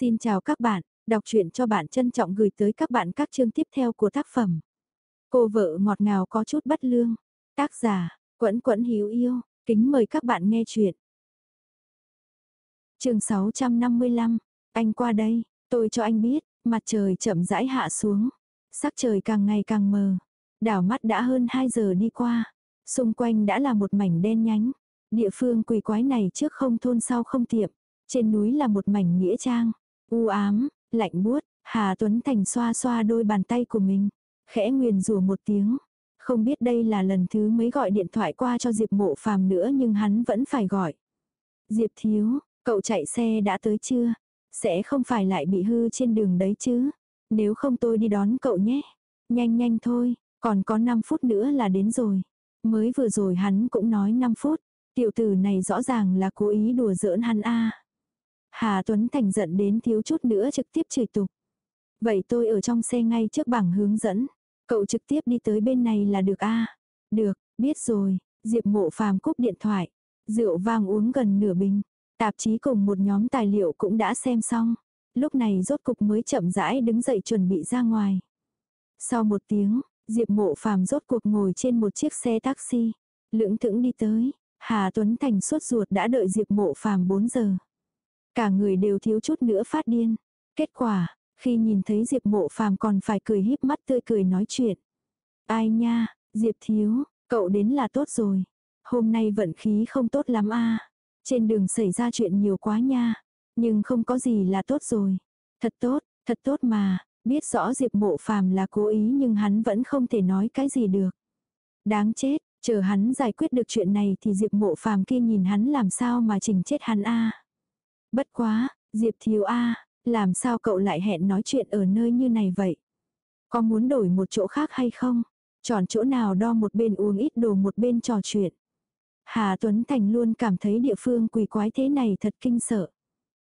Xin chào các bạn, đọc truyện cho bạn trân trọng gửi tới các bạn các chương tiếp theo của tác phẩm. Cô vợ ngọt ngào có chút bất lương. Tác giả, Quẫn Quẫn Hiếu Yêu, kính mời các bạn nghe truyện. Chương 655, anh qua đây, tôi cho anh biết, mặt trời chậm rãi hạ xuống, sắc trời càng ngày càng mờ. Đảo mắt đã hơn 2 giờ đi qua, xung quanh đã là một mảnh đen nhánh. Địa phương quỷ quái này trước không thôn sau không tiệm, trên núi là một mảnh nghĩa trang, u ám, lạnh buốt, Hà Tuấn Thành xoa xoa đôi bàn tay của mình, khẽ nguyền rủa một tiếng. Không biết đây là lần thứ mấy gọi điện thoại qua cho Diệp Mộ Phàm nữa nhưng hắn vẫn phải gọi. Diệp thiếu, cậu chạy xe đã tới chưa? Sẽ không phải lại bị hư trên đường đấy chứ? Nếu không tôi đi đón cậu nhé. Nhanh nhanh thôi, còn có 5 phút nữa là đến rồi. Mới vừa rồi hắn cũng nói 5 phút. Tiểu tử này rõ ràng là cố ý đùa giỡn hắn a. Hà Tuấn Thành giận đến thiếu chút nữa trực tiếp chửi tục. Vậy tôi ở trong xe ngay trước bảng hướng dẫn. Cậu trực tiếp đi tới bên này là được a Được, biết rồi. Diệp mộ phàm cúp điện thoại. Rượu vang uống gần nửa bình. Tạp chí cùng một nhóm tài liệu cũng đã xem xong. Lúc này rốt cục mới chậm rãi đứng dậy chuẩn bị ra ngoài. Sau một tiếng, Diệp mộ phàm rốt cuộc ngồi trên một chiếc xe taxi. Lưỡng thững đi tới. Hà Tuấn Thành suốt ruột đã đợi Diệp mộ phàm 4 giờ. Cả người đều thiếu chút nữa phát điên. Kết quả, khi nhìn thấy Diệp mộ phàm còn phải cười híp mắt tươi cười nói chuyện. Ai nha, Diệp thiếu, cậu đến là tốt rồi. Hôm nay vận khí không tốt lắm a Trên đường xảy ra chuyện nhiều quá nha. Nhưng không có gì là tốt rồi. Thật tốt, thật tốt mà. Biết rõ Diệp mộ phàm là cố ý nhưng hắn vẫn không thể nói cái gì được. Đáng chết, chờ hắn giải quyết được chuyện này thì Diệp mộ phàm kia nhìn hắn làm sao mà chỉnh chết hắn a Bất quá, Diệp Thiếu A, làm sao cậu lại hẹn nói chuyện ở nơi như này vậy? Có muốn đổi một chỗ khác hay không? Chọn chỗ nào đo một bên uống ít đồ một bên trò chuyện. Hà Tuấn Thành luôn cảm thấy địa phương quỷ quái thế này thật kinh sợ.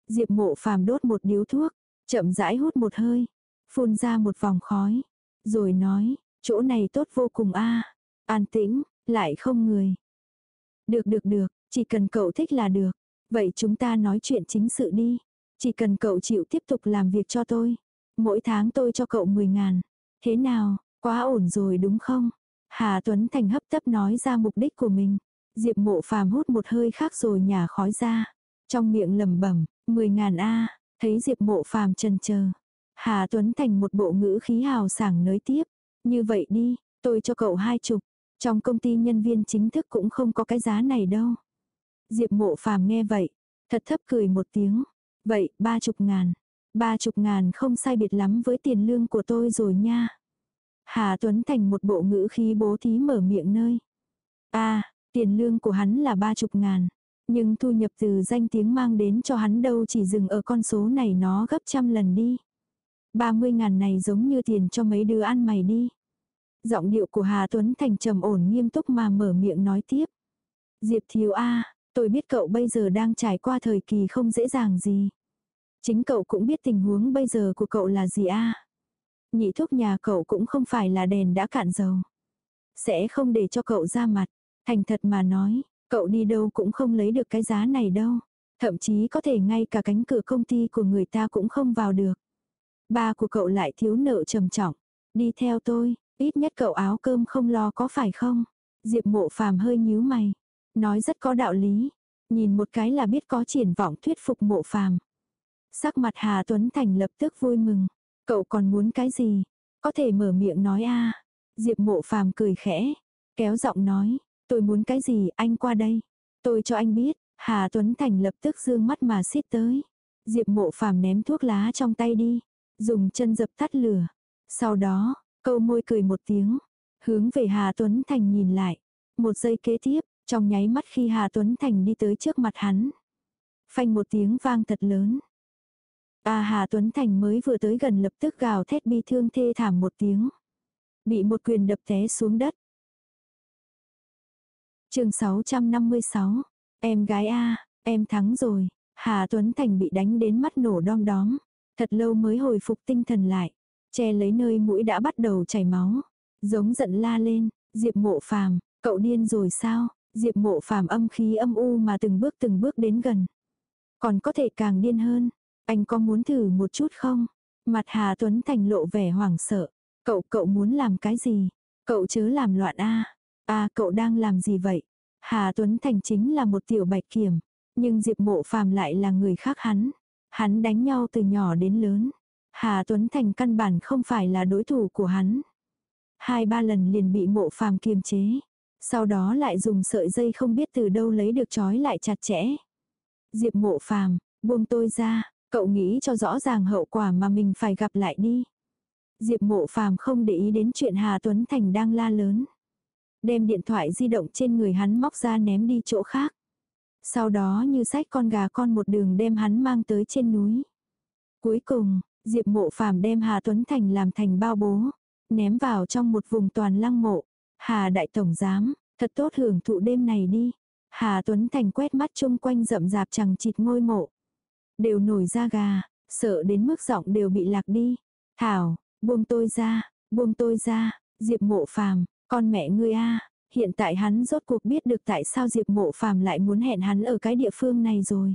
Diệp mộ phàm đốt một điếu thuốc, chậm rãi hút một hơi, phun ra một vòng khói, rồi nói, chỗ này tốt vô cùng a an tĩnh, lại không người. Được được được, chỉ cần cậu thích là được. Vậy chúng ta nói chuyện chính sự đi. Chỉ cần cậu chịu tiếp tục làm việc cho tôi. Mỗi tháng tôi cho cậu 10 ngàn. Thế nào, quá ổn rồi đúng không? Hà Tuấn Thành hấp tấp nói ra mục đích của mình. Diệp mộ phàm hút một hơi khác rồi nhả khói ra. Trong miệng lầm bẩm 10 ngàn A, thấy Diệp mộ phàm trần chờ Hà Tuấn Thành một bộ ngữ khí hào sảng nới tiếp. Như vậy đi, tôi cho cậu hai chục. Trong công ty nhân viên chính thức cũng không có cái giá này đâu. Diệp mộ phàm nghe vậy, thật thấp cười một tiếng. Vậy, ba chục ngàn. Ba chục ngàn không sai biệt lắm với tiền lương của tôi rồi nha. Hà Tuấn Thành một bộ ngữ khí bố thí mở miệng nơi. a tiền lương của hắn là ba chục ngàn. Nhưng thu nhập từ danh tiếng mang đến cho hắn đâu chỉ dừng ở con số này nó gấp trăm lần đi. ba mươi ngàn này giống như tiền cho mấy đứa ăn mày đi. Giọng điệu của Hà Tuấn Thành trầm ổn nghiêm túc mà mở miệng nói tiếp. Diệp thiếu A, Tôi biết cậu bây giờ đang trải qua thời kỳ không dễ dàng gì. Chính cậu cũng biết tình huống bây giờ của cậu là gì a Nhị thuốc nhà cậu cũng không phải là đèn đã cạn dầu. Sẽ không để cho cậu ra mặt. Thành thật mà nói, cậu đi đâu cũng không lấy được cái giá này đâu. Thậm chí có thể ngay cả cánh cửa công ty của người ta cũng không vào được. Ba của cậu lại thiếu nợ trầm trọng. Đi theo tôi, ít nhất cậu áo cơm không lo có phải không? Diệp mộ phàm hơi nhíu mày. Nói rất có đạo lý. Nhìn một cái là biết có triển vọng thuyết phục mộ phàm. Sắc mặt Hà Tuấn Thành lập tức vui mừng. Cậu còn muốn cái gì? Có thể mở miệng nói a Diệp mộ phàm cười khẽ. Kéo giọng nói. Tôi muốn cái gì anh qua đây. Tôi cho anh biết. Hà Tuấn Thành lập tức dương mắt mà xít tới. Diệp mộ phàm ném thuốc lá trong tay đi. Dùng chân dập tắt lửa. Sau đó, câu môi cười một tiếng. Hướng về Hà Tuấn Thành nhìn lại. Một giây kế tiếp, trong nháy mắt khi Hà Tuấn Thành đi tới trước mặt hắn. Phanh một tiếng vang thật lớn. À Hà Tuấn Thành mới vừa tới gần lập tức gào thét bi thương thê thảm một tiếng. Bị một quyền đập té xuống đất. chương 656. Em gái A, em thắng rồi. Hà Tuấn Thành bị đánh đến mắt nổ đom đóm. Thật lâu mới hồi phục tinh thần lại. Che lấy nơi mũi đã bắt đầu chảy máu. Giống giận la lên. Diệp mộ phàm, cậu điên rồi sao? Diệp mộ phàm âm khí âm u mà từng bước từng bước đến gần. Còn có thể càng điên hơn. Anh có muốn thử một chút không? Mặt Hà Tuấn Thành lộ vẻ hoảng sợ. Cậu, cậu muốn làm cái gì? Cậu chớ làm loạn a À, cậu đang làm gì vậy? Hà Tuấn Thành chính là một tiểu bạch kiểm. Nhưng Diệp Mộ Phàm lại là người khác hắn. Hắn đánh nhau từ nhỏ đến lớn. Hà Tuấn Thành căn bản không phải là đối thủ của hắn. Hai ba lần liền bị Mộ Phàm kiềm chế. Sau đó lại dùng sợi dây không biết từ đâu lấy được trói lại chặt chẽ. Diệp Mộ Phàm, buông tôi ra, cậu nghĩ cho rõ ràng hậu quả mà mình phải gặp lại đi. Diệp Mộ Phàm không để ý đến chuyện Hà Tuấn Thành đang la lớn. Đem điện thoại di động trên người hắn móc ra ném đi chỗ khác. Sau đó như sách con gà con một đường đem hắn mang tới trên núi. Cuối cùng, Diệp Mộ Phàm đem Hà Tuấn Thành làm thành bao bố, ném vào trong một vùng toàn lăng mộ. Hà Đại Tổng Giám, thật tốt hưởng thụ đêm này đi. Hà Tuấn Thành quét mắt chung quanh rậm rạp chẳng chịt ngôi mộ. Đều nổi da gà, sợ đến mức giọng đều bị lạc đi. Thảo, buông tôi ra, buông tôi ra, Diệp Mộ Phàm, con mẹ ngươi a, hiện tại hắn rốt cuộc biết được tại sao Diệp Mộ Phàm lại muốn hẹn hắn ở cái địa phương này rồi.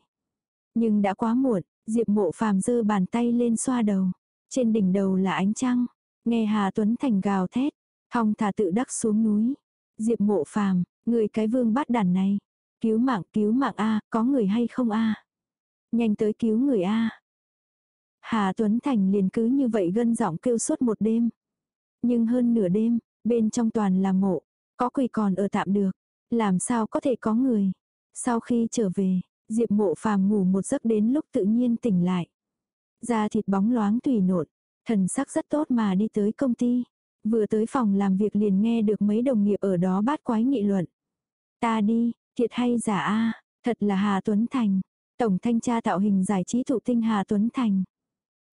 Nhưng đã quá muộn, Diệp Mộ Phàm giơ bàn tay lên xoa đầu. Trên đỉnh đầu là ánh trăng, nghe Hà Tuấn Thành gào thét, Thong thả tự đắc xuống núi. Diệp Mộ Phàm, người cái vương bát đàn này, cứu mạng, cứu mạng a, có người hay không a? Nhanh tới cứu người a. Hà Tuấn Thành liền cứ như vậy gân giọng kêu suốt một đêm. Nhưng hơn nửa đêm, bên trong toàn là mộ, có quỷ còn ở tạm được, làm sao có thể có người. Sau khi trở về, Diệp Mộ Phàm ngủ một giấc đến lúc tự nhiên tỉnh lại. Da thịt bóng loáng tùy nộn, thần sắc rất tốt mà đi tới công ty. Vừa tới phòng làm việc liền nghe được mấy đồng nghiệp ở đó bát quái nghị luận. Ta đi, thiệt hay giả a thật là Hà Tuấn Thành. Tổng thanh tra tạo hình giải trí thụ tinh Hà Tuấn Thành.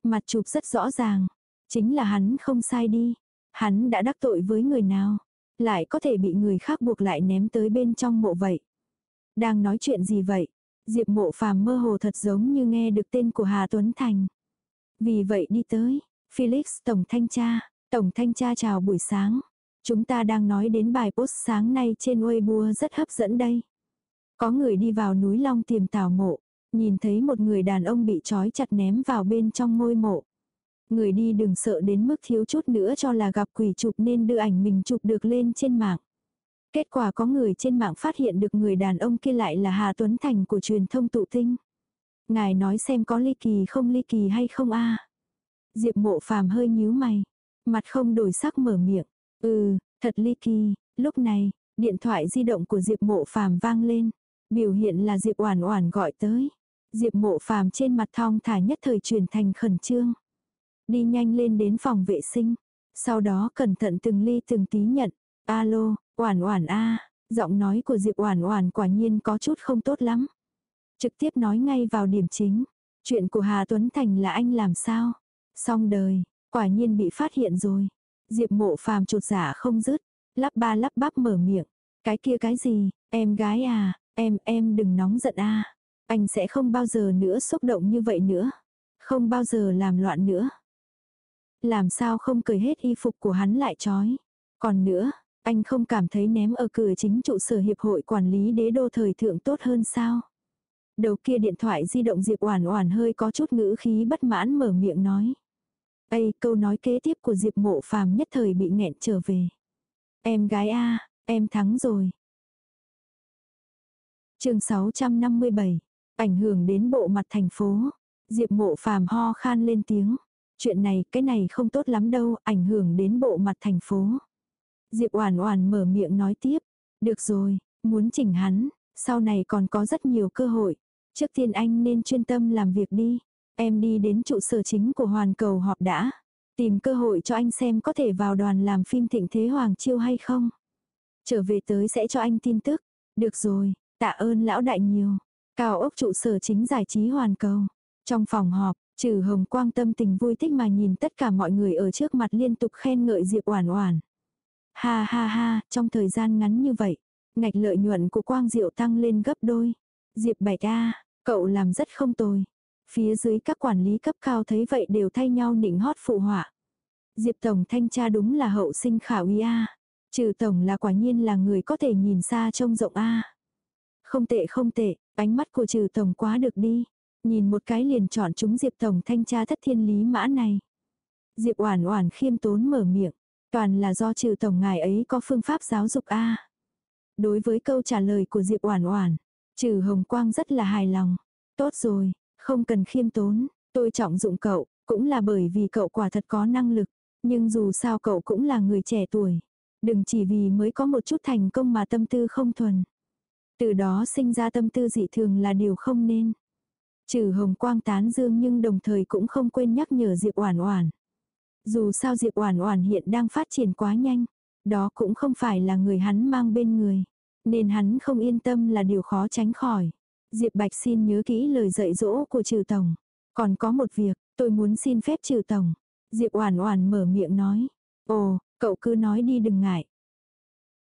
Mặt chụp rất rõ ràng. Chính là hắn không sai đi. Hắn đã đắc tội với người nào. Lại có thể bị người khác buộc lại ném tới bên trong mộ vậy. Đang nói chuyện gì vậy? Diệp mộ phàm mơ hồ thật giống như nghe được tên của Hà Tuấn Thành. Vì vậy đi tới. Felix Tổng Thanh tra. Tổng Thanh tra chào buổi sáng. Chúng ta đang nói đến bài post sáng nay trên Weibo rất hấp dẫn đây. Có người đi vào núi Long tìm tảo mộ, nhìn thấy một người đàn ông bị trói chặt ném vào bên trong ngôi mộ. Người đi đừng sợ đến mức thiếu chút nữa cho là gặp quỷ chụp nên đưa ảnh mình chụp được lên trên mạng. Kết quả có người trên mạng phát hiện được người đàn ông kia lại là Hà Tuấn Thành của truyền thông tụ tinh. Ngài nói xem có ly kỳ không ly kỳ hay không a Diệp mộ phàm hơi nhíu mày. Mặt không đổi sắc mở miệng. Ừ, thật ly kỳ. Lúc này, điện thoại di động của Diệp mộ phàm vang lên. Biểu hiện là Diệp Oản Oản gọi tới. Diệp Mộ Phàm trên mặt thong thả nhất thời chuyển thành khẩn trương. Đi nhanh lên đến phòng vệ sinh, sau đó cẩn thận từng ly từng tí nhận, "Alo, Oản Oản a." Giọng nói của Diệp Oản Oản quả nhiên có chút không tốt lắm. Trực tiếp nói ngay vào điểm chính, chuyện của Hà Tuấn Thành là anh làm sao? Xong đời, quả nhiên bị phát hiện rồi. Diệp Mộ Phàm trột giả dạ không dứt, lắp ba lắp bắp mở miệng, "Cái kia cái gì? Em gái à, Em, em đừng nóng giận a Anh sẽ không bao giờ nữa xúc động như vậy nữa. Không bao giờ làm loạn nữa. Làm sao không cởi hết y phục của hắn lại trói. Còn nữa, anh không cảm thấy ném ở cửa chính trụ sở hiệp hội quản lý đế đô thời thượng tốt hơn sao? Đầu kia điện thoại di động Diệp Oản Oản hơi có chút ngữ khí bất mãn mở miệng nói. Ây, câu nói kế tiếp của Diệp Mộ Phàm nhất thời bị nghẹn trở về. Em gái a, em thắng rồi chương 657, ảnh hưởng đến bộ mặt thành phố. Diệp mộ phàm ho khan lên tiếng. Chuyện này, cái này không tốt lắm đâu, ảnh hưởng đến bộ mặt thành phố. Diệp oản oản mở miệng nói tiếp. Được rồi, muốn chỉnh hắn, sau này còn có rất nhiều cơ hội. Trước tiên anh nên chuyên tâm làm việc đi. Em đi đến trụ sở chính của hoàn cầu họp đã. Tìm cơ hội cho anh xem có thể vào đoàn làm phim thịnh thế Hoàng Chiêu hay không. Trở về tới sẽ cho anh tin tức. Được rồi, Tạ ơn lão đại nhiều. Cao ốc trụ sở chính giải trí hoàn cầu. Trong phòng họp, trừ hồng quang tâm tình vui thích mà nhìn tất cả mọi người ở trước mặt liên tục khen ngợi Diệp Oản Oản. Ha ha ha, trong thời gian ngắn như vậy, ngạch lợi nhuận của Quang Diệu tăng lên gấp đôi. Diệp Bạch a, cậu làm rất không tồi. Phía dưới các quản lý cấp cao thấy vậy đều thay nhau nịnh hót phụ họa. Diệp tổng thanh tra đúng là hậu sinh khả uy a. Trừ tổng là quả nhiên là người có thể nhìn xa trông rộng a. Không tệ không tệ, ánh mắt của trừ tổng quá được đi. Nhìn một cái liền chọn chúng Diệp Tổng thanh tra thất thiên lý mã này. Diệp Oản Oản khiêm tốn mở miệng, toàn là do trừ tổng ngài ấy có phương pháp giáo dục a. Đối với câu trả lời của Diệp Oản Oản, Trừ Hồng Quang rất là hài lòng. Tốt rồi, không cần khiêm tốn, tôi trọng dụng cậu, cũng là bởi vì cậu quả thật có năng lực, nhưng dù sao cậu cũng là người trẻ tuổi. Đừng chỉ vì mới có một chút thành công mà tâm tư không thuần. Từ đó sinh ra tâm tư dị thường là điều không nên. Trừ hồng quang tán dương nhưng đồng thời cũng không quên nhắc nhở Diệp Oản Oản. Dù sao Diệp Oản Oản hiện đang phát triển quá nhanh, đó cũng không phải là người hắn mang bên người, nên hắn không yên tâm là điều khó tránh khỏi. Diệp Bạch xin nhớ kỹ lời dạy dỗ của Trừ tổng, còn có một việc, tôi muốn xin phép Trừ tổng. Diệp Oản Oản mở miệng nói, "Ồ, cậu cứ nói đi đừng ngại."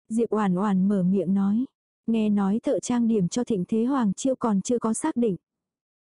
Diệp Oản Oản mở miệng nói, nghe nói thợ trang điểm cho Thịnh Thế Hoàng Chiêu còn chưa có xác định.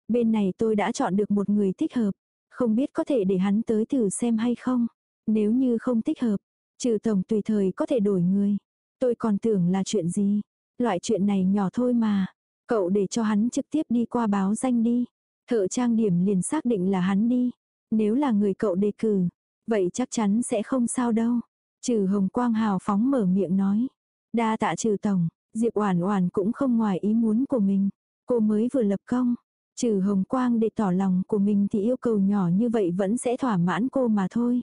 Bên này tôi đã chọn được một người thích hợp, không biết có thể để hắn tới thử xem hay không. Nếu như không thích hợp, trừ tổng tùy thời có thể đổi người. Tôi còn tưởng là chuyện gì, loại chuyện này nhỏ thôi mà. Cậu để cho hắn trực tiếp đi qua báo danh đi. Thợ trang điểm liền xác định là hắn đi. Nếu là người cậu đề cử, vậy chắc chắn sẽ không sao đâu. Trừ Hồng Quang hào phóng mở miệng nói. Đa tạ trừ tổng, Diệp Oản Oản cũng không ngoài ý muốn của mình. Cô mới vừa lập công, trừ Hồng Quang để tỏ lòng của mình thì yêu cầu nhỏ như vậy vẫn sẽ thỏa mãn cô mà thôi.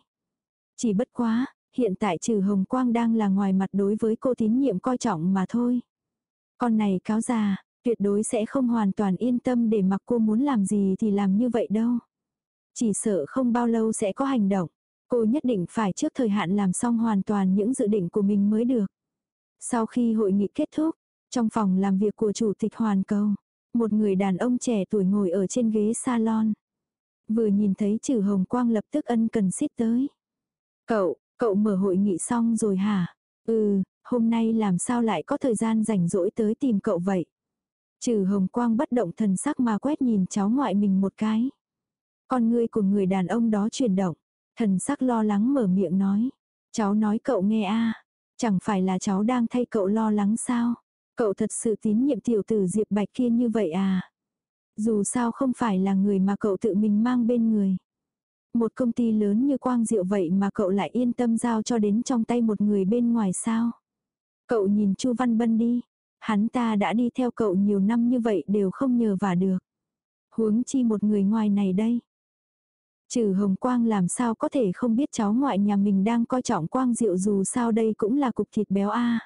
Chỉ bất quá, hiện tại trừ Hồng Quang đang là ngoài mặt đối với cô tín nhiệm coi trọng mà thôi. Con này cáo già, tuyệt đối sẽ không hoàn toàn yên tâm để mặc cô muốn làm gì thì làm như vậy đâu. Chỉ sợ không bao lâu sẽ có hành động. Cô nhất định phải trước thời hạn làm xong hoàn toàn những dự định của mình mới được. Sau khi hội nghị kết thúc, trong phòng làm việc của chủ tịch Hoàn Cầu, một người đàn ông trẻ tuổi ngồi ở trên ghế salon. Vừa nhìn thấy trừ hồng quang lập tức ân cần xít tới. Cậu, cậu mở hội nghị xong rồi hả? Ừ, hôm nay làm sao lại có thời gian rảnh rỗi tới tìm cậu vậy? Trừ hồng quang bất động thần sắc mà quét nhìn cháu ngoại mình một cái. Con ngươi của người đàn ông đó chuyển động. Thần sắc lo lắng mở miệng nói. Cháu nói cậu nghe a, Chẳng phải là cháu đang thay cậu lo lắng sao? Cậu thật sự tín nhiệm tiểu tử Diệp Bạch kia như vậy à? Dù sao không phải là người mà cậu tự mình mang bên người. Một công ty lớn như Quang Diệu vậy mà cậu lại yên tâm giao cho đến trong tay một người bên ngoài sao? Cậu nhìn Chu Văn Bân đi. Hắn ta đã đi theo cậu nhiều năm như vậy đều không nhờ vả được. Huống chi một người ngoài này đây. Trừ hồng quang làm sao có thể không biết cháu ngoại nhà mình đang coi trọng quang diệu dù sao đây cũng là cục thịt béo a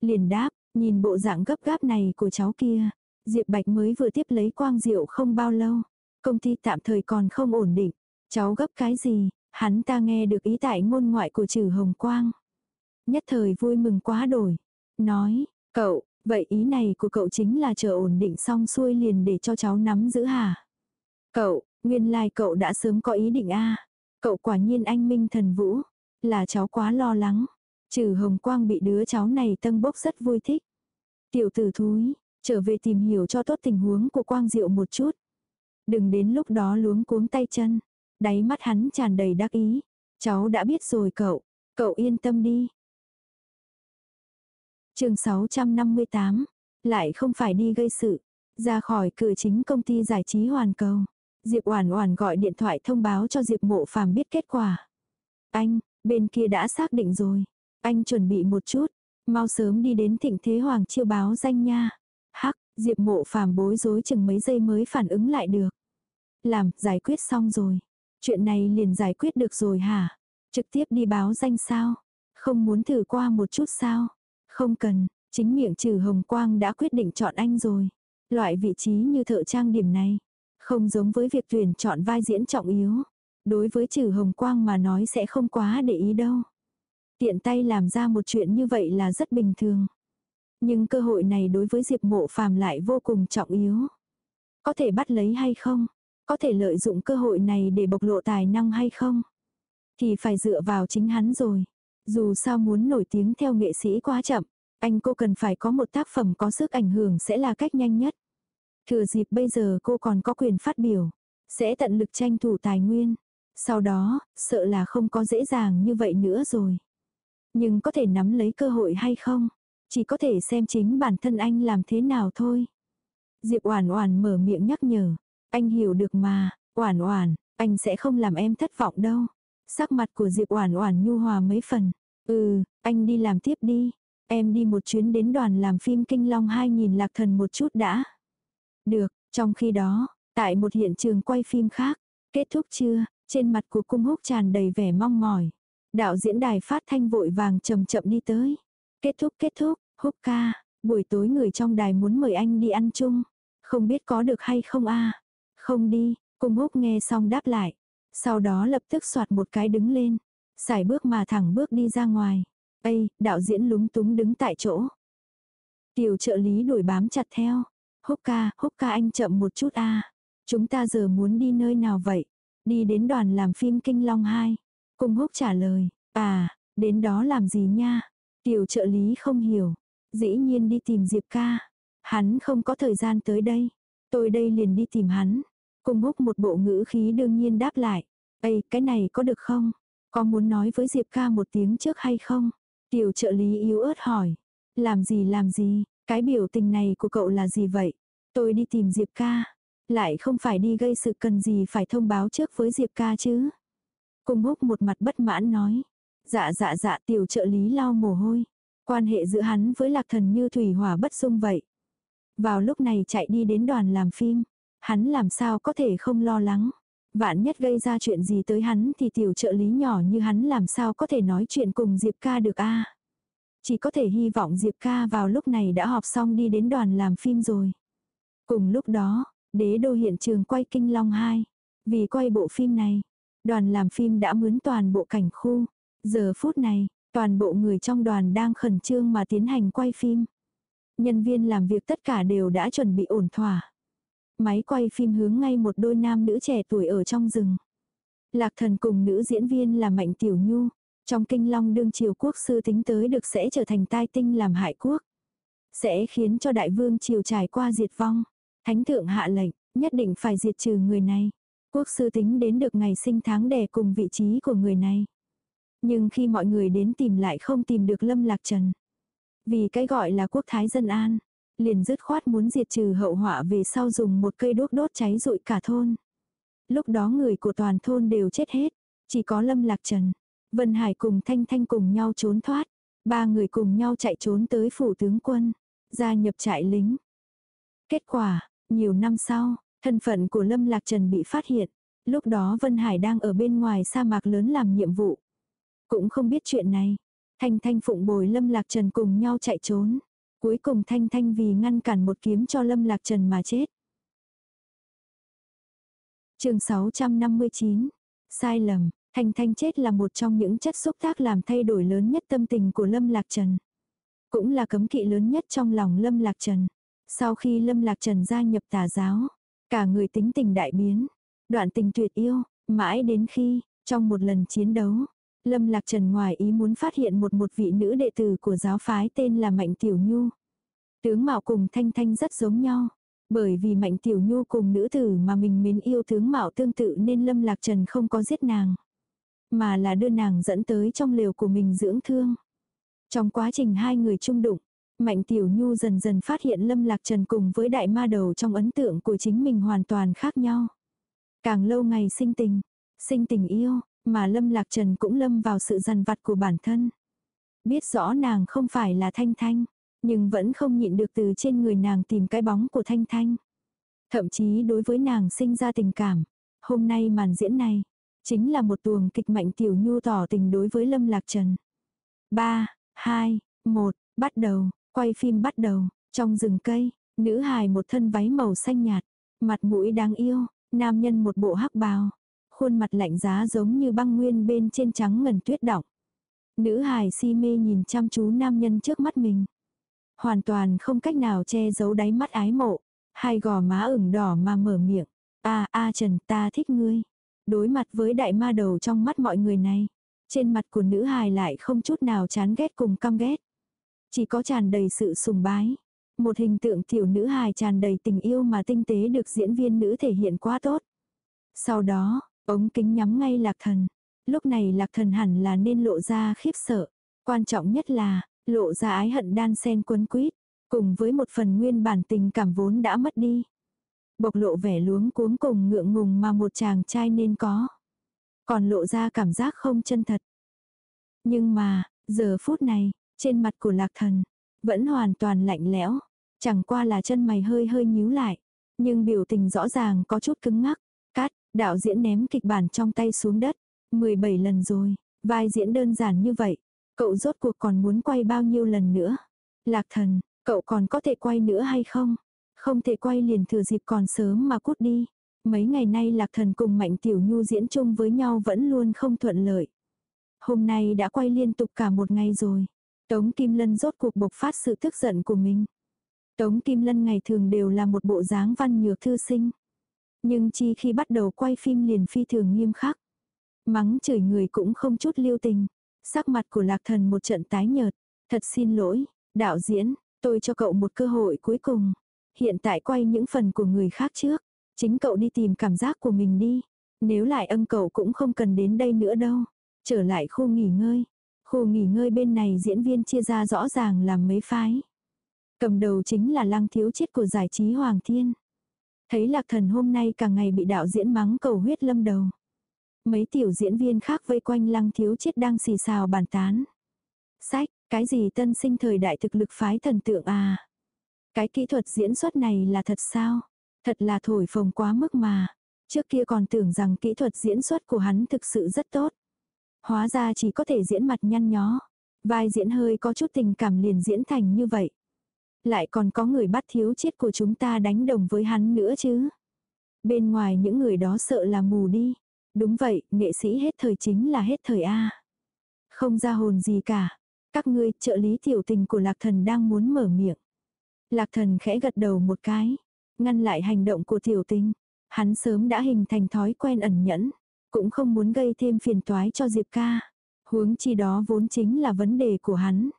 Liền đáp, nhìn bộ dạng gấp gáp này của cháu kia. Diệp Bạch mới vừa tiếp lấy quang diệu không bao lâu. Công ty tạm thời còn không ổn định. Cháu gấp cái gì, hắn ta nghe được ý tại ngôn ngoại của trừ hồng quang. Nhất thời vui mừng quá đổi. Nói, cậu, vậy ý này của cậu chính là chờ ổn định xong xuôi liền để cho cháu nắm giữ hả? Cậu, Nguyên lai like cậu đã sớm có ý định a Cậu quả nhiên anh minh thần vũ. Là cháu quá lo lắng. Trừ hồng quang bị đứa cháu này tân bốc rất vui thích. Tiểu tử thúi, trở về tìm hiểu cho tốt tình huống của quang diệu một chút. Đừng đến lúc đó luống cuống tay chân. Đáy mắt hắn tràn đầy đắc ý. Cháu đã biết rồi cậu. Cậu yên tâm đi chương 658. Lại không phải đi gây sự. Ra khỏi cửa chính công ty giải trí hoàn cầu. Diệp Oản Oản gọi điện thoại thông báo cho Diệp Mộ Phàm biết kết quả. Anh, bên kia đã xác định rồi. Anh chuẩn bị một chút, mau sớm đi đến Thịnh Thế Hoàng chiêu báo danh nha. Hắc, Diệp Mộ Phàm bối rối chừng mấy giây mới phản ứng lại được. Làm, giải quyết xong rồi. Chuyện này liền giải quyết được rồi hả? Trực tiếp đi báo danh sao? Không muốn thử qua một chút sao? Không cần, chính miệng trừ hồng quang đã quyết định chọn anh rồi. Loại vị trí như thợ trang điểm này, không giống với việc tuyển chọn vai diễn trọng yếu. Đối với trừ hồng quang mà nói sẽ không quá để ý đâu. Tiện tay làm ra một chuyện như vậy là rất bình thường. Nhưng cơ hội này đối với Diệp Mộ Phàm lại vô cùng trọng yếu. Có thể bắt lấy hay không? Có thể lợi dụng cơ hội này để bộc lộ tài năng hay không? Thì phải dựa vào chính hắn rồi. Dù sao muốn nổi tiếng theo nghệ sĩ quá chậm, anh cô cần phải có một tác phẩm có sức ảnh hưởng sẽ là cách nhanh nhất. Thừa dịp bây giờ cô còn có quyền phát biểu, sẽ tận lực tranh thủ tài nguyên. Sau đó, sợ là không có dễ dàng như vậy nữa rồi. Nhưng có thể nắm lấy cơ hội hay không? Chỉ có thể xem chính bản thân anh làm thế nào thôi. Diệp Oản Oản mở miệng nhắc nhở. Anh hiểu được mà, Oản Oản, anh sẽ không làm em thất vọng đâu. Sắc mặt của Diệp Oản Oản nhu hòa mấy phần. Ừ, anh đi làm tiếp đi. Em đi một chuyến đến đoàn làm phim Kinh Long 2000 Lạc Thần một chút đã. Được, trong khi đó, tại một hiện trường quay phim khác, kết thúc chưa, trên mặt của cung húc tràn đầy vẻ mong mỏi. Đạo diễn đài phát thanh vội vàng chậm chậm đi tới. Kết thúc kết thúc, húc ca, buổi tối người trong đài muốn mời anh đi ăn chung. Không biết có được hay không a Không đi, cung húc nghe xong đáp lại. Sau đó lập tức soạt một cái đứng lên. Xài bước mà thẳng bước đi ra ngoài. Ây, đạo diễn lúng túng đứng tại chỗ. Tiểu trợ lý đuổi bám chặt theo. Húc ca, húc ca anh chậm một chút a Chúng ta giờ muốn đi nơi nào vậy? Đi đến đoàn làm phim Kinh Long 2. Cung húc trả lời, à, đến đó làm gì nha? Tiểu trợ lý không hiểu. Dĩ nhiên đi tìm Diệp ca. Hắn không có thời gian tới đây. Tôi đây liền đi tìm hắn. Cung húc một bộ ngữ khí đương nhiên đáp lại. Ây, cái này có được không? Có muốn nói với Diệp ca một tiếng trước hay không? Tiểu trợ lý yếu ớt hỏi. Làm gì làm gì, cái biểu tình này của cậu là gì vậy? Tôi đi tìm Diệp ca. Lại không phải đi gây sự cần gì phải thông báo trước với Diệp ca chứ. Cung húc một mặt bất mãn nói. Dạ dạ dạ tiểu trợ lý lau mồ hôi. Quan hệ giữa hắn với lạc thần như thủy hỏa bất dung vậy. Vào lúc này chạy đi đến đoàn làm phim. Hắn làm sao có thể không lo lắng. Vạn nhất gây ra chuyện gì tới hắn thì tiểu trợ lý nhỏ như hắn làm sao có thể nói chuyện cùng Diệp ca được a Chỉ có thể hy vọng Diệp ca vào lúc này đã họp xong đi đến đoàn làm phim rồi. Cùng lúc đó, đế đô hiện trường quay Kinh Long 2. Vì quay bộ phim này, đoàn làm phim đã mướn toàn bộ cảnh khu. Giờ phút này, toàn bộ người trong đoàn đang khẩn trương mà tiến hành quay phim. Nhân viên làm việc tất cả đều đã chuẩn bị ổn thỏa. Máy quay phim hướng ngay một đôi nam nữ trẻ tuổi ở trong rừng. Lạc thần cùng nữ diễn viên là Mạnh Tiểu Nhu. Trong kinh long đương triều quốc sư tính tới được sẽ trở thành tai tinh làm hại quốc. Sẽ khiến cho đại vương triều trải qua diệt vong. Thánh thượng hạ lệnh, nhất định phải diệt trừ người này. Quốc sư tính đến được ngày sinh tháng đẻ cùng vị trí của người này. Nhưng khi mọi người đến tìm lại không tìm được Lâm Lạc Trần. Vì cái gọi là quốc thái dân an, liền dứt khoát muốn diệt trừ hậu họa về sau dùng một cây đốt đốt cháy rụi cả thôn. Lúc đó người của toàn thôn đều chết hết, chỉ có Lâm Lạc Trần, Vân Hải cùng Thanh Thanh cùng nhau trốn thoát, ba người cùng nhau chạy trốn tới phủ tướng quân, gia nhập trại lính. Kết quả, nhiều năm sau, thân phận của Lâm Lạc Trần bị phát hiện, lúc đó Vân Hải đang ở bên ngoài sa mạc lớn làm nhiệm vụ. Cũng không biết chuyện này, Thanh Thanh phụng bồi Lâm Lạc Trần cùng nhau chạy trốn. Cuối cùng Thanh Thanh vì ngăn cản một kiếm cho Lâm Lạc Trần mà chết. chương 659. Sai lầm, Thanh Thanh chết là một trong những chất xúc tác làm thay đổi lớn nhất tâm tình của Lâm Lạc Trần. Cũng là cấm kỵ lớn nhất trong lòng Lâm Lạc Trần. Sau khi Lâm Lạc Trần gia nhập tà giáo, cả người tính tình đại biến, đoạn tình tuyệt yêu, mãi đến khi, trong một lần chiến đấu, Lâm Lạc Trần ngoài ý muốn phát hiện một một vị nữ đệ tử của giáo phái tên là Mạnh Tiểu Nhu. Tướng Mạo cùng Thanh Thanh rất giống nhau. Bởi vì Mạnh Tiểu Nhu cùng nữ tử mà mình mến yêu tướng Mạo tương tự nên Lâm Lạc Trần không có giết nàng. Mà là đưa nàng dẫn tới trong lều của mình dưỡng thương. Trong quá trình hai người chung đụng, Mạnh Tiểu Nhu dần dần phát hiện Lâm Lạc Trần cùng với đại ma đầu trong ấn tượng của chính mình hoàn toàn khác nhau. Càng lâu ngày sinh tình, sinh tình yêu, mà Lâm Lạc Trần cũng lâm vào sự dằn vặt của bản thân. Biết rõ nàng không phải là Thanh Thanh, nhưng vẫn không nhịn được từ trên người nàng tìm cái bóng của Thanh Thanh. Thậm chí đối với nàng sinh ra tình cảm. Hôm nay màn diễn này, chính là một tuồng kịch mạnh tiểu nhu tỏ tình đối với Lâm Lạc Trần. 3, 2, 1, bắt đầu, quay phim bắt đầu, trong rừng cây, nữ hài một thân váy màu xanh nhạt, mặt mũi đáng yêu, nam nhân một bộ hắc bào, khuôn mặt lạnh giá giống như băng nguyên bên trên trắng ngần tuyết đọng. Nữ hài si mê nhìn chăm chú nam nhân trước mắt mình. Hoàn toàn không cách nào che giấu đáy mắt ái mộ. Hai gò má ửng đỏ mà mở miệng. a a Trần ta thích ngươi. Đối mặt với đại ma đầu trong mắt mọi người này. Trên mặt của nữ hài lại không chút nào chán ghét cùng căm ghét. Chỉ có tràn đầy sự sùng bái. Một hình tượng tiểu nữ hài tràn đầy tình yêu mà tinh tế được diễn viên nữ thể hiện quá tốt. Sau đó, ống kính nhắm ngay lạc thần. Lúc này lạc thần hẳn là nên lộ ra khiếp sợ. Quan trọng nhất là, lộ ra ái hận đan sen quấn quýt, cùng với một phần nguyên bản tình cảm vốn đã mất đi. bộc lộ vẻ luống cuống cùng ngượng ngùng mà một chàng trai nên có. Còn lộ ra cảm giác không chân thật. Nhưng mà, giờ phút này, trên mặt của lạc thần, vẫn hoàn toàn lạnh lẽo. Chẳng qua là chân mày hơi hơi nhíu lại. Nhưng biểu tình rõ ràng có chút cứng ngắc. Đạo diễn ném kịch bản trong tay xuống đất. 17 lần rồi, vai diễn đơn giản như vậy. Cậu rốt cuộc còn muốn quay bao nhiêu lần nữa? Lạc thần, cậu còn có thể quay nữa hay không? Không thể quay liền thừa dịp còn sớm mà cút đi. Mấy ngày nay Lạc Thần cùng Mạnh Tiểu Nhu diễn chung với nhau vẫn luôn không thuận lợi. Hôm nay đã quay liên tục cả một ngày rồi. Tống Kim Lân rốt cuộc bộc phát sự tức giận của mình. Tống Kim Lân ngày thường đều là một bộ dáng văn nhược thư sinh. Nhưng chi khi bắt đầu quay phim liền phi thường nghiêm khắc. Mắng chửi người cũng không chút lưu tình. Sắc mặt của lạc thần một trận tái nhợt. Thật xin lỗi, đạo diễn, tôi cho cậu một cơ hội cuối cùng. Hiện tại quay những phần của người khác trước. Chính cậu đi tìm cảm giác của mình đi. Nếu lại ân cậu cũng không cần đến đây nữa đâu. Trở lại khu nghỉ ngơi. Khu nghỉ ngơi bên này diễn viên chia ra rõ ràng làm mấy phái. Cầm đầu chính là lăng thiếu chết của giải trí Hoàng Thiên. Thấy lạc thần hôm nay cả ngày bị đạo diễn mắng cầu huyết lâm đầu. Mấy tiểu diễn viên khác vây quanh lăng thiếu chết đang xì xào bàn tán. Sách, cái gì tân sinh thời đại thực lực phái thần tượng à? Cái kỹ thuật diễn xuất này là thật sao? Thật là thổi phồng quá mức mà. Trước kia còn tưởng rằng kỹ thuật diễn xuất của hắn thực sự rất tốt. Hóa ra chỉ có thể diễn mặt nhăn nhó. Vai diễn hơi có chút tình cảm liền diễn thành như vậy. Lại còn có người bắt thiếu chết của chúng ta đánh đồng với hắn nữa chứ. Bên ngoài những người đó sợ là mù đi. Đúng vậy, nghệ sĩ hết thời chính là hết thời A. Không ra hồn gì cả. Các ngươi, trợ lý tiểu tình của lạc thần đang muốn mở miệng. Lạc thần khẽ gật đầu một cái. Ngăn lại hành động của tiểu tình. Hắn sớm đã hình thành thói quen ẩn nhẫn. Cũng không muốn gây thêm phiền toái cho Diệp ca. Huống chi đó vốn chính là vấn đề của hắn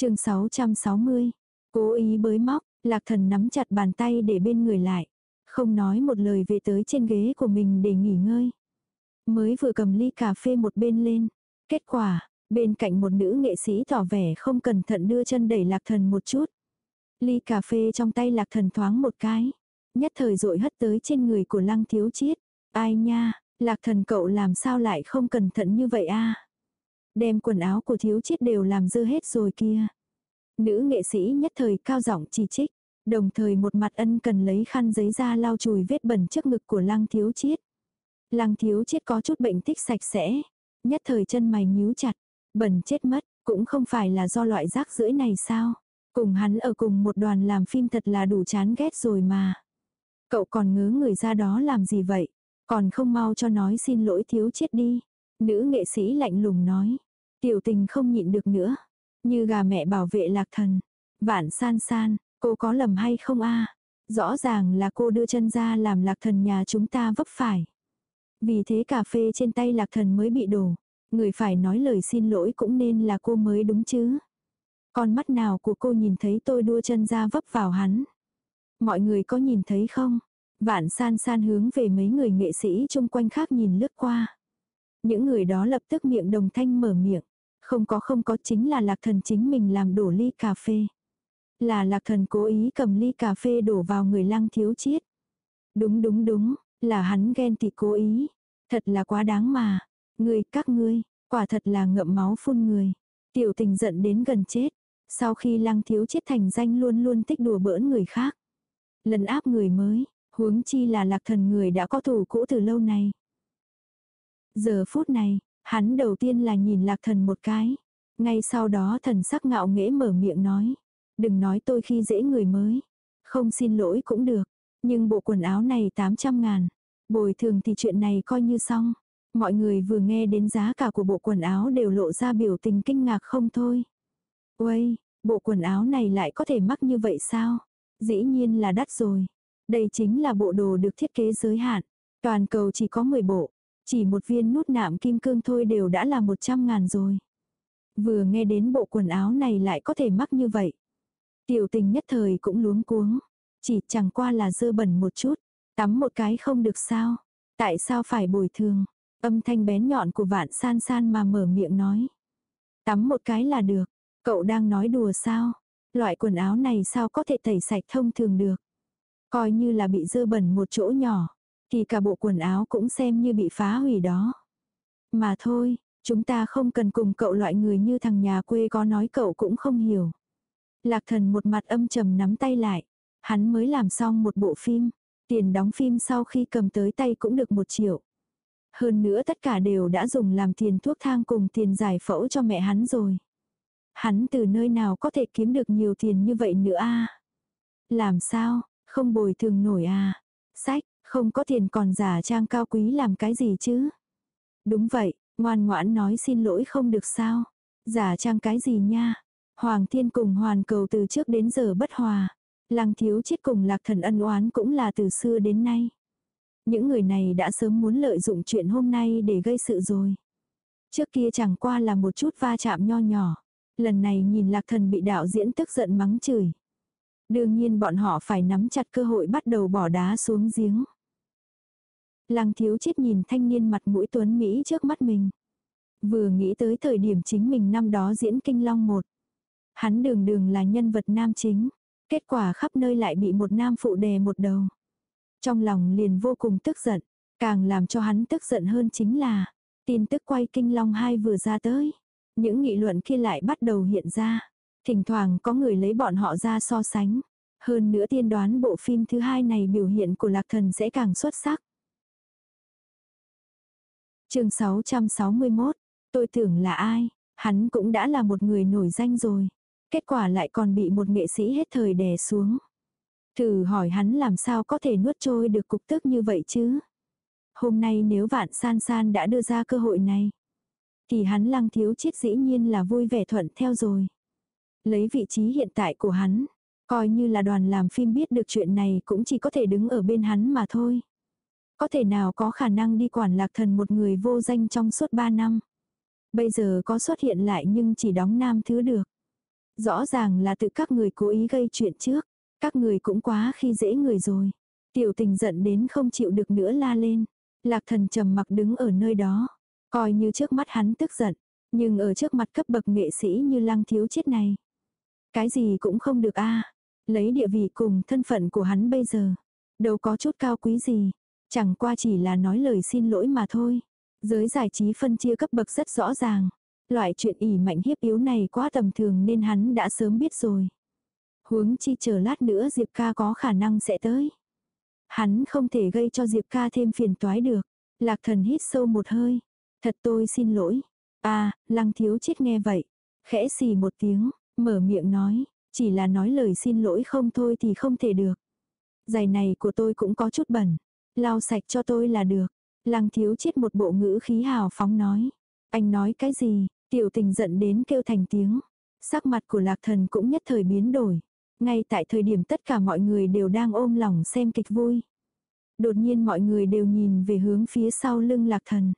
chương 660. Cố ý bới móc, lạc thần nắm chặt bàn tay để bên người lại. Không nói một lời về tới trên ghế của mình để nghỉ ngơi. Mới vừa cầm ly cà phê một bên lên. Kết quả, bên cạnh một nữ nghệ sĩ tỏ vẻ không cẩn thận đưa chân đẩy lạc thần một chút. Ly cà phê trong tay lạc thần thoáng một cái. Nhất thời rội hất tới trên người của lăng thiếu chiết. Ai nha, lạc thần cậu làm sao lại không cẩn thận như vậy a Đem quần áo của thiếu chiết đều làm dơ hết rồi kia. Nữ nghệ sĩ nhất thời cao giọng chỉ trích. Đồng thời một mặt ân cần lấy khăn giấy ra lau chùi vết bẩn trước ngực của lăng thiếu chiết. Lăng thiếu chiết có chút bệnh tích sạch sẽ. Nhất thời chân mày nhíu chặt. Bẩn chết mất, cũng không phải là do loại rác rưởi này sao. Cùng hắn ở cùng một đoàn làm phim thật là đủ chán ghét rồi mà. Cậu còn ngớ người ra đó làm gì vậy? Còn không mau cho nói xin lỗi thiếu chết đi. Nữ nghệ sĩ lạnh lùng nói. Tiểu tình không nhịn được nữa. Như gà mẹ bảo vệ lạc thần. Vạn san san, cô có lầm hay không a Rõ ràng là cô đưa chân ra làm lạc thần nhà chúng ta vấp phải. Vì thế cà phê trên tay lạc thần mới bị đổ. Người phải nói lời xin lỗi cũng nên là cô mới đúng chứ. Con mắt nào của cô nhìn thấy tôi đua chân ra vấp vào hắn. Mọi người có nhìn thấy không? Vạn san san hướng về mấy người nghệ sĩ chung quanh khác nhìn lướt qua. Những người đó lập tức miệng đồng thanh mở miệng. Không có không có chính là lạc thần chính mình làm đổ ly cà phê. Là lạc thần cố ý cầm ly cà phê đổ vào người lăng thiếu chiết. Đúng đúng đúng, là hắn ghen tị cố ý. Thật là quá đáng mà. Người các ngươi, quả thật là ngậm máu phun người. Tiểu tình giận đến gần chết. Sau khi lăng thiếu chết thành danh luôn luôn tích đùa bỡn người khác. Lần áp người mới, huống chi là lạc thần người đã có thủ cũ từ lâu này. Giờ phút này, hắn đầu tiên là nhìn lạc thần một cái. Ngay sau đó thần sắc ngạo nghễ mở miệng nói. Đừng nói tôi khi dễ người mới. Không xin lỗi cũng được. Nhưng bộ quần áo này 800 ngàn. Bồi thường thì chuyện này coi như xong. Mọi người vừa nghe đến giá cả của bộ quần áo đều lộ ra biểu tình kinh ngạc không thôi. Uây, bộ quần áo này lại có thể mắc như vậy sao? Dĩ nhiên là đắt rồi. Đây chính là bộ đồ được thiết kế giới hạn. Toàn cầu chỉ có 10 bộ. Chỉ một viên nút nạm kim cương thôi đều đã là 100 ngàn rồi. Vừa nghe đến bộ quần áo này lại có thể mắc như vậy. Tiểu tình nhất thời cũng luống cuống. Chỉ chẳng qua là dơ bẩn một chút. Tắm một cái không được sao. Tại sao phải bồi thường? Âm thanh bén nhọn của vạn san san mà mở miệng nói. Tắm một cái là được. Cậu đang nói đùa sao? Loại quần áo này sao có thể tẩy sạch thông thường được? Coi như là bị dơ bẩn một chỗ nhỏ. Thì cả bộ quần áo cũng xem như bị phá hủy đó. Mà thôi, chúng ta không cần cùng cậu loại người như thằng nhà quê có nói cậu cũng không hiểu. Lạc thần một mặt âm trầm nắm tay lại. Hắn mới làm xong một bộ phim. Tiền đóng phim sau khi cầm tới tay cũng được một triệu. Hơn nữa tất cả đều đã dùng làm tiền thuốc thang cùng tiền giải phẫu cho mẹ hắn rồi. Hắn từ nơi nào có thể kiếm được nhiều tiền như vậy nữa a Làm sao, không bồi thường nổi à? Sách, không có tiền còn giả trang cao quý làm cái gì chứ? Đúng vậy, ngoan ngoãn nói xin lỗi không được sao? Giả trang cái gì nha? Hoàng thiên cùng hoàn cầu từ trước đến giờ bất hòa. Lăng thiếu chết cùng lạc thần ân oán cũng là từ xưa đến nay. Những người này đã sớm muốn lợi dụng chuyện hôm nay để gây sự rồi. Trước kia chẳng qua là một chút va chạm nho nhỏ. Lần này nhìn lạc thần bị đạo diễn tức giận mắng chửi. Đương nhiên bọn họ phải nắm chặt cơ hội bắt đầu bỏ đá xuống giếng. Lăng thiếu chết nhìn thanh niên mặt mũi tuấn Mỹ trước mắt mình. Vừa nghĩ tới thời điểm chính mình năm đó diễn kinh long một. Hắn đường đường là nhân vật nam chính. Kết quả khắp nơi lại bị một nam phụ đè một đầu. Trong lòng liền vô cùng tức giận. Càng làm cho hắn tức giận hơn chính là, tin tức quay kinh long hai vừa ra tới. Những nghị luận kia lại bắt đầu hiện ra. Thỉnh thoảng có người lấy bọn họ ra so sánh. Hơn nữa tiên đoán bộ phim thứ hai này biểu hiện của lạc thần sẽ càng xuất sắc chương 661, tôi tưởng là ai, hắn cũng đã là một người nổi danh rồi. Kết quả lại còn bị một nghệ sĩ hết thời đè xuống. Thử hỏi hắn làm sao có thể nuốt trôi được cục tức như vậy chứ? Hôm nay nếu vạn san san đã đưa ra cơ hội này, thì hắn lăng thiếu chiết dĩ nhiên là vui vẻ thuận theo rồi. Lấy vị trí hiện tại của hắn, coi như là đoàn làm phim biết được chuyện này cũng chỉ có thể đứng ở bên hắn mà thôi. Có thể nào có khả năng đi quản lạc thần một người vô danh trong suốt 3 năm. Bây giờ có xuất hiện lại nhưng chỉ đóng nam thứ được. Rõ ràng là tự các người cố ý gây chuyện trước. Các người cũng quá khi dễ người rồi. Tiểu tình giận đến không chịu được nữa la lên. Lạc thần trầm mặc đứng ở nơi đó. Coi như trước mắt hắn tức giận. Nhưng ở trước mặt cấp bậc nghệ sĩ như lăng thiếu chết này. Cái gì cũng không được a Lấy địa vị cùng thân phận của hắn bây giờ. Đâu có chút cao quý gì. Chẳng qua chỉ là nói lời xin lỗi mà thôi. Giới giải trí phân chia cấp bậc rất rõ ràng. Loại chuyện ỉ mạnh hiếp yếu này quá tầm thường nên hắn đã sớm biết rồi. Huống chi chờ lát nữa Diệp ca có khả năng sẽ tới. Hắn không thể gây cho Diệp ca thêm phiền toái được. Lạc thần hít sâu một hơi. Thật tôi xin lỗi. À, lăng thiếu chết nghe vậy. Khẽ xì một tiếng, mở miệng nói. Chỉ là nói lời xin lỗi không thôi thì không thể được. Giày này của tôi cũng có chút bẩn. Lau sạch cho tôi là được. Lăng thiếu chết một bộ ngữ khí hào phóng nói. Anh nói cái gì, tiểu tình giận đến kêu thành tiếng. Sắc mặt của lạc thần cũng nhất thời biến đổi. Ngay tại thời điểm tất cả mọi người đều đang ôm lòng xem kịch vui. Đột nhiên mọi người đều nhìn về hướng phía sau lưng lạc thần.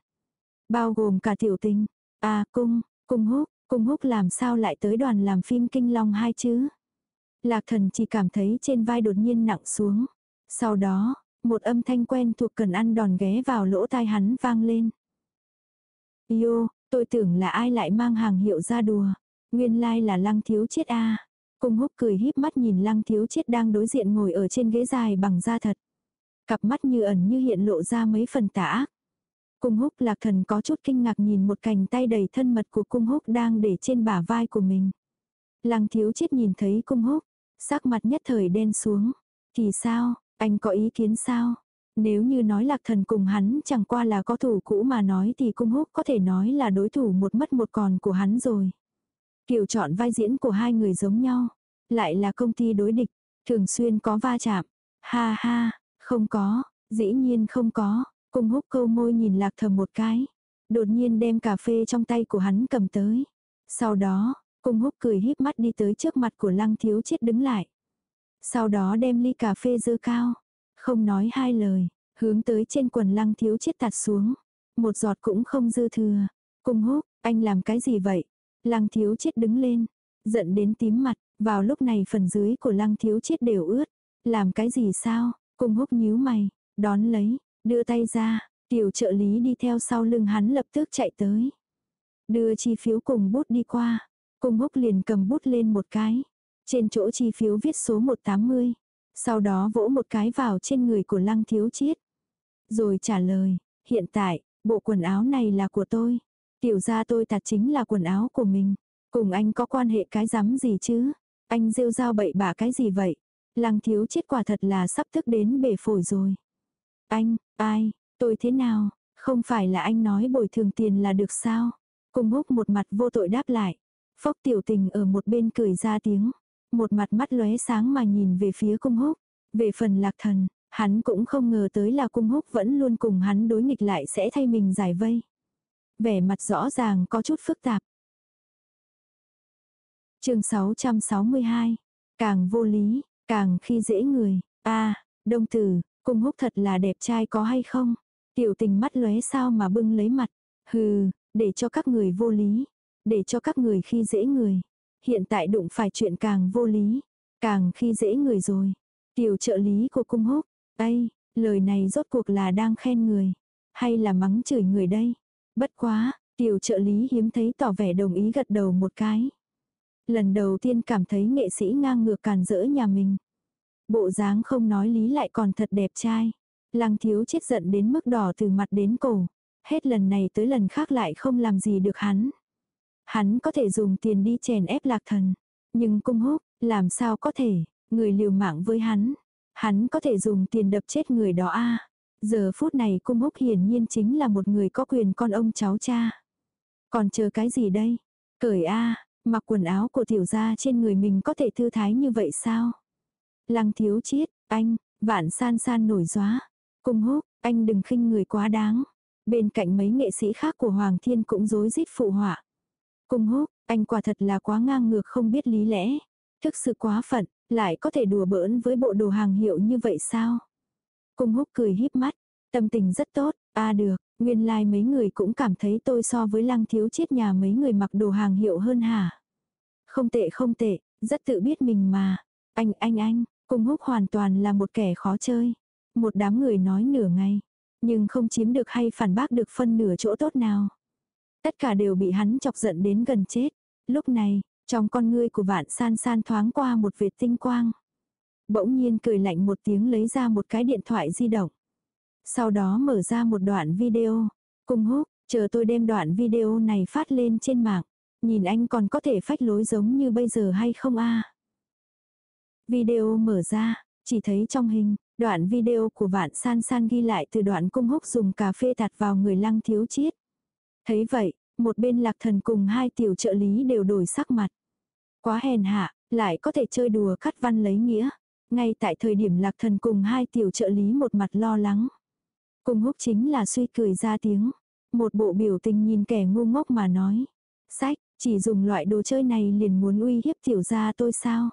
Bao gồm cả tiểu tình. À cung, cung húc, cung húc làm sao lại tới đoàn làm phim kinh long hai chứ. Lạc thần chỉ cảm thấy trên vai đột nhiên nặng xuống. Sau đó, một âm thanh quen thuộc cần ăn đòn ghé vào lỗ tai hắn vang lên. Yo, tôi tưởng là ai lại mang hàng hiệu ra đùa. Nguyên lai like là lăng thiếu chết a Cung húc cười híp mắt nhìn lăng thiếu chết đang đối diện ngồi ở trên ghế dài bằng da thật. Cặp mắt như ẩn như hiện lộ ra mấy phần tả ác. Cung húc lạc thần có chút kinh ngạc nhìn một cành tay đầy thân mật của cung húc đang để trên bả vai của mình. Lăng thiếu chết nhìn thấy cung húc, sắc mặt nhất thời đen xuống. Thì sao, anh có ý kiến sao? Nếu như nói lạc thần cùng hắn chẳng qua là có thủ cũ mà nói thì cung húc có thể nói là đối thủ một mất một còn của hắn rồi. Kiểu chọn vai diễn của hai người giống nhau. Lại là công ty đối địch. Thường xuyên có va chạm. Ha ha, không có, dĩ nhiên không có. Cung húc câu môi nhìn lạc thầm một cái. Đột nhiên đem cà phê trong tay của hắn cầm tới. Sau đó, cung húc cười híp mắt đi tới trước mặt của lăng thiếu chết đứng lại. Sau đó đem ly cà phê dơ cao. Không nói hai lời, hướng tới trên quần lăng thiếu chết tạt xuống. Một giọt cũng không dư thừa. Cung húc, anh làm cái gì vậy? Lăng thiếu chết đứng lên, giận đến tím mặt, vào lúc này phần dưới của lăng thiếu chết đều ướt. Làm cái gì sao? Cung húc nhíu mày, đón lấy, đưa tay ra, tiểu trợ lý đi theo sau lưng hắn lập tức chạy tới. Đưa chi phiếu cùng bút đi qua, cung húc liền cầm bút lên một cái. Trên chỗ chi phiếu viết số 180. Sau đó vỗ một cái vào trên người của lăng thiếu chiết. Rồi trả lời, hiện tại, bộ quần áo này là của tôi. Tiểu ra tôi tạt chính là quần áo của mình. Cùng anh có quan hệ cái rắm gì chứ? Anh rêu rao bậy bạ cái gì vậy? Lăng thiếu chết quả thật là sắp tức đến bể phổi rồi. Anh, ai, tôi thế nào? Không phải là anh nói bồi thường tiền là được sao? Cung húc một mặt vô tội đáp lại. phóc tiểu tình ở một bên cười ra tiếng. Một mặt mắt lóe sáng mà nhìn về phía cung húc. Về phần lạc thần, hắn cũng không ngờ tới là cung húc vẫn luôn cùng hắn đối nghịch lại sẽ thay mình giải vây. Vẻ mặt rõ ràng có chút phức tạp. chương 662. Càng vô lý, càng khi dễ người. a đông tử, cung húc thật là đẹp trai có hay không? Tiểu tình mắt lóe sao mà bưng lấy mặt. Hừ, để cho các người vô lý. Để cho các người khi dễ người. Hiện tại đụng phải chuyện càng vô lý. Càng khi dễ người rồi. Tiểu trợ lý của cung húc. Ây, lời này rốt cuộc là đang khen người. Hay là mắng chửi người đây. Bất quá, tiểu trợ lý hiếm thấy tỏ vẻ đồng ý gật đầu một cái. Lần đầu tiên cảm thấy nghệ sĩ ngang ngược càn rỡ nhà mình. Bộ dáng không nói lý lại còn thật đẹp trai. Lăng thiếu chết giận đến mức đỏ từ mặt đến cổ. Hết lần này tới lần khác lại không làm gì được hắn. Hắn có thể dùng tiền đi chèn ép lạc thần. Nhưng cung húc, làm sao có thể, người liều mạng với hắn. Hắn có thể dùng tiền đập chết người đó a Giờ phút này cung húc hiển nhiên chính là một người có quyền con ông cháu cha. Còn chờ cái gì đây? Cởi a mặc quần áo của tiểu gia trên người mình có thể thư thái như vậy sao? Lăng thiếu chiết, anh, vạn san san nổi gióa. Cung húc, anh đừng khinh người quá đáng. Bên cạnh mấy nghệ sĩ khác của Hoàng Thiên cũng rối rít phụ họa. Cung húc, anh quả thật là quá ngang ngược không biết lý lẽ. Thực sự quá phận, lại có thể đùa bỡn với bộ đồ hàng hiệu như vậy sao? Cung húc cười híp mắt, tâm tình rất tốt, a được, nguyên lai like mấy người cũng cảm thấy tôi so với lăng thiếu chết nhà mấy người mặc đồ hàng hiệu hơn hả? Không tệ không tệ, rất tự biết mình mà. Anh anh anh, cung húc hoàn toàn là một kẻ khó chơi. Một đám người nói nửa ngày, nhưng không chiếm được hay phản bác được phân nửa chỗ tốt nào. Tất cả đều bị hắn chọc giận đến gần chết. Lúc này, trong con ngươi của vạn san san thoáng qua một vệt tinh quang. Bỗng nhiên cười lạnh một tiếng lấy ra một cái điện thoại di động. Sau đó mở ra một đoạn video. Cung húc, chờ tôi đem đoạn video này phát lên trên mạng. Nhìn anh còn có thể phách lối giống như bây giờ hay không a Video mở ra, chỉ thấy trong hình, đoạn video của vạn san san ghi lại từ đoạn cung húc dùng cà phê tạt vào người lăng thiếu chiết. Thấy vậy, một bên lạc thần cùng hai tiểu trợ lý đều đổi sắc mặt. Quá hèn hạ, lại có thể chơi đùa cắt văn lấy nghĩa. Ngay tại thời điểm lạc thần cùng hai tiểu trợ lý một mặt lo lắng. Cùng húc chính là suy cười ra tiếng. Một bộ biểu tình nhìn kẻ ngu ngốc mà nói. Sách, chỉ dùng loại đồ chơi này liền muốn uy hiếp tiểu gia tôi sao?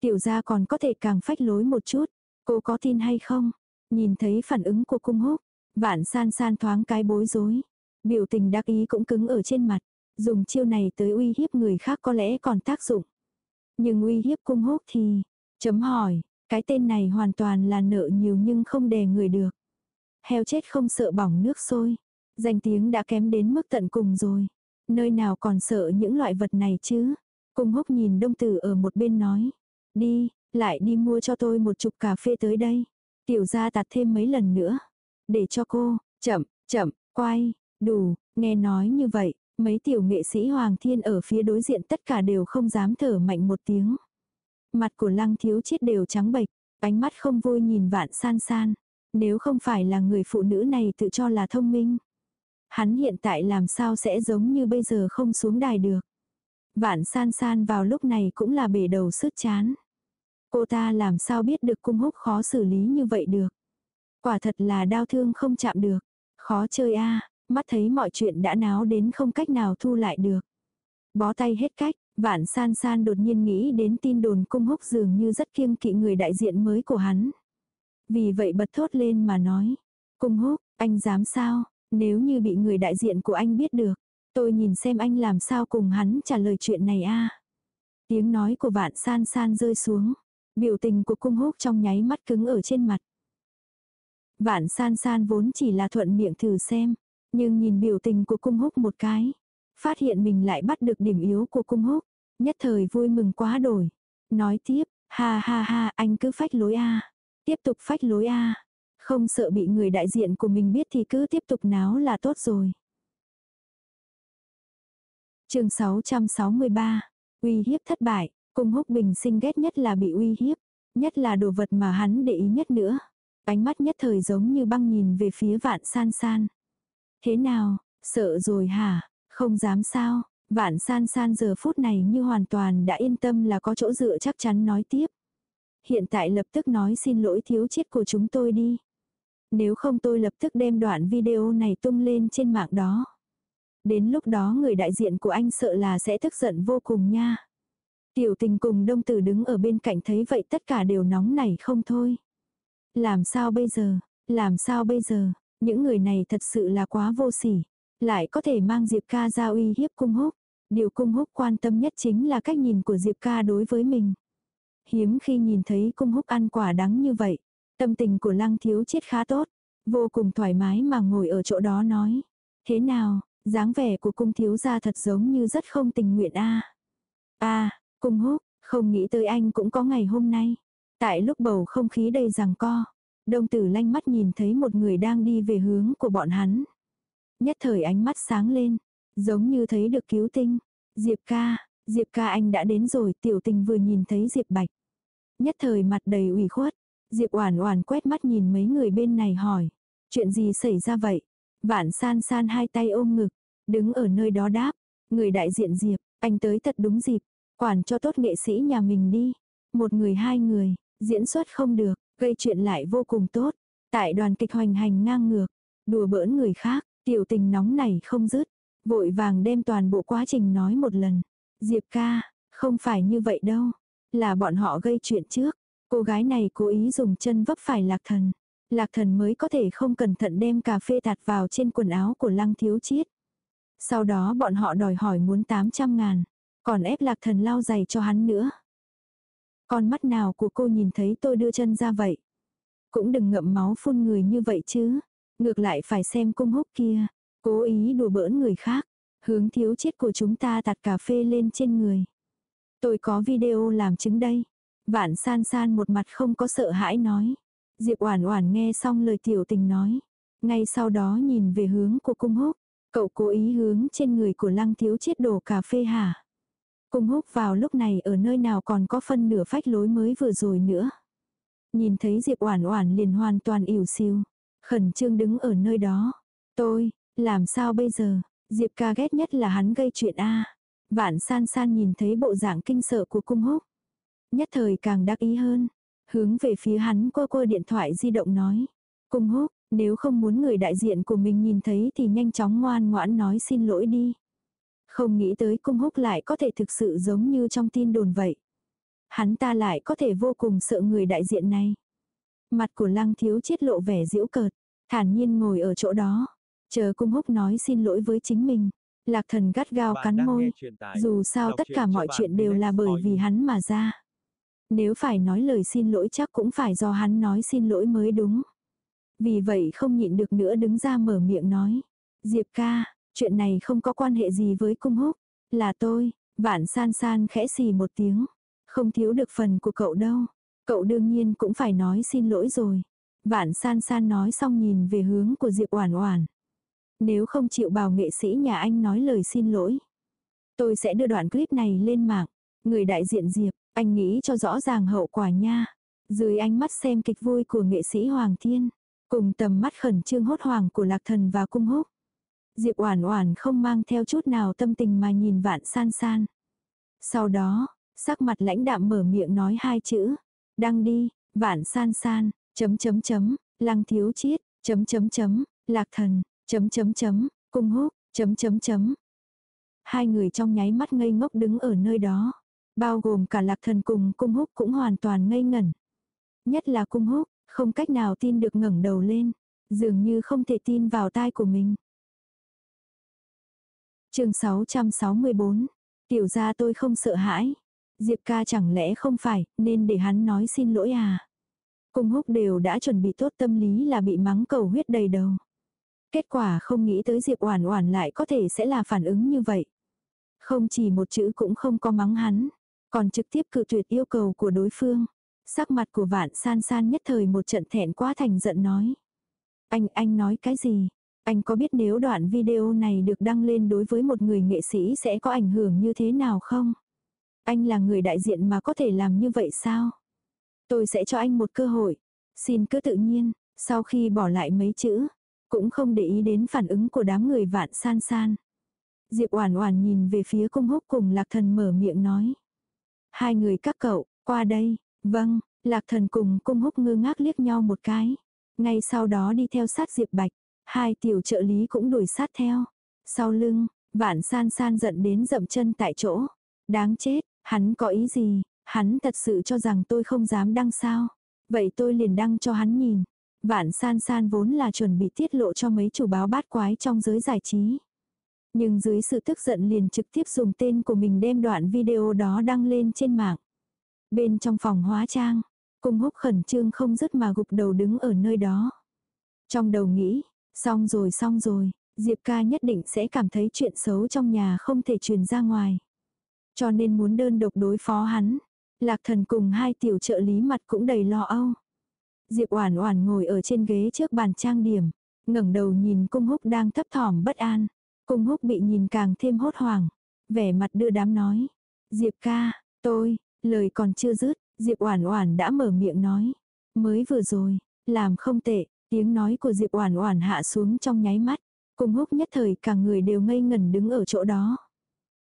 Tiểu gia còn có thể càng phách lối một chút. Cô có tin hay không? Nhìn thấy phản ứng của cung húc. Vạn san san thoáng cái bối rối. Biểu tình đắc ý cũng cứng ở trên mặt. Dùng chiêu này tới uy hiếp người khác có lẽ còn tác dụng. Nhưng uy hiếp cung húc thì... Chấm hỏi, cái tên này hoàn toàn là nợ nhiều nhưng không đè người được. Heo chết không sợ bỏng nước sôi. Danh tiếng đã kém đến mức tận cùng rồi. Nơi nào còn sợ những loại vật này chứ? Cung húc nhìn đông tử ở một bên nói. Đi, lại đi mua cho tôi một chục cà phê tới đây. Tiểu ra tạt thêm mấy lần nữa. Để cho cô, chậm, chậm, quay, đủ, nghe nói như vậy, mấy tiểu nghệ sĩ Hoàng Thiên ở phía đối diện tất cả đều không dám thở mạnh một tiếng. Mặt của lăng thiếu chết đều trắng bệch, ánh mắt không vui nhìn vạn san san. Nếu không phải là người phụ nữ này tự cho là thông minh. Hắn hiện tại làm sao sẽ giống như bây giờ không xuống đài được. Vạn san san vào lúc này cũng là bể đầu sứt chán. Cô ta làm sao biết được cung húc khó xử lý như vậy được. Quả thật là đau thương không chạm được. Khó chơi a mắt thấy mọi chuyện đã náo đến không cách nào thu lại được. Bó tay hết cách, vạn san san đột nhiên nghĩ đến tin đồn cung húc dường như rất kiêng kỵ người đại diện mới của hắn. Vì vậy bật thốt lên mà nói, cung húc, anh dám sao, nếu như bị người đại diện của anh biết được, tôi nhìn xem anh làm sao cùng hắn trả lời chuyện này a Tiếng nói của vạn san san rơi xuống, biểu tình của cung húc trong nháy mắt cứng ở trên mặt. Vạn san san vốn chỉ là thuận miệng thử xem, nhưng nhìn biểu tình của cung húc một cái. Phát hiện mình lại bắt được điểm yếu của cung húc. Nhất thời vui mừng quá đổi. Nói tiếp, Ha ha ha, anh cứ phách lối a. Tiếp tục phách lối a. Không sợ bị người đại diện của mình biết thì cứ tiếp tục náo là tốt rồi. chương 663, uy hiếp thất bại, cung húc bình sinh ghét nhất là bị uy hiếp, nhất là đồ vật mà hắn để ý nhất nữa. Ánh mắt nhất thời giống như băng nhìn về phía vạn san san. Thế nào, sợ rồi hả, không dám sao, vạn san san giờ phút này như hoàn toàn đã yên tâm là có chỗ dựa chắc chắn nói tiếp. Hiện tại lập tức nói xin lỗi thiếu chết của chúng tôi đi. Nếu không tôi lập tức đem đoạn video này tung lên trên mạng đó. Đến lúc đó người đại diện của anh sợ là sẽ tức giận vô cùng nha. Tiểu tình cùng đông tử đứng ở bên cạnh thấy vậy tất cả đều nóng nảy không thôi. Làm sao bây giờ, làm sao bây giờ, những người này thật sự là quá vô sỉ. Lại có thể mang Diệp ca ra uy hiếp cung húc. Điều cung húc quan tâm nhất chính là cách nhìn của Diệp ca đối với mình. Hiếm khi nhìn thấy cung húc ăn quả đắng như vậy. Tâm tình của lăng thiếu chết khá tốt. Vô cùng thoải mái mà ngồi ở chỗ đó nói. Thế nào, dáng vẻ của cung thiếu gia thật giống như rất không tình nguyện a a cung húc, không nghĩ tới anh cũng có ngày hôm nay. Tại lúc bầu không khí đầy rằng co. Đông tử lanh mắt nhìn thấy một người đang đi về hướng của bọn hắn. Nhất thời ánh mắt sáng lên. Giống như thấy được cứu tinh. Diệp ca, Diệp ca anh đã đến rồi tiểu tình vừa nhìn thấy Diệp bạch. Nhất thời mặt đầy ủy khuất. Diệp Oản Oản quét mắt nhìn mấy người bên này hỏi, chuyện gì xảy ra vậy? Vạn San San hai tay ôm ngực, đứng ở nơi đó đáp, người đại diện Diệp, anh tới thật đúng dịp, quản cho tốt nghệ sĩ nhà mình đi. Một người hai người, diễn xuất không được, gây chuyện lại vô cùng tốt. Tại đoàn kịch hoành hành ngang ngược, đùa bỡn người khác, tiểu tình nóng này không dứt, vội vàng đem toàn bộ quá trình nói một lần. Diệp ca, không phải như vậy đâu, là bọn họ gây chuyện trước, Cô gái này cố ý dùng chân vấp phải lạc thần. Lạc thần mới có thể không cẩn thận đem cà phê tạt vào trên quần áo của lăng thiếu chiết. Sau đó bọn họ đòi hỏi muốn 800 ngàn. Còn ép lạc thần lau giày cho hắn nữa. Con mắt nào của cô nhìn thấy tôi đưa chân ra vậy? Cũng đừng ngậm máu phun người như vậy chứ. Ngược lại phải xem cung húc kia. Cố ý đùa bỡn người khác. Hướng thiếu chết của chúng ta tạt cà phê lên trên người. Tôi có video làm chứng đây. Vạn san san một mặt không có sợ hãi nói. Diệp Oản Oản nghe xong lời tiểu tình nói, ngay sau đó nhìn về hướng của cung húc, cậu cố ý hướng trên người của Lăng Thiếu chết đổ cà phê hả? Cung húc vào lúc này ở nơi nào còn có phân nửa phách lối mới vừa rồi nữa. Nhìn thấy Diệp Oản Oản liền hoàn toàn ỉu xìu, khẩn trương đứng ở nơi đó. Tôi, làm sao bây giờ? Diệp ca ghét nhất là hắn gây chuyện a. Vạn San San nhìn thấy bộ dạng kinh sợ của cung húc, Nhất thời càng đắc ý hơn. Hướng về phía hắn cô cô điện thoại di động nói. Cung húc, nếu không muốn người đại diện của mình nhìn thấy thì nhanh chóng ngoan ngoãn nói xin lỗi đi. Không nghĩ tới cung húc lại có thể thực sự giống như trong tin đồn vậy. Hắn ta lại có thể vô cùng sợ người đại diện này. Mặt của lăng thiếu chiết lộ vẻ giễu cợt, thản nhiên ngồi ở chỗ đó. Chờ cung húc nói xin lỗi với chính mình. Lạc thần gắt gao cắn môi. Dù sao tất cả mọi chuyện đều là bởi vì hắn mà ra. Nếu phải nói lời xin lỗi chắc cũng phải do hắn nói xin lỗi mới đúng. Vì vậy không nhịn được nữa đứng ra mở miệng nói. Diệp ca, chuyện này không có quan hệ gì với cung húc. Là tôi, vạn san san khẽ xì một tiếng. Không thiếu được phần của cậu đâu. Cậu đương nhiên cũng phải nói xin lỗi rồi. Vạn san san nói xong nhìn về hướng của Diệp Oản Oản. Nếu không chịu bảo nghệ sĩ nhà anh nói lời xin lỗi. Tôi sẽ đưa đoạn clip này lên mạng. Người đại diện Diệp, anh nghĩ cho rõ ràng hậu quả nha. Dưới ánh mắt xem kịch vui của nghệ sĩ Hoàng Thiên, cùng tầm mắt khẩn trương hốt hoảng của Lạc Thần và Cung Húc. Diệp Oản Oản không mang theo chút nào tâm tình mà nhìn Vạn San San. Sau đó, sắc mặt lãnh đạm mở miệng nói hai chữ, "Đăng đi." Vạn San San, chấm chấm chấm, Lăng Thiếu Chiết, chấm chấm chấm, Lạc Thần, chấm chấm chấm, Cung Húc, chấm chấm chấm. Hai người trong nháy mắt ngây ngốc đứng ở nơi đó. Bao gồm cả lạc thần cùng cung húc cũng hoàn toàn ngây ngẩn. Nhất là cung húc, không cách nào tin được ngẩng đầu lên. Dường như không thể tin vào tai của mình chương 664. Tiểu ra tôi không sợ hãi. Diệp ca chẳng lẽ không phải, nên để hắn nói xin lỗi à. Cung húc đều đã chuẩn bị tốt tâm lý là bị mắng cầu huyết đầy đầu. Kết quả không nghĩ tới Diệp Oản Oản lại có thể sẽ là phản ứng như vậy. Không chỉ một chữ cũng không có mắng hắn, còn trực tiếp cự tuyệt yêu cầu của đối phương. Sắc mặt của vạn san san nhất thời một trận thẹn quá thành giận nói. Anh, anh nói cái gì? Anh có biết nếu đoạn video này được đăng lên đối với một người nghệ sĩ sẽ có ảnh hưởng như thế nào không? Anh là người đại diện mà có thể làm như vậy sao? Tôi sẽ cho anh một cơ hội. Xin cứ tự nhiên, sau khi bỏ lại mấy chữ, cũng không để ý đến phản ứng của đám người vạn san san. Diệp Oản Oản nhìn về phía cung húc cùng Lạc Thần mở miệng nói. Hai người các cậu, qua đây, vâng, Lạc Thần cùng cung húc ngơ ngác liếc nhau một cái. Ngay sau đó đi theo sát Diệp Bạch, hai tiểu trợ lý cũng đuổi sát theo. Sau lưng, vạn san san giận đến dậm chân tại chỗ. Đáng chết, hắn có ý gì, hắn thật sự cho rằng tôi không dám đăng sao. Vậy tôi liền đăng cho hắn nhìn. Vạn san san vốn là chuẩn bị tiết lộ cho mấy chủ báo bát quái trong giới giải trí. Nhưng dưới sự tức giận liền trực tiếp dùng tên của mình đem đoạn video đó đăng lên trên mạng. Bên trong phòng hóa trang, cung húc khẩn trương không dứt mà gục đầu đứng ở nơi đó. Trong đầu nghĩ, xong rồi xong rồi, Diệp ca nhất định sẽ cảm thấy chuyện xấu trong nhà không thể truyền ra ngoài. Cho nên muốn đơn độc đối phó hắn. Lạc thần cùng hai tiểu trợ lý mặt cũng đầy lo âu. Diệp Oản Oản ngồi ở trên ghế trước bàn trang điểm, ngẩng đầu nhìn Cung Húc đang thấp thỏm bất an. Cung Húc bị nhìn càng thêm hốt hoảng, vẻ mặt đưa đám nói: "Diệp ca, tôi." Lời còn chưa dứt, Diệp Oản Oản đã mở miệng nói: "Mới vừa rồi, làm không tệ." Tiếng nói của Diệp Oản Oản hạ xuống trong nháy mắt, Cung Húc nhất thời cả người đều ngây ngẩn đứng ở chỗ đó.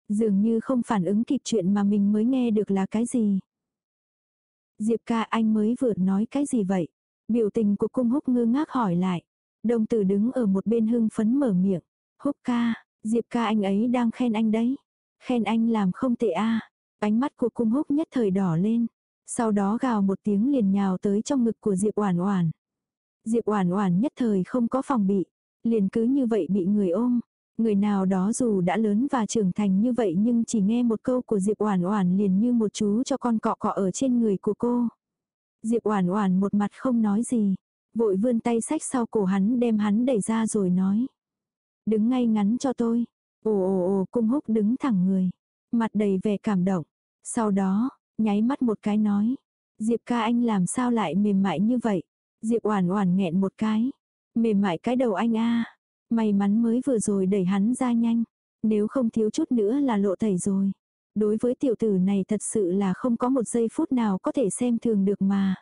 Dường như không phản ứng kịp chuyện mà mình mới nghe được là cái gì. Diệp ca anh mới vừa nói cái gì vậy? Biểu tình của cung húc ngơ ngác hỏi lại. Đồng tử đứng ở một bên hưng phấn mở miệng. Húc ca, Diệp ca anh ấy đang khen anh đấy. Khen anh làm không tệ a Ánh mắt của cung húc nhất thời đỏ lên. Sau đó gào một tiếng liền nhào tới trong ngực của Diệp Oản Oản. Diệp Oản Oản nhất thời không có phòng bị, liền cứ như vậy bị người ôm. Người nào đó dù đã lớn và trưởng thành như vậy nhưng chỉ nghe một câu của Diệp Oản Oản liền như một chú cho con cọ cọ ở trên người của cô. Diệp Oản Oản một mặt không nói gì, vội vươn tay xách sau cổ hắn đem hắn đẩy ra rồi nói: "Đứng ngay ngắn cho tôi." Ồ ồ ồ, cung húc đứng thẳng người, mặt đầy vẻ cảm động. Sau đó, nháy mắt một cái nói: "Diệp ca anh làm sao lại mềm mại như vậy?" Diệp Oản Oản nghẹn một cái. "Mềm mại cái đầu anh a." May mắn mới vừa rồi đẩy hắn ra nhanh. Nếu không thiếu chút nữa là lộ tẩy rồi. Đối với tiểu tử này thật sự là không có một giây phút nào có thể xem thường được mà.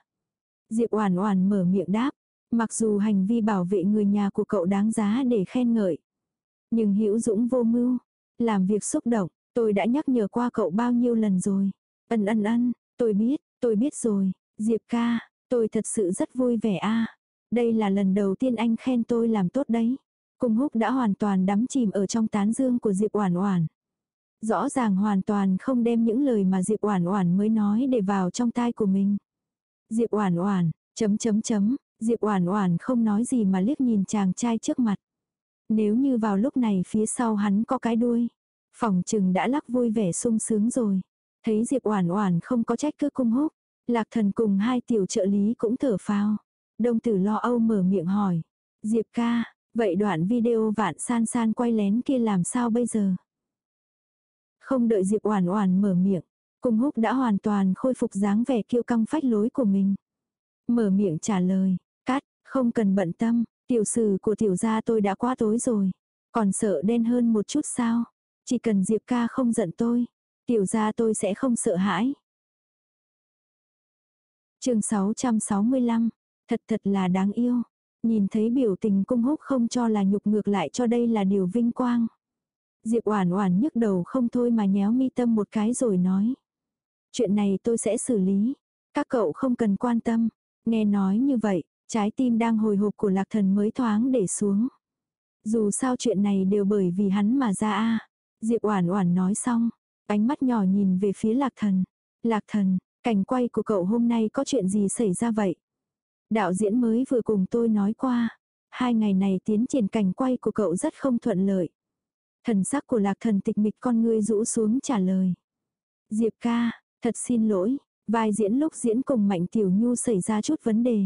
Diệp Oản Oản mở miệng đáp, mặc dù hành vi bảo vệ người nhà của cậu đáng giá để khen ngợi, nhưng Hữu Dũng vô mưu, làm việc xúc động, tôi đã nhắc nhở qua cậu bao nhiêu lần rồi. Ân ân ân, tôi biết, tôi biết rồi, Diệp ca, tôi thật sự rất vui vẻ a. Đây là lần đầu tiên anh khen tôi làm tốt đấy. Cung húc đã hoàn toàn đắm chìm ở trong tán dương của Diệp Oản Oản. Rõ ràng hoàn toàn không đem những lời mà Diệp Oản Oản mới nói để vào trong tai của mình. Diệp Oản Oản, chấm chấm chấm, Diệp Oản Oản không nói gì mà liếc nhìn chàng trai trước mặt. Nếu như vào lúc này phía sau hắn có cái đuôi, phòng trừng đã lắc vui vẻ sung sướng rồi. Thấy Diệp Oản Oản không có trách cứ cung húc, Lạc Thần cùng hai tiểu trợ lý cũng thở phào. Đông Tử lo âu mở miệng hỏi, "Diệp ca, Vậy đoạn video vạn san san quay lén kia làm sao bây giờ? Không đợi Diệp Oản Oản mở miệng, Cung Húc đã hoàn toàn khôi phục dáng vẻ kiêu căng phách lối của mình. Mở miệng trả lời, "Cát, không cần bận tâm, tiểu sử của tiểu gia tôi đã quá tối rồi, còn sợ đen hơn một chút sao? Chỉ cần Diệp ca không giận tôi, tiểu gia tôi sẽ không sợ hãi." Chương 665, thật thật là đáng yêu. Nhìn thấy biểu tình cung húc không cho là nhục ngược lại cho đây là điều vinh quang. Diệp Oản Oản nhức đầu không thôi mà nhéo mi tâm một cái rồi nói. Chuyện này tôi sẽ xử lý. Các cậu không cần quan tâm. Nghe nói như vậy, trái tim đang hồi hộp của lạc thần mới thoáng để xuống. Dù sao chuyện này đều bởi vì hắn mà ra a Diệp Oản Oản nói xong, ánh mắt nhỏ nhìn về phía lạc thần. Lạc thần, cảnh quay của cậu hôm nay có chuyện gì xảy ra vậy? Đạo diễn mới vừa cùng tôi nói qua, hai ngày này tiến triển cảnh quay của cậu rất không thuận lợi. Thần sắc của lạc thần tịch mịch con ngươi rũ xuống trả lời. Diệp ca, thật xin lỗi, vai diễn lúc diễn cùng Mạnh Tiểu Nhu xảy ra chút vấn đề.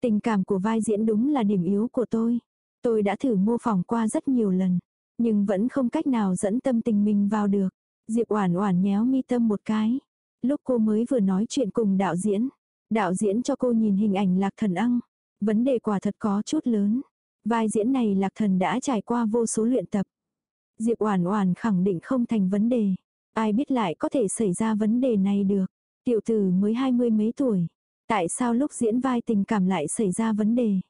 Tình cảm của vai diễn đúng là điểm yếu của tôi. Tôi đã thử mô phỏng qua rất nhiều lần, nhưng vẫn không cách nào dẫn tâm tình mình vào được. Diệp Oản Oản nhéo mi tâm một cái. Lúc cô mới vừa nói chuyện cùng đạo diễn, đạo diễn cho cô nhìn hình ảnh Lạc Thần Ăng. Vấn đề quả thật có chút lớn. Vai diễn này Lạc Thần đã trải qua vô số luyện tập. Diệp Oản Oản khẳng định không thành vấn đề. Ai biết lại có thể xảy ra vấn đề này được. Tiểu tử mới hai mươi mấy tuổi. Tại sao lúc diễn vai tình cảm lại xảy ra vấn đề?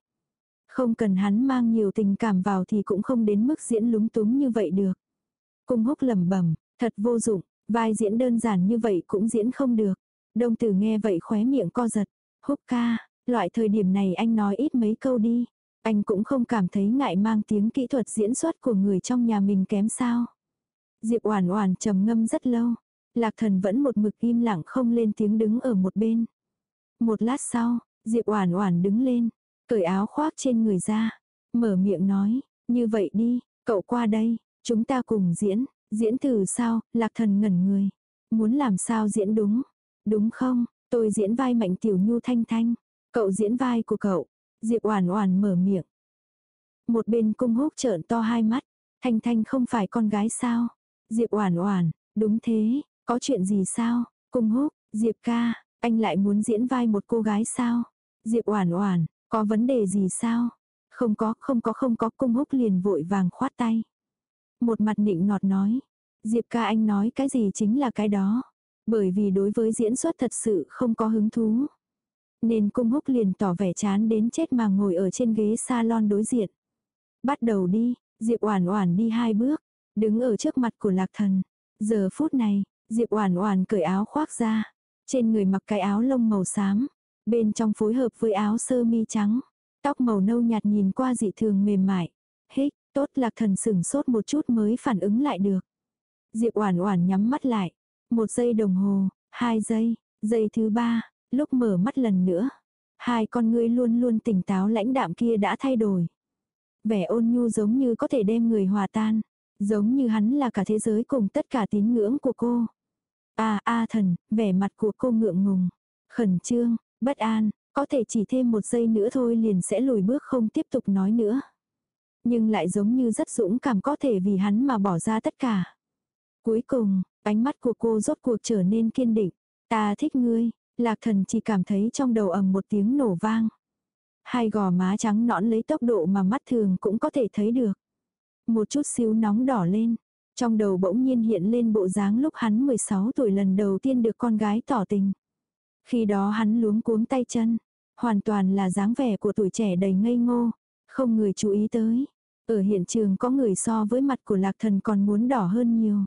Không cần hắn mang nhiều tình cảm vào thì cũng không đến mức diễn lúng túng như vậy được. Cung húc lẩm bẩm, thật vô dụng, vai diễn đơn giản như vậy cũng diễn không được. Đông tử nghe vậy khóe miệng co giật. Húc ca, loại thời điểm này anh nói ít mấy câu đi. Anh cũng không cảm thấy ngại mang tiếng kỹ thuật diễn xuất của người trong nhà mình kém sao. Diệp Oản Oản trầm ngâm rất lâu. Lạc Thần vẫn một mực im lặng không lên tiếng đứng ở một bên. Một lát sau, Diệp Oản Oản đứng lên, cởi áo khoác trên người ra, mở miệng nói, "Như vậy đi, cậu qua đây, chúng ta cùng diễn." Diễn thử sao? Lạc Thần ngẩn người. Muốn làm sao diễn đúng? Đúng không? Tôi diễn vai Mạnh Tiểu Nhu Thanh Thanh, cậu diễn vai của cậu. Diệp Oản Oản mở miệng. Một bên Cung Húc trợn to hai mắt, Thanh Thanh không phải con gái sao? Diệp Oản Oản, đúng thế, có chuyện gì sao? Cung Húc, Diệp ca, anh lại muốn diễn vai một cô gái sao? Diệp Oản Oản, có vấn đề gì sao? Không có, không có không có, Cung Húc liền vội vàng khoát tay. Một mặt nịnh nọt nói, Diệp ca anh nói cái gì chính là cái đó. Bởi vì đối với diễn xuất thật sự không có hứng thú. Nên cung húc liền tỏ vẻ chán đến chết mà ngồi ở trên ghế salon đối diện. Bắt đầu đi, Diệp Oản Oản đi hai bước, đứng ở trước mặt của Lạc Thần. Giờ phút này, Diệp Oản Oản cởi áo khoác ra, trên người mặc cái áo lông màu xám, bên trong phối hợp với áo sơ mi trắng, tóc màu nâu nhạt nhìn qua dị thường mềm mại. Hích, tốt Lạc Thần sửng sốt một chút mới phản ứng lại được. Diệp Oản Oản nhắm mắt lại, một giây đồng hồ, hai giây, giây thứ ba, lúc mở mắt lần nữa, hai con ngươi luôn luôn tỉnh táo lãnh đạm kia đã thay đổi. Vẻ ôn nhu giống như có thể đem người hòa tan, giống như hắn là cả thế giới cùng tất cả tín ngưỡng của cô. A a thần, vẻ mặt của cô ngượng ngùng, khẩn trương, bất an, có thể chỉ thêm một giây nữa thôi liền sẽ lùi bước không tiếp tục nói nữa. Nhưng lại giống như rất dũng cảm có thể vì hắn mà bỏ ra tất cả. Cuối cùng, ánh mắt của cô rốt cuộc trở nên kiên định. Ta thích ngươi, lạc thần chỉ cảm thấy trong đầu ầm một tiếng nổ vang. Hai gò má trắng nõn lấy tốc độ mà mắt thường cũng có thể thấy được. Một chút xíu nóng đỏ lên. Trong đầu bỗng nhiên hiện lên bộ dáng lúc hắn 16 tuổi lần đầu tiên được con gái tỏ tình. Khi đó hắn luống cuống tay chân. Hoàn toàn là dáng vẻ của tuổi trẻ đầy ngây ngô. Không người chú ý tới. Ở hiện trường có người so với mặt của lạc thần còn muốn đỏ hơn nhiều.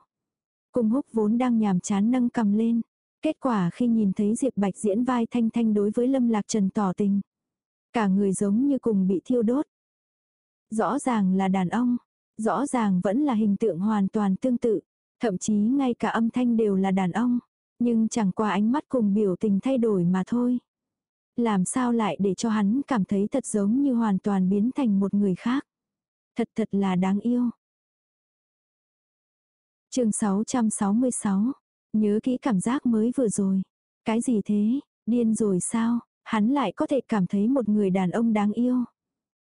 Cung húc vốn đang nhàm chán nâng cầm lên. Kết quả khi nhìn thấy Diệp Bạch diễn vai thanh thanh đối với Lâm Lạc Trần tỏ tình. Cả người giống như cùng bị thiêu đốt. Rõ ràng là đàn ông. Rõ ràng vẫn là hình tượng hoàn toàn tương tự. Thậm chí ngay cả âm thanh đều là đàn ông. Nhưng chẳng qua ánh mắt cùng biểu tình thay đổi mà thôi. Làm sao lại để cho hắn cảm thấy thật giống như hoàn toàn biến thành một người khác. Thật thật là đáng yêu chương 666. Nhớ kỹ cảm giác mới vừa rồi. Cái gì thế? Điên rồi sao? Hắn lại có thể cảm thấy một người đàn ông đáng yêu.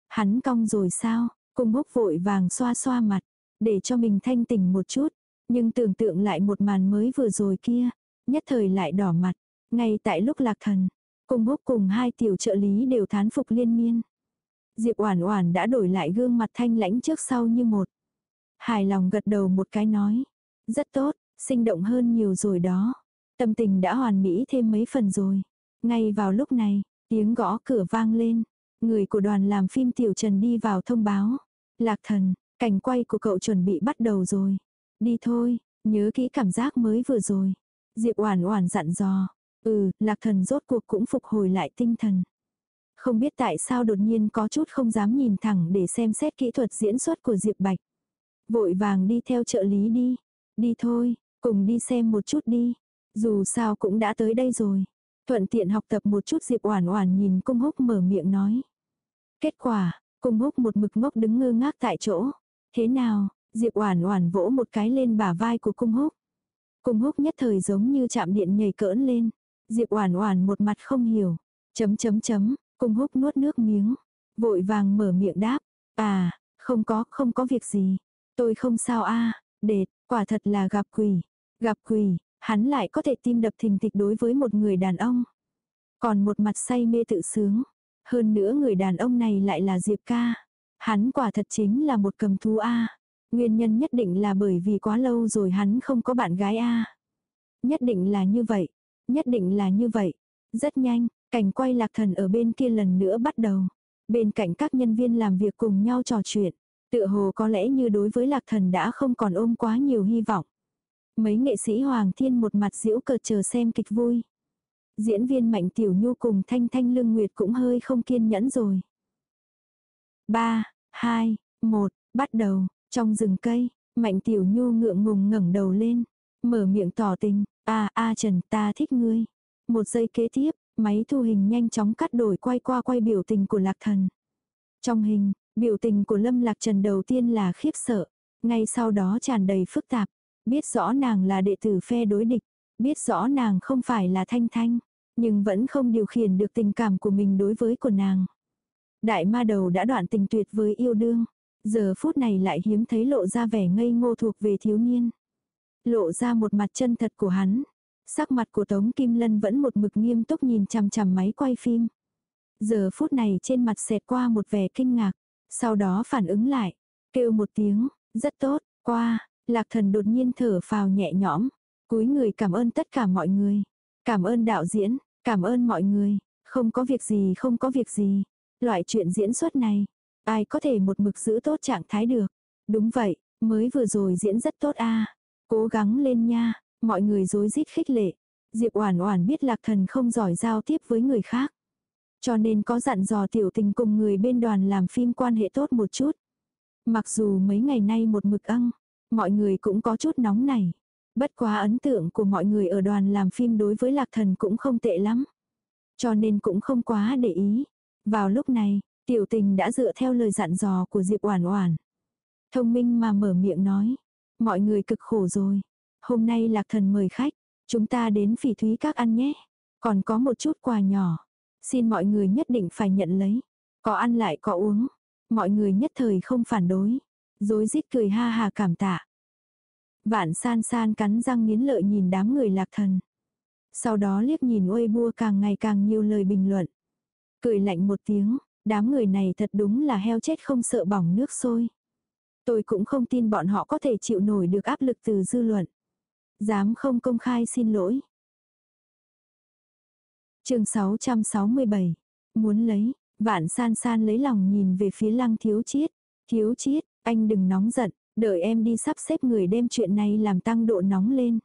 Hắn cong rồi sao? cùng húc vội vàng xoa xoa mặt. Để cho mình thanh tỉnh một chút. Nhưng tưởng tượng lại một màn mới vừa rồi kia. Nhất thời lại đỏ mặt. Ngay tại lúc lạc thần. Cung húc cùng hai tiểu trợ lý đều thán phục liên miên. Diệp Oản Oản đã đổi lại gương mặt thanh lãnh trước sau như một. Hài lòng gật đầu một cái nói, rất tốt, sinh động hơn nhiều rồi đó. Tâm tình đã hoàn mỹ thêm mấy phần rồi. Ngay vào lúc này, tiếng gõ cửa vang lên. Người của đoàn làm phim Tiểu Trần đi vào thông báo. Lạc thần, cảnh quay của cậu chuẩn bị bắt đầu rồi. Đi thôi, nhớ kỹ cảm giác mới vừa rồi. Diệp Oản Oản dặn dò. Ừ, Lạc thần rốt cuộc cũng phục hồi lại tinh thần. Không biết tại sao đột nhiên có chút không dám nhìn thẳng để xem xét kỹ thuật diễn xuất của Diệp Bạch. Vội vàng đi theo trợ lý đi. Đi thôi, cùng đi xem một chút đi. Dù sao cũng đã tới đây rồi. Thuận tiện học tập một chút Diệp Oản Oản nhìn Cung Húc mở miệng nói. Kết quả, Cung Húc một mực ngốc đứng ngơ ngác tại chỗ. Thế nào? Diệp Oản Oản vỗ một cái lên bả vai của Cung Húc. Cung Húc nhất thời giống như chạm điện nhảy cỡn lên. Diệp Oản Oản một mặt không hiểu. Chấm chấm chấm, Cung Húc nuốt nước miếng, vội vàng mở miệng đáp, "À, không có, không có việc gì. Tôi không sao a." À. Đệt, quả thật là gặp quỷ. Gặp quỷ, hắn lại có thể tim đập thình thịch đối với một người đàn ông. Còn một mặt say mê tự sướng. Hơn nữa người đàn ông này lại là Diệp ca. Hắn quả thật chính là một cầm thú A. Nguyên nhân nhất định là bởi vì quá lâu rồi hắn không có bạn gái A. Nhất định là như vậy. Nhất định là như vậy. Rất nhanh, cảnh quay lạc thần ở bên kia lần nữa bắt đầu. Bên cạnh các nhân viên làm việc cùng nhau trò chuyện. Tựa hồ có lẽ như đối với lạc thần đã không còn ôm quá nhiều hy vọng. Mấy nghệ sĩ Hoàng Thiên một mặt diễu cợt chờ xem kịch vui. Diễn viên Mạnh Tiểu Nhu cùng Thanh Thanh Lương Nguyệt cũng hơi không kiên nhẫn rồi. 3, 2, 1, bắt đầu, trong rừng cây, Mạnh Tiểu Nhu ngượng ngùng ngẩng đầu lên, mở miệng tỏ tình, a a Trần ta thích ngươi. Một giây kế tiếp, máy thu hình nhanh chóng cắt đổi quay qua quay biểu tình của Lạc Thần. Trong hình, biểu tình của Lâm Lạc Trần đầu tiên là khiếp sợ, ngay sau đó tràn đầy phức tạp, biết rõ nàng là đệ tử phe đối địch, biết rõ nàng không phải là Thanh Thanh, nhưng vẫn không điều khiển được tình cảm của mình đối với của nàng. Đại ma đầu đã đoạn tình tuyệt với yêu đương, giờ phút này lại hiếm thấy lộ ra vẻ ngây ngô thuộc về thiếu niên. Lộ ra một mặt chân thật của hắn. Sắc mặt của Tống Kim Lân vẫn một mực nghiêm túc nhìn chằm chằm máy quay phim. Giờ phút này trên mặt xẹt qua một vẻ kinh ngạc, sau đó phản ứng lại, kêu một tiếng, rất tốt, qua, lạc thần đột nhiên thở phào nhẹ nhõm, cúi người cảm ơn tất cả mọi người, cảm ơn đạo diễn, cảm ơn mọi người, không có việc gì không có việc gì, loại chuyện diễn xuất này, ai có thể một mực giữ tốt trạng thái được, đúng vậy, mới vừa rồi diễn rất tốt a cố gắng lên nha, mọi người rối rít khích lệ, Diệp Oản Oản biết Lạc Thần không giỏi giao tiếp với người khác. Cho nên có dặn dò tiểu tình cùng người bên đoàn làm phim quan hệ tốt một chút. Mặc dù mấy ngày nay một mực ăng, mọi người cũng có chút nóng này. Bất quá ấn tượng của mọi người ở đoàn làm phim đối với lạc thần cũng không tệ lắm. Cho nên cũng không quá để ý. Vào lúc này, tiểu tình đã dựa theo lời dặn dò của Diệp Oản Oản. Thông minh mà mở miệng nói. Mọi người cực khổ rồi. Hôm nay lạc thần mời khách. Chúng ta đến phỉ thúy các ăn nhé. Còn có một chút quà nhỏ. Xin mọi người nhất định phải nhận lấy. Có ăn lại có uống. Mọi người nhất thời không phản đối. Dối rít cười ha hà cảm tạ. Vạn san san cắn răng nghiến lợi nhìn đám người lạc thần. Sau đó liếc nhìn uê bua càng ngày càng nhiều lời bình luận. Cười lạnh một tiếng, đám người này thật đúng là heo chết không sợ bỏng nước sôi. Tôi cũng không tin bọn họ có thể chịu nổi được áp lực từ dư luận. Dám không công khai xin lỗi. chương 667. Muốn lấy, vạn san san lấy lòng nhìn về phía lăng thiếu chiết. Thiếu chiết, anh đừng nóng giận, đợi em đi sắp xếp người đem chuyện này làm tăng độ nóng lên.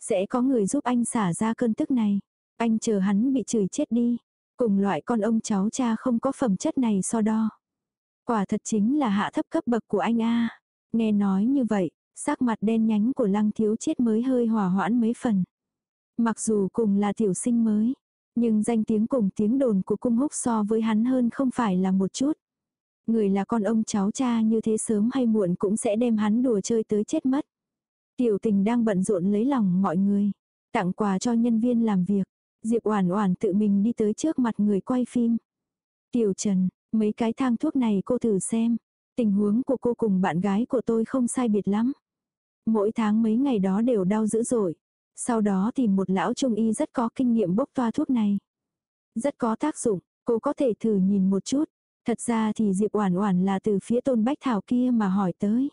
Sẽ có người giúp anh xả ra cơn tức này. Anh chờ hắn bị chửi chết đi. Cùng loại con ông cháu cha không có phẩm chất này so đo. Quả thật chính là hạ thấp cấp bậc của anh a. Nghe nói như vậy, sắc mặt đen nhánh của lăng thiếu chết mới hơi hòa hoãn mấy phần. Mặc dù cùng là tiểu sinh mới, nhưng danh tiếng cùng tiếng đồn của cung húc so với hắn hơn không phải là một chút. Người là con ông cháu cha như thế sớm hay muộn cũng sẽ đem hắn đùa chơi tới chết mất. Tiểu tình đang bận rộn lấy lòng mọi người. Tặng quà cho nhân viên làm việc. Diệp Oản Oản tự mình đi tới trước mặt người quay phim. Tiểu Trần, mấy cái thang thuốc này cô thử xem. Tình huống của cô cùng bạn gái của tôi không sai biệt lắm. Mỗi tháng mấy ngày đó đều đau dữ dội. Sau đó tìm một lão trung y rất có kinh nghiệm bốc toa thuốc này. Rất có tác dụng, cô có thể thử nhìn một chút. Thật ra thì Diệp Oản Oản là từ phía Tôn Bách Thảo kia mà hỏi tới.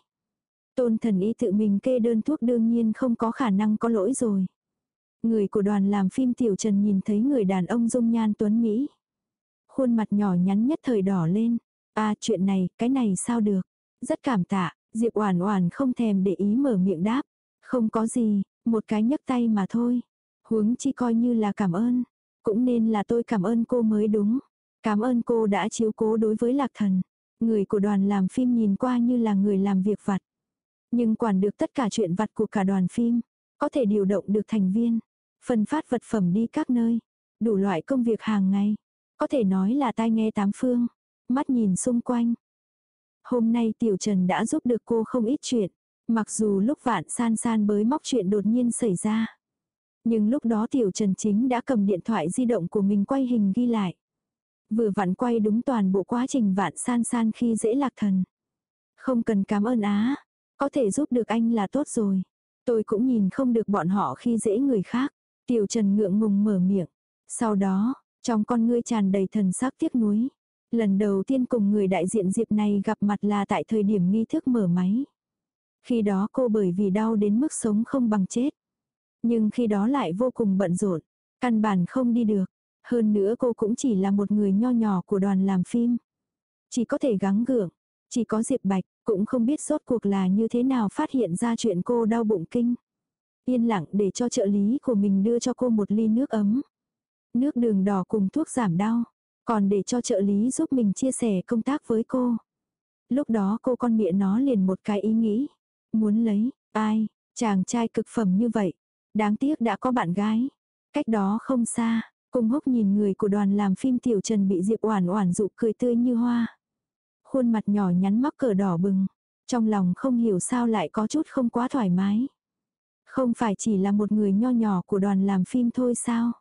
Tôn thần y tự mình kê đơn thuốc đương nhiên không có khả năng có lỗi rồi. Người của đoàn làm phim Tiểu Trần nhìn thấy người đàn ông dung nhan tuấn Mỹ. Khuôn mặt nhỏ nhắn nhất thời đỏ lên. À chuyện này, cái này sao được. Rất cảm tạ, Diệp Oản Oản không thèm để ý mở miệng đáp. Không có gì, một cái nhấc tay mà thôi. Huống chi coi như là cảm ơn. Cũng nên là tôi cảm ơn cô mới đúng. Cảm ơn cô đã chiếu cố đối với lạc thần. Người của đoàn làm phim nhìn qua như là người làm việc vặt. Nhưng quản được tất cả chuyện vặt của cả đoàn phim. Có thể điều động được thành viên. Phân phát vật phẩm đi các nơi. Đủ loại công việc hàng ngày. Có thể nói là tai nghe tám phương. Mắt nhìn xung quanh. Hôm nay Tiểu Trần đã giúp được cô không ít chuyện. Mặc dù lúc vạn san san bới móc chuyện đột nhiên xảy ra. Nhưng lúc đó Tiểu Trần chính đã cầm điện thoại di động của mình quay hình ghi lại. Vừa vặn quay đúng toàn bộ quá trình vạn san san khi dễ lạc thần. Không cần cảm ơn á. Có thể giúp được anh là tốt rồi. Tôi cũng nhìn không được bọn họ khi dễ người khác. Tiểu Trần ngượng ngùng mở miệng. Sau đó, trong con ngươi tràn đầy thần sắc tiếc nuối. Lần đầu tiên cùng người đại diện Diệp này gặp mặt là tại thời điểm nghi thức mở máy. Khi đó cô bởi vì đau đến mức sống không bằng chết. Nhưng khi đó lại vô cùng bận rộn, căn bản không đi được. Hơn nữa cô cũng chỉ là một người nho nhỏ của đoàn làm phim. Chỉ có thể gắng gượng, chỉ có Diệp Bạch cũng không biết rốt cuộc là như thế nào phát hiện ra chuyện cô đau bụng kinh. Yên lặng để cho trợ lý của mình đưa cho cô một ly nước ấm. Nước đường đỏ cùng thuốc giảm đau. Còn để cho trợ lý giúp mình chia sẻ công tác với cô. Lúc đó cô con mịa nó liền một cái ý nghĩ. Muốn lấy, ai, chàng trai cực phẩm như vậy. Đáng tiếc đã có bạn gái. Cách đó không xa, cung húc nhìn người của đoàn làm phim Tiểu Trần bị Diệp Oản Oản dụ cười tươi như hoa. Khuôn mặt nhỏ nhắn mắc cờ đỏ bừng. Trong lòng không hiểu sao lại có chút không quá thoải mái. Không phải chỉ là một người nho nhỏ của đoàn làm phim thôi sao?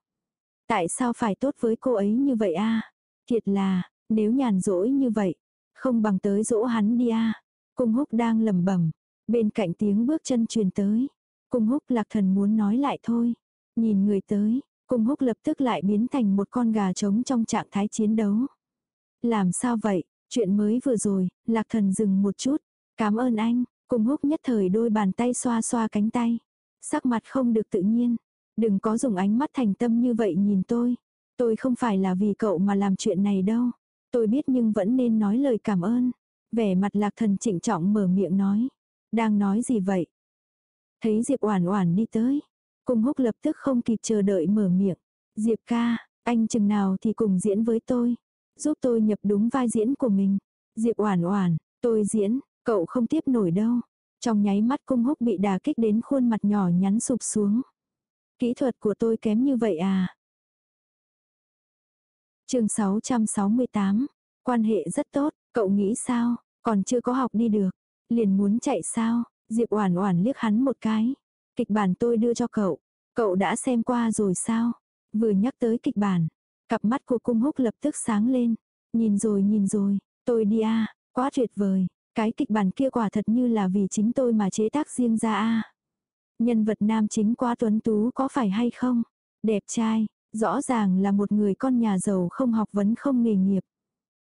Tại sao phải tốt với cô ấy như vậy a? Thiệt là, nếu nhàn rỗi như vậy, không bằng tới dỗ hắn đi a. Cung húc đang lẩm bẩm, bên cạnh tiếng bước chân truyền tới. Cung húc lạc thần muốn nói lại thôi. Nhìn người tới, cung húc lập tức lại biến thành một con gà trống trong trạng thái chiến đấu. Làm sao vậy, chuyện mới vừa rồi, lạc thần dừng một chút. Cảm ơn anh, cung húc nhất thời đôi bàn tay xoa xoa cánh tay. Sắc mặt không được tự nhiên. Đừng có dùng ánh mắt thành tâm như vậy nhìn tôi. Tôi không phải là vì cậu mà làm chuyện này đâu. Tôi biết nhưng vẫn nên nói lời cảm ơn. Vẻ mặt lạc thần trịnh trọng mở miệng nói. Đang nói gì vậy? Thấy Diệp Oản Oản đi tới, Cung Húc lập tức không kịp chờ đợi mở miệng. "Diệp ca, anh chừng nào thì cùng diễn với tôi, giúp tôi nhập đúng vai diễn của mình." Diệp Oản Oản, "Tôi diễn, cậu không tiếp nổi đâu." Trong nháy mắt Cung Húc bị đà kích đến khuôn mặt nhỏ nhắn sụp xuống. "Kỹ thuật của tôi kém như vậy à?" Chương 668. Quan hệ rất tốt, cậu nghĩ sao? Còn chưa có học đi được, liền muốn chạy sao? Diệp Oản Oản liếc hắn một cái. Kịch bản tôi đưa cho cậu, cậu đã xem qua rồi sao? Vừa nhắc tới kịch bản, cặp mắt của Cung Húc lập tức sáng lên. Nhìn rồi nhìn rồi, tôi đi a, quá tuyệt vời, cái kịch bản kia quả thật như là vì chính tôi mà chế tác riêng ra a. Nhân vật nam chính quá tuấn tú có phải hay không? Đẹp trai, rõ ràng là một người con nhà giàu không học vấn không nghề nghiệp.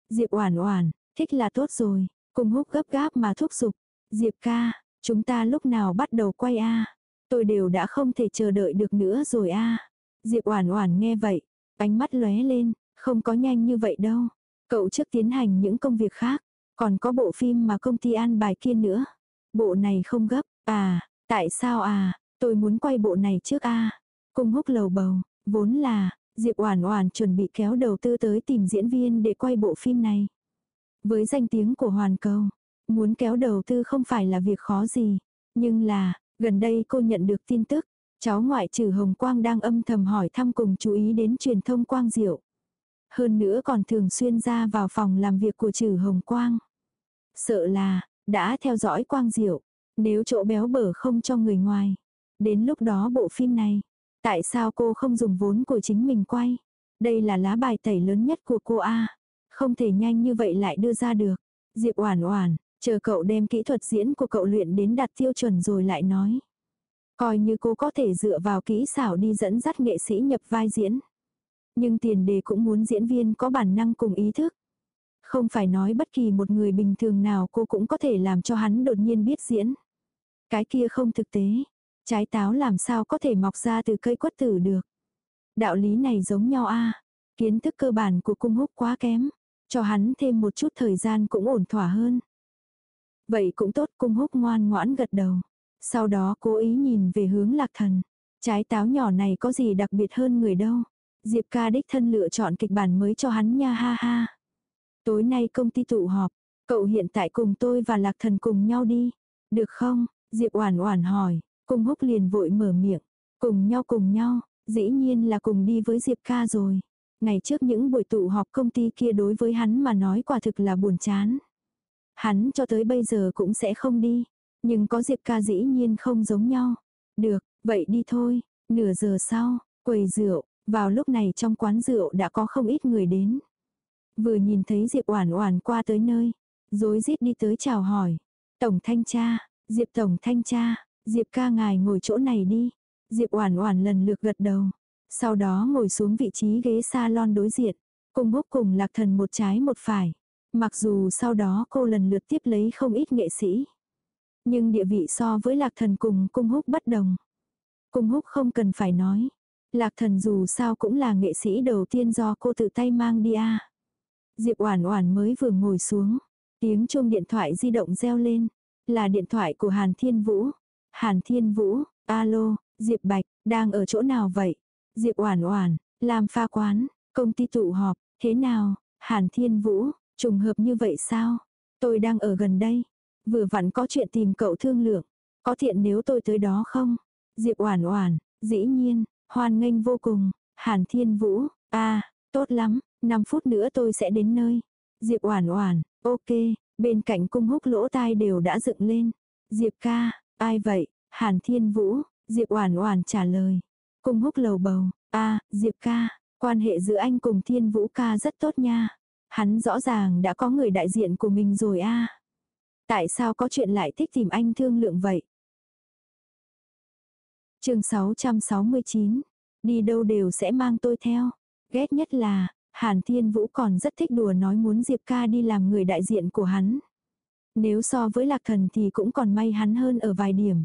Diệp Oản Oản, thích là tốt rồi, cùng Húc gấp gáp mà thúc giục, "Diệp ca, Chúng ta lúc nào bắt đầu quay a Tôi đều đã không thể chờ đợi được nữa rồi a Diệp Oản Oản nghe vậy, ánh mắt lóe lên, không có nhanh như vậy đâu. Cậu trước tiến hành những công việc khác, còn có bộ phim mà công ty an bài kia nữa. Bộ này không gấp, à, tại sao à, tôi muốn quay bộ này trước a. Cung húc lầu bầu, vốn là, Diệp Oản Oản chuẩn bị kéo đầu tư tới tìm diễn viên để quay bộ phim này. Với danh tiếng của Hoàn Cầu, Muốn kéo đầu tư không phải là việc khó gì. Nhưng là, gần đây cô nhận được tin tức, cháu ngoại trừ Hồng Quang đang âm thầm hỏi thăm cùng chú ý đến truyền thông Quang Diệu. Hơn nữa còn thường xuyên ra vào phòng làm việc của trừ Hồng Quang. Sợ là, đã theo dõi Quang Diệu, nếu chỗ béo bở không cho người ngoài. Đến lúc đó bộ phim này, tại sao cô không dùng vốn của chính mình quay? Đây là lá bài tẩy lớn nhất của cô A. Không thể nhanh như vậy lại đưa ra được. Diệp Oản Oản, Chờ cậu đem kỹ thuật diễn của cậu luyện đến đạt tiêu chuẩn rồi lại nói. Coi như cô có thể dựa vào kỹ xảo đi dẫn dắt nghệ sĩ nhập vai diễn. Nhưng tiền đề cũng muốn diễn viên có bản năng cùng ý thức. Không phải nói bất kỳ một người bình thường nào cô cũng có thể làm cho hắn đột nhiên biết diễn. Cái kia không thực tế. Trái táo làm sao có thể mọc ra từ cây quất tử được. Đạo lý này giống nhau a Kiến thức cơ bản của cung húc quá kém. Cho hắn thêm một chút thời gian cũng ổn thỏa hơn. Vậy cũng tốt, cung húc ngoan ngoãn gật đầu. Sau đó cố ý nhìn về hướng lạc thần. Trái táo nhỏ này có gì đặc biệt hơn người đâu. Diệp ca đích thân lựa chọn kịch bản mới cho hắn nha ha ha. Tối nay công ty tụ họp. Cậu hiện tại cùng tôi và lạc thần cùng nhau đi. Được không? Diệp oản oản hỏi. Cung húc liền vội mở miệng. Cùng nhau cùng nhau. Dĩ nhiên là cùng đi với Diệp ca rồi. Ngày trước những buổi tụ họp công ty kia đối với hắn mà nói quả thực là buồn chán. Hắn cho tới bây giờ cũng sẽ không đi. Nhưng có Diệp ca dĩ nhiên không giống nhau. Được, vậy đi thôi. Nửa giờ sau, quầy rượu, vào lúc này trong quán rượu đã có không ít người đến. Vừa nhìn thấy Diệp Oản Oản qua tới nơi, rối rít đi tới chào hỏi. Tổng thanh tra, Diệp tổng thanh tra, Diệp ca ngài ngồi chỗ này đi. Diệp Oản Oản lần lượt gật đầu. Sau đó ngồi xuống vị trí ghế salon đối diện. Cùng húc cùng lạc thần một trái một phải. Mặc dù sau đó cô lần lượt tiếp lấy không ít nghệ sĩ. Nhưng địa vị so với lạc thần cùng cung húc bất đồng. Cung húc không cần phải nói. Lạc thần dù sao cũng là nghệ sĩ đầu tiên do cô tự tay mang đi à. Diệp Oản Oản mới vừa ngồi xuống, tiếng chuông điện thoại di động reo lên, là điện thoại của Hàn Thiên Vũ. Hàn Thiên Vũ, alo, Diệp Bạch, đang ở chỗ nào vậy? Diệp Oản Oản, làm pha quán, công ty tụ họp, thế nào? Hàn Thiên Vũ, trùng hợp như vậy sao? Tôi đang ở gần đây, vừa vặn có chuyện tìm cậu thương lượng, có tiện nếu tôi tới đó không? Diệp Oản Oản, dĩ nhiên, hoan nghênh vô cùng. Hàn Thiên Vũ, a, à, tốt lắm, 5 phút nữa tôi sẽ đến nơi. Diệp Oản Oản, ok, bên cạnh cung húc lỗ tai đều đã dựng lên. Diệp ca, ai vậy? Hàn Thiên Vũ, Diệp Oản Oản trả lời. Cung húc lầu bầu, a, Diệp ca, quan hệ giữa anh cùng Thiên Vũ ca rất tốt nha. Hắn rõ ràng đã có người đại diện của mình rồi a. Tại sao có chuyện lại thích tìm anh thương lượng vậy? Chương 669. Đi đâu đều sẽ mang tôi theo. Ghét nhất là, Hàn Thiên Vũ còn rất thích đùa nói muốn Diệp ca đi làm người đại diện của hắn. Nếu so với lạc thần thì cũng còn may hắn hơn ở vài điểm.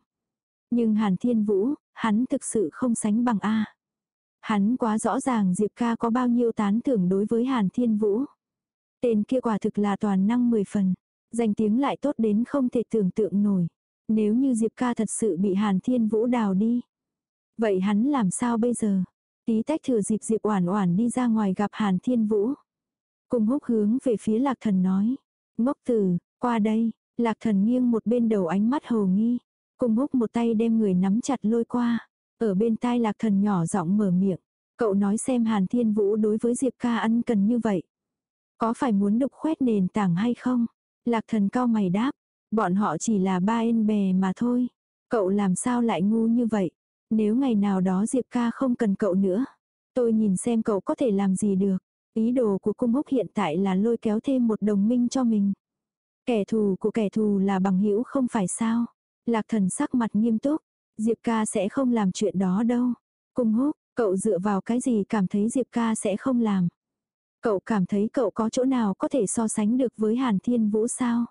Nhưng Hàn Thiên Vũ, hắn thực sự không sánh bằng A. Hắn quá rõ ràng Diệp ca có bao nhiêu tán thưởng đối với Hàn Thiên Vũ. Tên kia quả thực là toàn năng 10 phần. Danh tiếng lại tốt đến không thể tưởng tượng nổi. Nếu như Diệp ca thật sự bị Hàn Thiên Vũ đào đi. Vậy hắn làm sao bây giờ? Tí tách thừa dịp Diệp Oản Oản đi ra ngoài gặp Hàn Thiên Vũ. Cùng húc hướng về phía Lạc Thần nói. Ngốc tử, qua đây. Lạc Thần nghiêng một bên đầu ánh mắt hồ nghi. Cùng húc một tay đem người nắm chặt lôi qua. Ở bên tai Lạc Thần nhỏ giọng mở miệng. Cậu nói xem Hàn Thiên Vũ đối với Diệp ca ân cần như vậy. Có phải muốn đục khoét nền tảng hay không? Lạc Thần cao mày đáp. Bọn họ chỉ là ba em bè mà thôi. Cậu làm sao lại ngu như vậy? Nếu ngày nào đó Diệp ca không cần cậu nữa, tôi nhìn xem cậu có thể làm gì được. Ý đồ của cung húc hiện tại là lôi kéo thêm một đồng minh cho mình. Kẻ thù của kẻ thù là bằng hữu không phải sao. Lạc thần sắc mặt nghiêm túc. Diệp ca sẽ không làm chuyện đó đâu. Cung húc, cậu dựa vào cái gì cảm thấy Diệp ca sẽ không làm. Cậu cảm thấy cậu có chỗ nào có thể so sánh được với Hàn Thiên Vũ sao?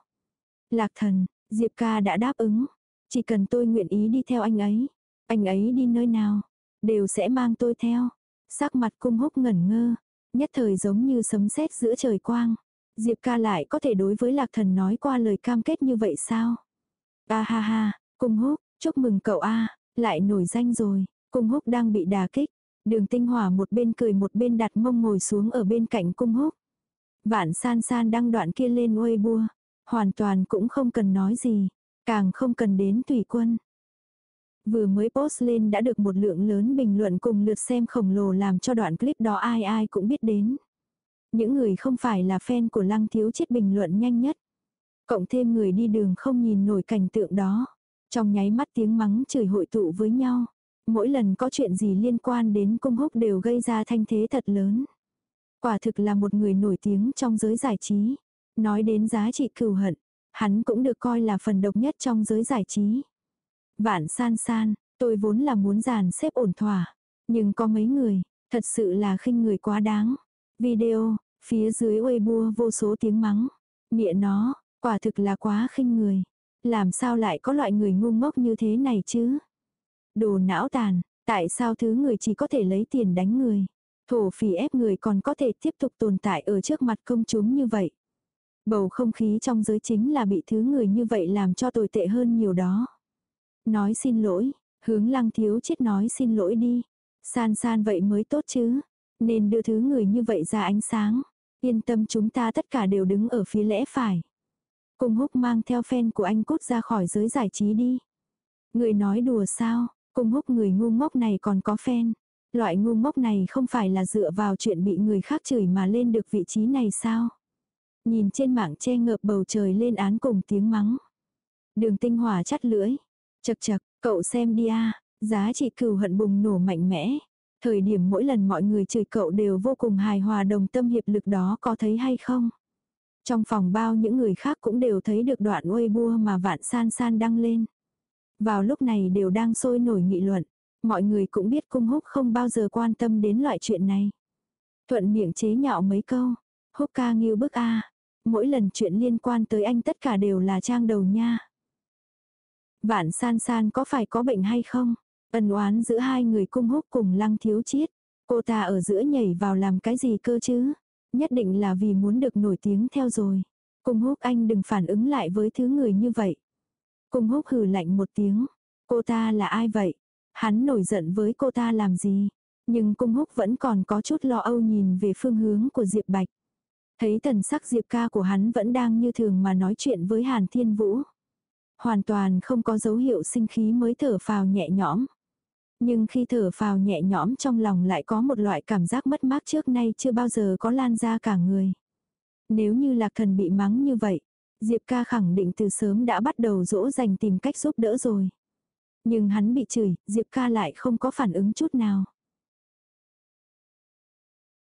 Lạc thần, Diệp ca đã đáp ứng. Chỉ cần tôi nguyện ý đi theo anh ấy. Anh ấy đi nơi nào, đều sẽ mang tôi theo. Sắc mặt cung húc ngẩn ngơ, nhất thời giống như sấm sét giữa trời quang. Diệp ca lại có thể đối với lạc thần nói qua lời cam kết như vậy sao? A ha ha, cung húc, chúc mừng cậu A, lại nổi danh rồi. Cung húc đang bị đà kích. Đường tinh hỏa một bên cười một bên đặt mông ngồi xuống ở bên cạnh cung húc. Vạn san san đăng đoạn kia lên uê bua. Hoàn toàn cũng không cần nói gì. Càng không cần đến tùy quân. Vừa mới post lên đã được một lượng lớn bình luận cùng lượt xem khổng lồ làm cho đoạn clip đó ai ai cũng biết đến. Những người không phải là fan của lăng thiếu chết bình luận nhanh nhất. Cộng thêm người đi đường không nhìn nổi cảnh tượng đó. Trong nháy mắt tiếng mắng chửi hội tụ với nhau. Mỗi lần có chuyện gì liên quan đến cung húc đều gây ra thanh thế thật lớn. Quả thực là một người nổi tiếng trong giới giải trí. Nói đến giá trị cừu hận, hắn cũng được coi là phần độc nhất trong giới giải trí. Vạn san san, tôi vốn là muốn dàn xếp ổn thỏa. Nhưng có mấy người, thật sự là khinh người quá đáng. Video, phía dưới Weibo vô số tiếng mắng. Mịa nó, quả thực là quá khinh người. Làm sao lại có loại người ngu ngốc như thế này chứ? Đồ não tàn, tại sao thứ người chỉ có thể lấy tiền đánh người? Thổ phỉ ép người còn có thể tiếp tục tồn tại ở trước mặt công chúng như vậy. Bầu không khí trong giới chính là bị thứ người như vậy làm cho tồi tệ hơn nhiều đó. Nói xin lỗi, hướng lăng thiếu chết nói xin lỗi đi. San san vậy mới tốt chứ. Nên đưa thứ người như vậy ra ánh sáng. Yên tâm chúng ta tất cả đều đứng ở phía lẽ phải. Cùng húc mang theo fan của anh cút ra khỏi giới giải trí đi. Người nói đùa sao, cùng húc người ngu ngốc này còn có fan. Loại ngu ngốc này không phải là dựa vào chuyện bị người khác chửi mà lên được vị trí này sao? Nhìn trên mạng che ngợp bầu trời lên án cùng tiếng mắng. Đường tinh hỏa chắt lưỡi. Chật chật, cậu xem đi a giá trị cừu hận bùng nổ mạnh mẽ. Thời điểm mỗi lần mọi người chửi cậu đều vô cùng hài hòa đồng tâm hiệp lực đó có thấy hay không? Trong phòng bao những người khác cũng đều thấy được đoạn Weibo bua mà vạn san san đăng lên. Vào lúc này đều đang sôi nổi nghị luận. Mọi người cũng biết cung húc không bao giờ quan tâm đến loại chuyện này. Thuận miệng chế nhạo mấy câu. Húc ca nghiêu bức a Mỗi lần chuyện liên quan tới anh tất cả đều là trang đầu nha. Vạn san san có phải có bệnh hay không? Ân oán giữa hai người cung húc cùng lăng thiếu chiết. Cô ta ở giữa nhảy vào làm cái gì cơ chứ? Nhất định là vì muốn được nổi tiếng theo rồi. Cung húc anh đừng phản ứng lại với thứ người như vậy. Cung húc hừ lạnh một tiếng. Cô ta là ai vậy? Hắn nổi giận với cô ta làm gì? Nhưng cung húc vẫn còn có chút lo âu nhìn về phương hướng của Diệp Bạch. Thấy thần sắc Diệp ca của hắn vẫn đang như thường mà nói chuyện với Hàn Thiên Vũ. Hoàn toàn không có dấu hiệu sinh khí mới thở phào nhẹ nhõm. Nhưng khi thở phào nhẹ nhõm trong lòng lại có một loại cảm giác mất mát trước nay chưa bao giờ có lan ra cả người. Nếu như lạc thần bị mắng như vậy, Diệp ca khẳng định từ sớm đã bắt đầu dỗ dành tìm cách giúp đỡ rồi. Nhưng hắn bị chửi, Diệp ca lại không có phản ứng chút nào.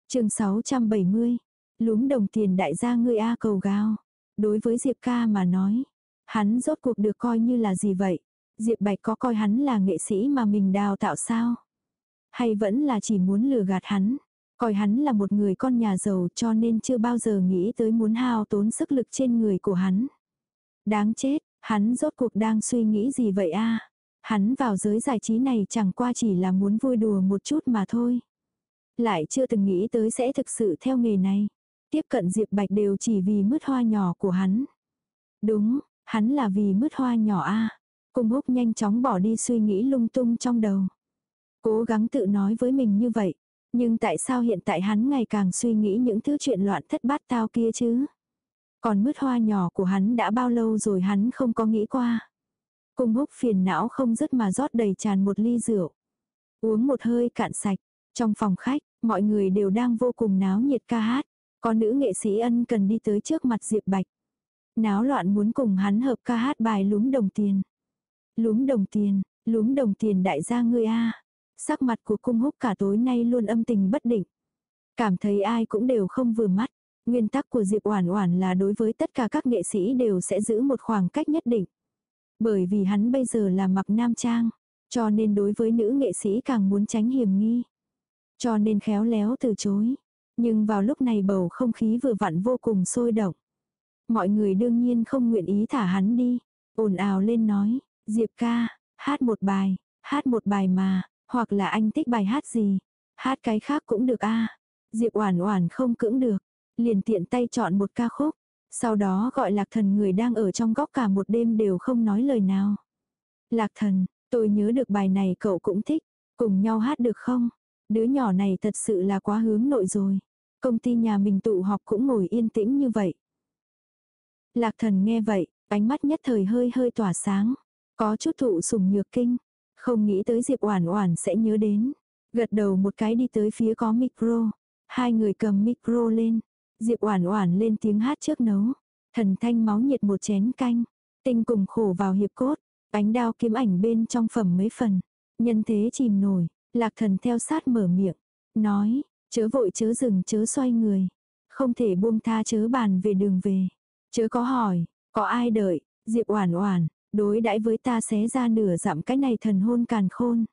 chương 670, lúm đồng tiền đại gia ngươi A cầu gao. Đối với Diệp ca mà nói, hắn rốt cuộc được coi như là gì vậy? Diệp Bạch có coi hắn là nghệ sĩ mà mình đào tạo sao? Hay vẫn là chỉ muốn lừa gạt hắn? Coi hắn là một người con nhà giàu cho nên chưa bao giờ nghĩ tới muốn hao tốn sức lực trên người của hắn. Đáng chết, hắn rốt cuộc đang suy nghĩ gì vậy a? Hắn vào giới giải trí này chẳng qua chỉ là muốn vui đùa một chút mà thôi. Lại chưa từng nghĩ tới sẽ thực sự theo nghề này. Tiếp cận Diệp Bạch đều chỉ vì mứt hoa nhỏ của hắn. Đúng, hắn là vì mứt hoa nhỏ a. Cung húc nhanh chóng bỏ đi suy nghĩ lung tung trong đầu. Cố gắng tự nói với mình như vậy. Nhưng tại sao hiện tại hắn ngày càng suy nghĩ những thứ chuyện loạn thất bát tao kia chứ? Còn mứt hoa nhỏ của hắn đã bao lâu rồi hắn không có nghĩ qua. Cung húc phiền não không dứt mà rót đầy tràn một ly rượu. Uống một hơi cạn sạch. Trong phòng khách, mọi người đều đang vô cùng náo nhiệt ca hát. Có nữ nghệ sĩ ân cần đi tới trước mặt Diệp Bạch. Náo loạn muốn cùng hắn hợp ca hát bài lúm đồng tiền. Lúm đồng tiền, lúm đồng tiền đại gia ngươi a. Sắc mặt của cung húc cả tối nay luôn âm tình bất định. Cảm thấy ai cũng đều không vừa mắt. Nguyên tắc của Diệp Oản Oản là đối với tất cả các nghệ sĩ đều sẽ giữ một khoảng cách nhất định. Bởi vì hắn bây giờ là mặc nam trang, cho nên đối với nữ nghệ sĩ càng muốn tránh hiểm nghi. Cho nên khéo léo từ chối. Nhưng vào lúc này bầu không khí vừa vặn vô cùng sôi động. Mọi người đương nhiên không nguyện ý thả hắn đi. ồn ào lên nói, Diệp ca, hát một bài, hát một bài mà, hoặc là anh thích bài hát gì, hát cái khác cũng được a. Diệp Oản Oản không cưỡng được, liền tiện tay chọn một ca khúc, sau đó gọi Lạc Thần người đang ở trong góc cả một đêm đều không nói lời nào. Lạc Thần, tôi nhớ được bài này cậu cũng thích, cùng nhau hát được không? Đứa nhỏ này thật sự là quá hướng nội rồi. Công ty nhà mình tụ họp cũng ngồi yên tĩnh như vậy. Lạc Thần nghe vậy, ánh mắt nhất thời hơi hơi tỏa sáng. Có chút thụ sùng nhược kinh. Không nghĩ tới Diệp Oản Oản sẽ nhớ đến. Gật đầu một cái đi tới phía có micro. Hai người cầm micro lên. Diệp Oản Oản lên tiếng hát trước nấu. Thần thanh máu nhiệt một chén canh. Tinh cùng khổ vào hiệp cốt. Ánh đao kiếm ảnh bên trong phẩm mấy phần. Nhân thế chìm nổi. Lạc thần theo sát mở miệng. Nói. Chớ vội chớ dừng chớ xoay người. Không thể buông tha chớ bàn về đường về. Chớ có hỏi. Có ai đợi. Diệp Oản Oản đối đãi với ta xé ra nửa dặm cái này thần hôn càn khôn.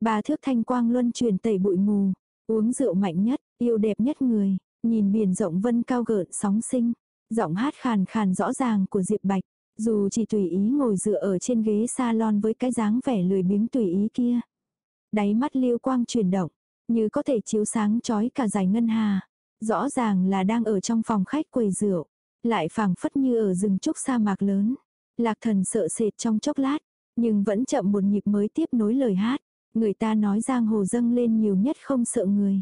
Bà thước thanh quang luân truyền tẩy bụi mù, uống rượu mạnh nhất, yêu đẹp nhất người, nhìn biển rộng vân cao gợn sóng sinh, giọng hát khàn khàn rõ ràng của Diệp Bạch, dù chỉ tùy ý ngồi dựa ở trên ghế salon với cái dáng vẻ lười biếng tùy ý kia. Đáy mắt liêu quang chuyển động, như có thể chiếu sáng chói cả dải ngân hà, rõ ràng là đang ở trong phòng khách quầy rượu, lại phảng phất như ở rừng trúc sa mạc lớn. Lạc thần sợ sệt trong chốc lát, nhưng vẫn chậm một nhịp mới tiếp nối lời hát. Người ta nói giang hồ dâng lên nhiều nhất không sợ người.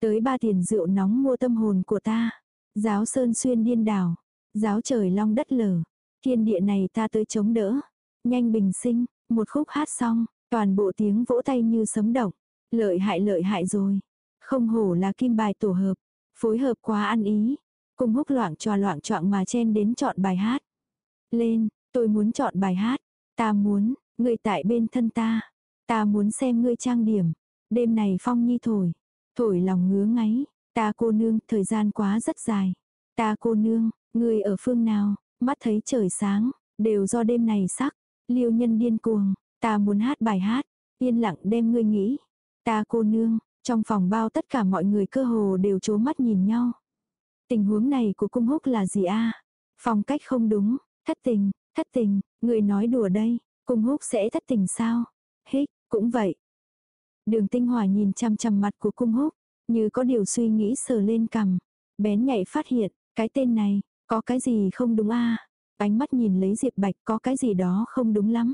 Tới ba tiền rượu nóng mua tâm hồn của ta. Giáo sơn xuyên điên đảo. Giáo trời long đất lở. Thiên địa này ta tới chống đỡ. Nhanh bình sinh, một khúc hát xong, toàn bộ tiếng vỗ tay như sấm động. Lợi hại lợi hại rồi. Không hổ là kim bài tổ hợp. Phối hợp quá ăn ý cung húc loạn trò loạn trọng mà chen đến chọn bài hát. Lên, tôi muốn chọn bài hát. Ta muốn, người tại bên thân ta. Ta muốn xem ngươi trang điểm. Đêm này phong nhi thổi. Thổi lòng ngứa ngáy. Ta cô nương, thời gian quá rất dài. Ta cô nương, người ở phương nào, mắt thấy trời sáng, đều do đêm này sắc. Liêu nhân điên cuồng, ta muốn hát bài hát, yên lặng đem ngươi nghĩ. Ta cô nương, trong phòng bao tất cả mọi người cơ hồ đều chố mắt nhìn nhau. Tình huống này của cung húc là gì a Phong cách không đúng, thất tình, thất tình, người nói đùa đây, cung húc sẽ thất tình sao? Hích, cũng vậy. Đường tinh hòa nhìn chăm chăm mặt của cung húc, như có điều suy nghĩ sờ lên cằm. Bén nhạy phát hiện, cái tên này, có cái gì không đúng a Ánh mắt nhìn lấy Diệp Bạch có cái gì đó không đúng lắm.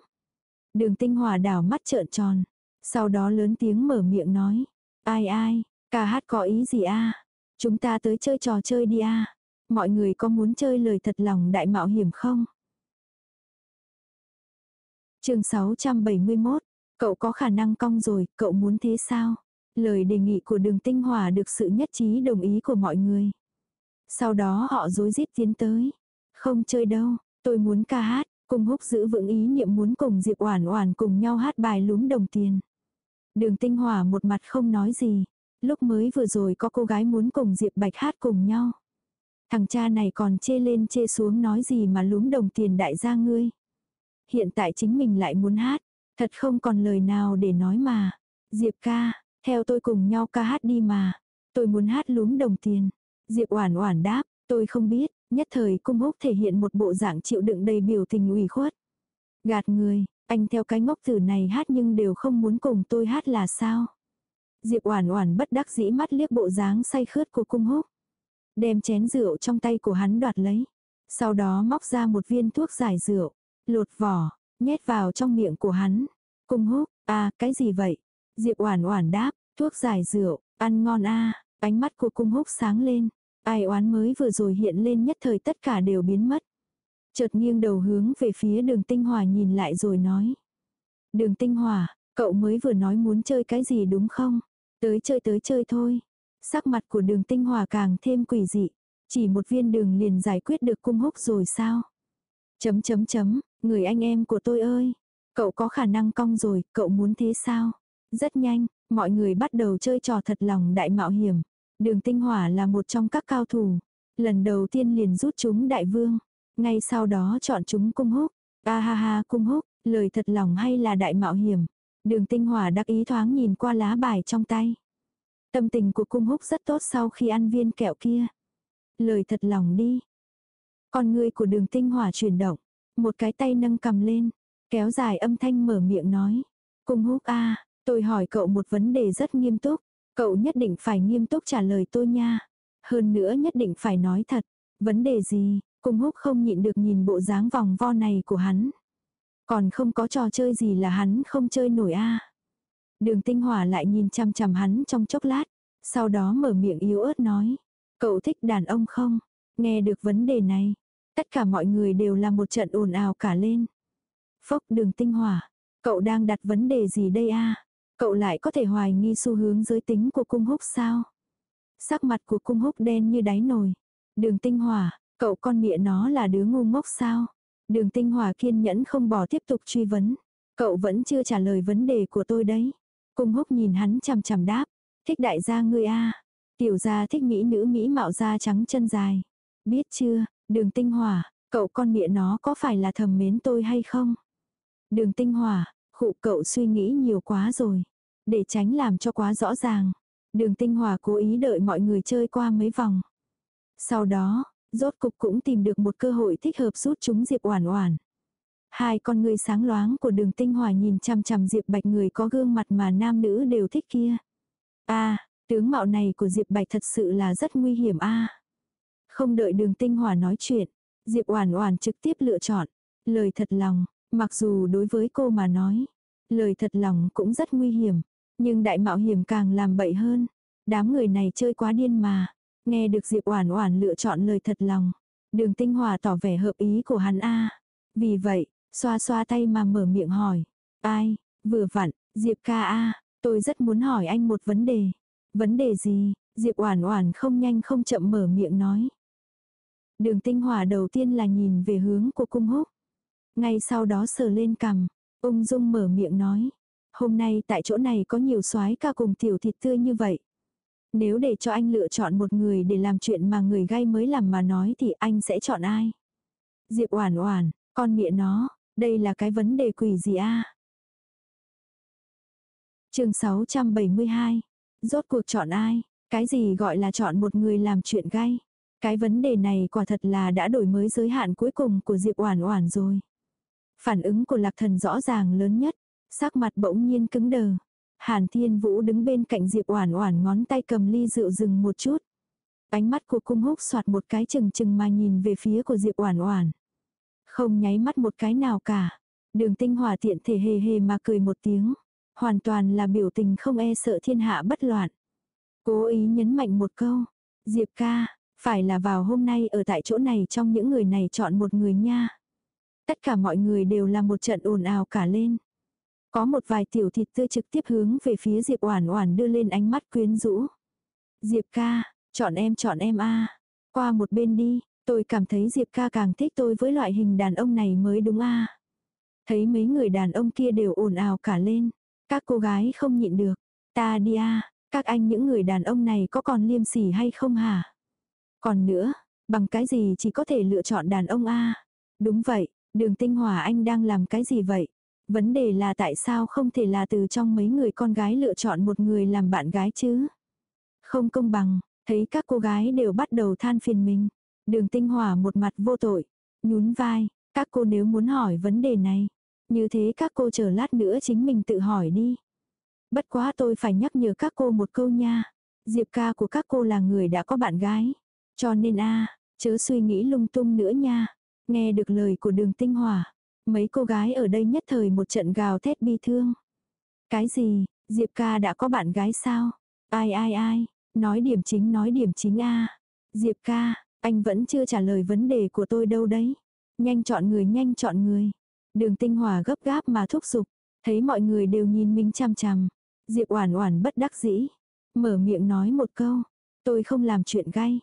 Đường tinh hòa đảo mắt trợn tròn. Sau đó lớn tiếng mở miệng nói. Ai ai, ca hát có ý gì a Chúng ta tới chơi trò chơi đi a Mọi người có muốn chơi lời thật lòng đại mạo hiểm không? chương 671, cậu có khả năng cong rồi, cậu muốn thế sao? Lời đề nghị của đường tinh hòa được sự nhất trí đồng ý của mọi người. Sau đó họ rối rít tiến tới. Không chơi đâu, tôi muốn ca hát, cùng húc giữ vững ý niệm muốn cùng Diệp Oản Oản cùng nhau hát bài lúm đồng tiền. Đường tinh hỏa một mặt không nói gì. Lúc mới vừa rồi có cô gái muốn cùng Diệp Bạch hát cùng nhau. Thằng cha này còn chê lên chê xuống nói gì mà lúm đồng tiền đại gia ngươi. Hiện tại chính mình lại muốn hát. Thật không còn lời nào để nói mà. Diệp ca, theo tôi cùng nhau ca hát đi mà. Tôi muốn hát lúm đồng tiền. Diệp oản oản đáp, tôi không biết, nhất thời cung húc thể hiện một bộ dạng chịu đựng đầy biểu tình ủy khuất. Gạt người, anh theo cái ngốc tử này hát nhưng đều không muốn cùng tôi hát là sao? Diệp Oản Oản bất đắc dĩ mắt liếc bộ dáng say khướt của Cung Húc, đem chén rượu trong tay của hắn đoạt lấy, sau đó móc ra một viên thuốc giải rượu, lột vỏ, nhét vào trong miệng của hắn. Cung Húc, "À, cái gì vậy?" Diệp Oản Oản đáp, "Thuốc giải rượu, ăn ngon a." Ánh mắt của Cung Húc sáng lên, ai oán mới vừa rồi hiện lên nhất thời tất cả đều biến mất chợt nghiêng đầu hướng về phía đường tinh hòa nhìn lại rồi nói. Đường tinh hòa, cậu mới vừa nói muốn chơi cái gì đúng không? Tới chơi tới chơi thôi. Sắc mặt của đường tinh hòa càng thêm quỷ dị. Chỉ một viên đường liền giải quyết được cung húc rồi sao? Chấm chấm chấm, người anh em của tôi ơi. Cậu có khả năng cong rồi, cậu muốn thế sao? Rất nhanh, mọi người bắt đầu chơi trò thật lòng đại mạo hiểm. Đường tinh hỏa là một trong các cao thủ. Lần đầu tiên liền rút chúng đại vương. Ngay sau đó chọn chúng cung húc. A ha ha cung húc, lời thật lòng hay là đại mạo hiểm. Đường tinh hỏa đắc ý thoáng nhìn qua lá bài trong tay. Tâm tình của cung húc rất tốt sau khi ăn viên kẹo kia. Lời thật lòng đi. Con người của đường tinh hỏa chuyển động. Một cái tay nâng cầm lên. Kéo dài âm thanh mở miệng nói. Cung húc a tôi hỏi cậu một vấn đề rất nghiêm túc. Cậu nhất định phải nghiêm túc trả lời tôi nha. Hơn nữa nhất định phải nói thật. Vấn đề gì, Cung húc không nhịn được nhìn bộ dáng vòng vo này của hắn. Còn không có trò chơi gì là hắn không chơi nổi a. Đường tinh hỏa lại nhìn chăm chăm hắn trong chốc lát. Sau đó mở miệng yếu ớt nói. Cậu thích đàn ông không? Nghe được vấn đề này. Tất cả mọi người đều là một trận ồn ào cả lên. Phốc đường tinh hỏa. Cậu đang đặt vấn đề gì đây a? Cậu lại có thể hoài nghi xu hướng giới tính của cung húc sao? Sắc mặt của cung húc đen như đáy nồi. Đường tinh hỏa, Cậu con mẹ nó là đứa ngu ngốc sao? Đường tinh hòa kiên nhẫn không bỏ tiếp tục truy vấn. Cậu vẫn chưa trả lời vấn đề của tôi đấy. Cung húc nhìn hắn chằm chằm đáp. Thích đại gia ngươi a Tiểu gia thích mỹ nữ mỹ mạo da trắng chân dài. Biết chưa, đường tinh hòa, cậu con mẹ nó có phải là thầm mến tôi hay không? Đường tinh hòa, khụ cậu suy nghĩ nhiều quá rồi. Để tránh làm cho quá rõ ràng. Đường tinh hòa cố ý đợi mọi người chơi qua mấy vòng. Sau đó, rốt cục cũng tìm được một cơ hội thích hợp rút chúng Diệp Oản Oản. Hai con người sáng loáng của Đường Tinh Hòa nhìn chằm chằm Diệp Bạch người có gương mặt mà nam nữ đều thích kia. A, tướng mạo này của Diệp Bạch thật sự là rất nguy hiểm a. Không đợi Đường Tinh Hòa nói chuyện, Diệp Oản Oản trực tiếp lựa chọn lời thật lòng, mặc dù đối với cô mà nói, lời thật lòng cũng rất nguy hiểm, nhưng đại mạo hiểm càng làm bậy hơn. Đám người này chơi quá điên mà. Nghe được Diệp Oản Oản lựa chọn lời thật lòng, Đường Tinh Hòa tỏ vẻ hợp ý của hắn a. Vì vậy, xoa xoa tay mà mở miệng hỏi, "Ai, vừa vặn, Diệp ca a, tôi rất muốn hỏi anh một vấn đề." "Vấn đề gì?" Diệp Oản Oản không nhanh không chậm mở miệng nói. Đường Tinh Hòa đầu tiên là nhìn về hướng của Cung Húc, ngay sau đó sờ lên cằm, ung dung mở miệng nói, "Hôm nay tại chỗ này có nhiều soái ca cùng tiểu thịt tươi như vậy, nếu để cho anh lựa chọn một người để làm chuyện mà người gay mới làm mà nói thì anh sẽ chọn ai? Diệp Oản Oản, con mẹ nó, Đây là cái vấn đề quỷ gì a? Chương 672. Rốt cuộc chọn ai? Cái gì gọi là chọn một người làm chuyện gay? Cái vấn đề này quả thật là đã đổi mới giới hạn cuối cùng của Diệp Oản Oản rồi. Phản ứng của Lạc Thần rõ ràng lớn nhất, sắc mặt bỗng nhiên cứng đờ. Hàn Thiên Vũ đứng bên cạnh Diệp Oản Oản ngón tay cầm ly rượu dừng một chút. Ánh mắt của cung húc soạt một cái chừng chừng mà nhìn về phía của Diệp Oản Oản. Không nháy mắt một cái nào cả. Đường tinh hòa tiện thể hề hề mà cười một tiếng. Hoàn toàn là biểu tình không e sợ thiên hạ bất loạn. Cố ý nhấn mạnh một câu. Diệp ca, phải là vào hôm nay ở tại chỗ này trong những người này chọn một người nha. Tất cả mọi người đều là một trận ồn ào cả lên. Có một vài tiểu thịt tươi trực tiếp hướng về phía Diệp Oản Oản đưa lên ánh mắt quyến rũ. Diệp ca, chọn em chọn em a. Qua một bên đi, tôi cảm thấy Diệp ca càng thích tôi với loại hình đàn ông này mới đúng a. Thấy mấy người đàn ông kia đều ồn ào cả lên. Các cô gái không nhịn được. Ta đi a, các anh những người đàn ông này có còn liêm sỉ hay không hả? Còn nữa, bằng cái gì chỉ có thể lựa chọn đàn ông a? Đúng vậy, đường tinh hòa anh đang làm cái gì vậy? Vấn đề là tại sao không thể là từ trong mấy người con gái lựa chọn một người làm bạn gái chứ? Không công bằng, thấy các cô gái đều bắt đầu than phiền mình. Đường tinh hỏa một mặt vô tội, nhún vai, các cô nếu muốn hỏi vấn đề này, như thế các cô chờ lát nữa chính mình tự hỏi đi. Bất quá tôi phải nhắc nhở các cô một câu nha. Diệp ca của các cô là người đã có bạn gái. Cho nên a chớ suy nghĩ lung tung nữa nha. Nghe được lời của đường tinh hỏa. Mấy cô gái ở đây nhất thời một trận gào thét bi thương. Cái gì, Diệp ca đã có bạn gái sao? Ai ai ai, nói điểm chính nói điểm chính a Diệp ca, anh vẫn chưa trả lời vấn đề của tôi đâu đấy. Nhanh chọn người nhanh chọn người. Đường tinh hòa gấp gáp mà thúc giục. Thấy mọi người đều nhìn mình chằm chằm. Diệp oản oản bất đắc dĩ. Mở miệng nói một câu. Tôi không làm chuyện gay.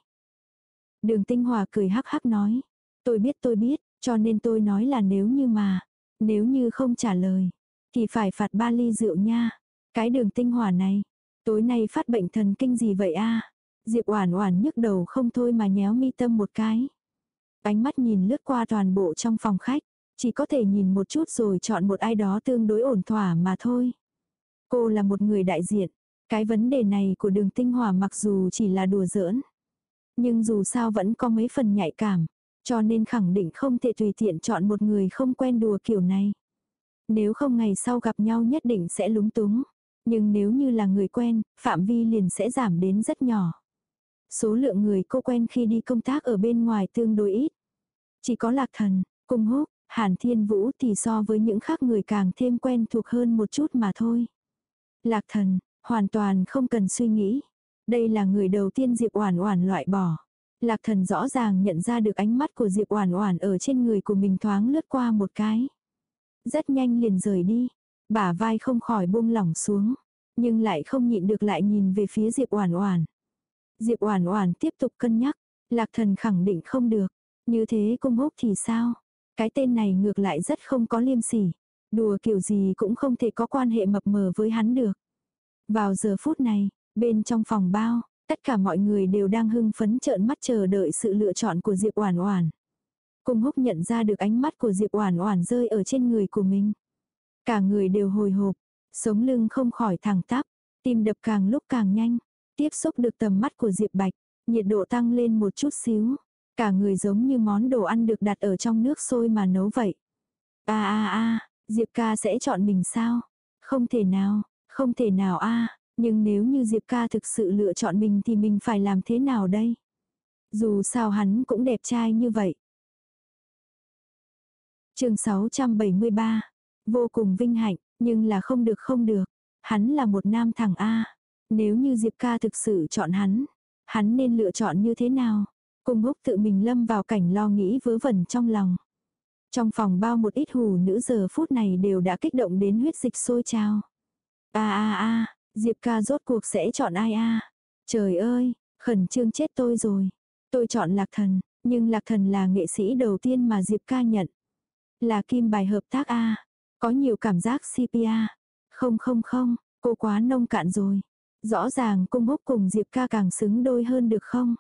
Đường tinh hòa cười hắc hắc nói. Tôi biết tôi biết, cho nên tôi nói là nếu như mà. Nếu như không trả lời. Thì phải phạt ba ly rượu nha. Cái đường tinh hòa này. Tối nay phát bệnh thần kinh gì vậy a Diệp oản oản nhức đầu không thôi mà nhéo mi tâm một cái. Ánh mắt nhìn lướt qua toàn bộ trong phòng khách. Chỉ có thể nhìn một chút rồi chọn một ai đó tương đối ổn thỏa mà thôi. Cô là một người đại diện. Cái vấn đề này của đường tinh hỏa mặc dù chỉ là đùa giỡn. Nhưng dù sao vẫn có mấy phần nhạy cảm. Cho nên khẳng định không thể tùy tiện chọn một người không quen đùa kiểu này. Nếu không ngày sau gặp nhau nhất định sẽ lúng túng. Nhưng nếu như là người quen, phạm vi liền sẽ giảm đến rất nhỏ. Số lượng người cô quen khi đi công tác ở bên ngoài tương đối ít. Chỉ có lạc thần, cung húc, Hàn Thiên Vũ thì so với những khác người càng thêm quen thuộc hơn một chút mà thôi. Lạc thần, hoàn toàn không cần suy nghĩ. Đây là người đầu tiên Diệp Oản Oản loại bỏ. Lạc thần rõ ràng nhận ra được ánh mắt của Diệp Oản Oản ở trên người của mình thoáng lướt qua một cái. Rất nhanh liền rời đi, bả vai không khỏi buông lỏng xuống, nhưng lại không nhịn được lại nhìn về phía Diệp Oản Oản. Diệp Oản Oản tiếp tục cân nhắc, Lạc Thần khẳng định không được, như thế cung húc thì sao? Cái tên này ngược lại rất không có liêm sỉ. Đùa kiểu gì cũng không thể có quan hệ mập mờ với hắn được. Vào giờ phút này, bên trong phòng bao, tất cả mọi người đều đang hưng phấn trợn mắt chờ đợi sự lựa chọn của Diệp Oản Oản. Cung Húc nhận ra được ánh mắt của Diệp Oản Oản rơi ở trên người của mình. Cả người đều hồi hộp, sống lưng không khỏi thẳng tắp, tim đập càng lúc càng nhanh. Tiếp xúc được tầm mắt của Diệp Bạch, nhiệt độ tăng lên một chút xíu. Cả người giống như món đồ ăn được đặt ở trong nước sôi mà nấu vậy. a a a Diệp ca sẽ chọn mình sao? Không thể nào, không thể nào a nhưng nếu như Diệp ca thực sự lựa chọn mình thì mình phải làm thế nào đây? Dù sao hắn cũng đẹp trai như vậy. chương 673. Vô cùng vinh hạnh, nhưng là không được không được. Hắn là một nam thằng A. Nếu như Diệp ca thực sự chọn hắn, hắn nên lựa chọn như thế nào? Cung húc tự mình lâm vào cảnh lo nghĩ vớ vẩn trong lòng. Trong phòng bao một ít hù nữ giờ phút này đều đã kích động đến huyết dịch sôi trào. a a a Diệp ca rốt cuộc sẽ chọn ai a Trời ơi, khẩn trương chết tôi rồi. Tôi chọn lạc thần, nhưng lạc thần là nghệ sĩ đầu tiên mà Diệp ca nhận. Là kim bài hợp tác a Có nhiều cảm giác CPA. Không không không, cô quá nông cạn rồi. Rõ ràng cung húc cùng Diệp ca càng xứng đôi hơn được không?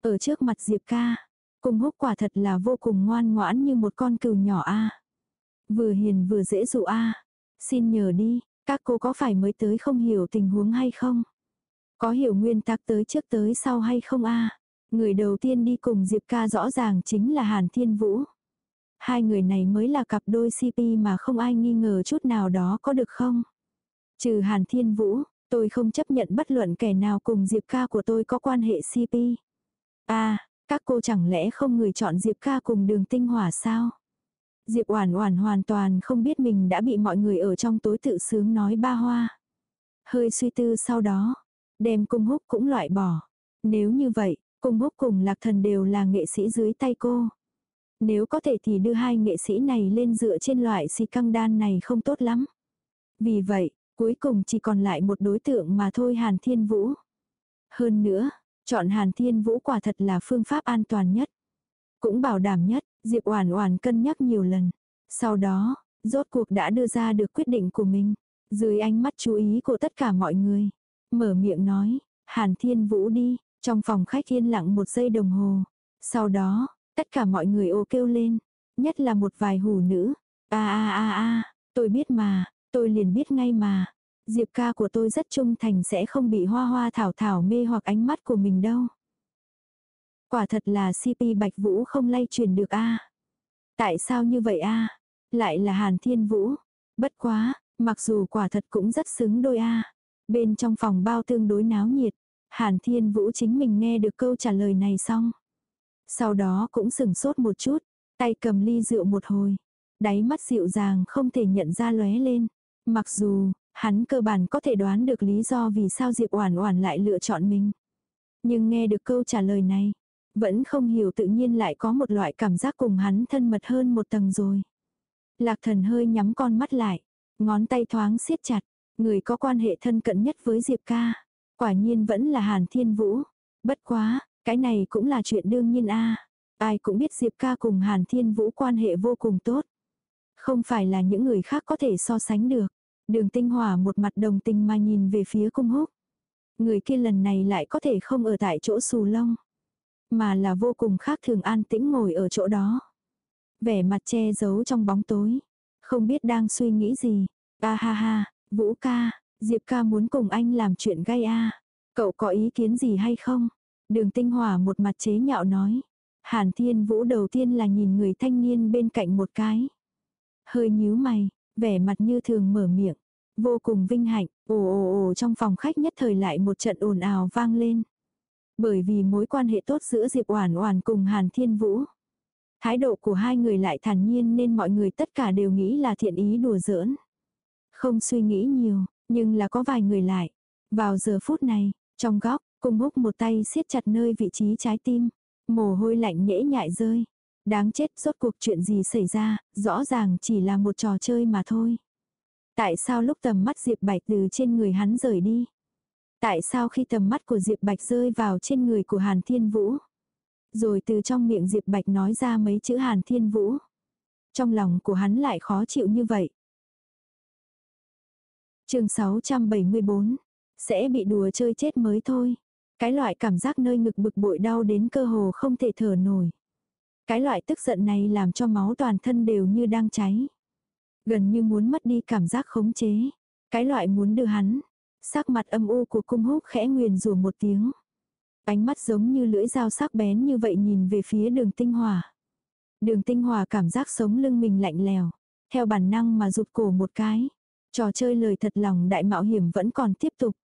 Ở trước mặt Diệp ca, cung húc quả thật là vô cùng ngoan ngoãn như một con cừu nhỏ a. Vừa hiền vừa dễ dụ a Xin nhờ đi, các cô có phải mới tới không hiểu tình huống hay không? Có hiểu nguyên tắc tới trước tới sau hay không a Người đầu tiên đi cùng Diệp ca rõ ràng chính là Hàn Thiên Vũ. Hai người này mới là cặp đôi CP mà không ai nghi ngờ chút nào đó có được không? Trừ Hàn Thiên Vũ, tôi không chấp nhận bất luận kẻ nào cùng Diệp ca của tôi có quan hệ CP. À, các cô chẳng lẽ không người chọn Diệp ca cùng đường tinh hỏa sao? Diệp Oản Oản hoàn toàn không biết mình đã bị mọi người ở trong tối tự sướng nói ba hoa. Hơi suy tư sau đó, đem cung húc cũng loại bỏ. Nếu như vậy, cung húc cùng lạc thần đều là nghệ sĩ dưới tay cô. Nếu có thể thì đưa hai nghệ sĩ này lên dựa trên loại xì căng đan này không tốt lắm. Vì vậy, cuối cùng chỉ còn lại một đối tượng mà thôi Hàn Thiên Vũ. Hơn nữa, chọn Hàn Thiên Vũ quả thật là phương pháp an toàn nhất. Cũng bảo đảm nhất, Diệp Oản Oản cân nhắc nhiều lần. Sau đó, rốt cuộc đã đưa ra được quyết định của mình. Dưới ánh mắt chú ý của tất cả mọi người. Mở miệng nói, Hàn Thiên Vũ đi, trong phòng khách yên lặng một giây đồng hồ. Sau đó, tất cả mọi người ô kêu lên. Nhất là một vài hủ nữ. a a a a tôi biết mà, tôi liền biết ngay mà. Diệp ca của tôi rất trung thành sẽ không bị hoa hoa thảo thảo mê hoặc ánh mắt của mình đâu. Quả thật là CP Bạch Vũ không lay truyền được a. Tại sao như vậy a? Lại là Hàn Thiên Vũ. Bất quá, mặc dù quả thật cũng rất xứng đôi a. Bên trong phòng bao tương đối náo nhiệt, Hàn Thiên Vũ chính mình nghe được câu trả lời này xong. Sau đó cũng sừng sốt một chút, tay cầm ly rượu một hồi. Đáy mắt dịu dàng không thể nhận ra lóe lên. Mặc dù, hắn cơ bản có thể đoán được lý do vì sao Diệp Oản Oản lại lựa chọn mình. Nhưng nghe được câu trả lời này, vẫn không hiểu tự nhiên lại có một loại cảm giác cùng hắn thân mật hơn một tầng rồi. Lạc thần hơi nhắm con mắt lại, ngón tay thoáng siết chặt, người có quan hệ thân cận nhất với Diệp ca. Quả nhiên vẫn là Hàn Thiên Vũ. Bất quá, cái này cũng là chuyện đương nhiên a Ai cũng biết Diệp ca cùng Hàn Thiên Vũ quan hệ vô cùng tốt. Không phải là những người khác có thể so sánh được. Đường tinh hỏa một mặt đồng tình mà nhìn về phía cung húc. Người kia lần này lại có thể không ở tại chỗ xù lông mà là vô cùng khác thường an tĩnh ngồi ở chỗ đó. Vẻ mặt che giấu trong bóng tối, không biết đang suy nghĩ gì. A ha ha, Vũ ca, Diệp ca muốn cùng anh làm chuyện gay a. Cậu có ý kiến gì hay không? Đường tinh hỏa một mặt chế nhạo nói. Hàn Thiên Vũ đầu tiên là nhìn người thanh niên bên cạnh một cái. Hơi nhíu mày, vẻ mặt như thường mở miệng. Vô cùng vinh hạnh, ồ ồ ồ trong phòng khách nhất thời lại một trận ồn ào vang lên. Bởi vì mối quan hệ tốt giữa Diệp Oản Oản cùng Hàn Thiên Vũ. Thái độ của hai người lại thản nhiên nên mọi người tất cả đều nghĩ là thiện ý đùa giỡn. Không suy nghĩ nhiều, nhưng là có vài người lại. Vào giờ phút này, trong góc, cung húc một tay siết chặt nơi vị trí trái tim. Mồ hôi lạnh nhễ nhại rơi. Đáng chết rốt cuộc chuyện gì xảy ra, rõ ràng chỉ là một trò chơi mà thôi. Tại sao lúc tầm mắt Diệp Bạch từ trên người hắn rời đi? Tại sao khi tầm mắt của Diệp Bạch rơi vào trên người của Hàn Thiên Vũ? Rồi từ trong miệng Diệp Bạch nói ra mấy chữ Hàn Thiên Vũ. Trong lòng của hắn lại khó chịu như vậy. chương 674. Sẽ bị đùa chơi chết mới thôi. Cái loại cảm giác nơi ngực bực bội đau đến cơ hồ không thể thở nổi. Cái loại tức giận này làm cho máu toàn thân đều như đang cháy. Gần như muốn mất đi cảm giác khống chế. Cái loại muốn đưa hắn, Sắc mặt âm u của cung húc khẽ nguyền rủa một tiếng. Ánh mắt giống như lưỡi dao sắc bén như vậy nhìn về phía đường tinh hòa. Đường tinh hòa cảm giác sống lưng mình lạnh lèo. Theo bản năng mà rụt cổ một cái. Trò chơi lời thật lòng đại mạo hiểm vẫn còn tiếp tục.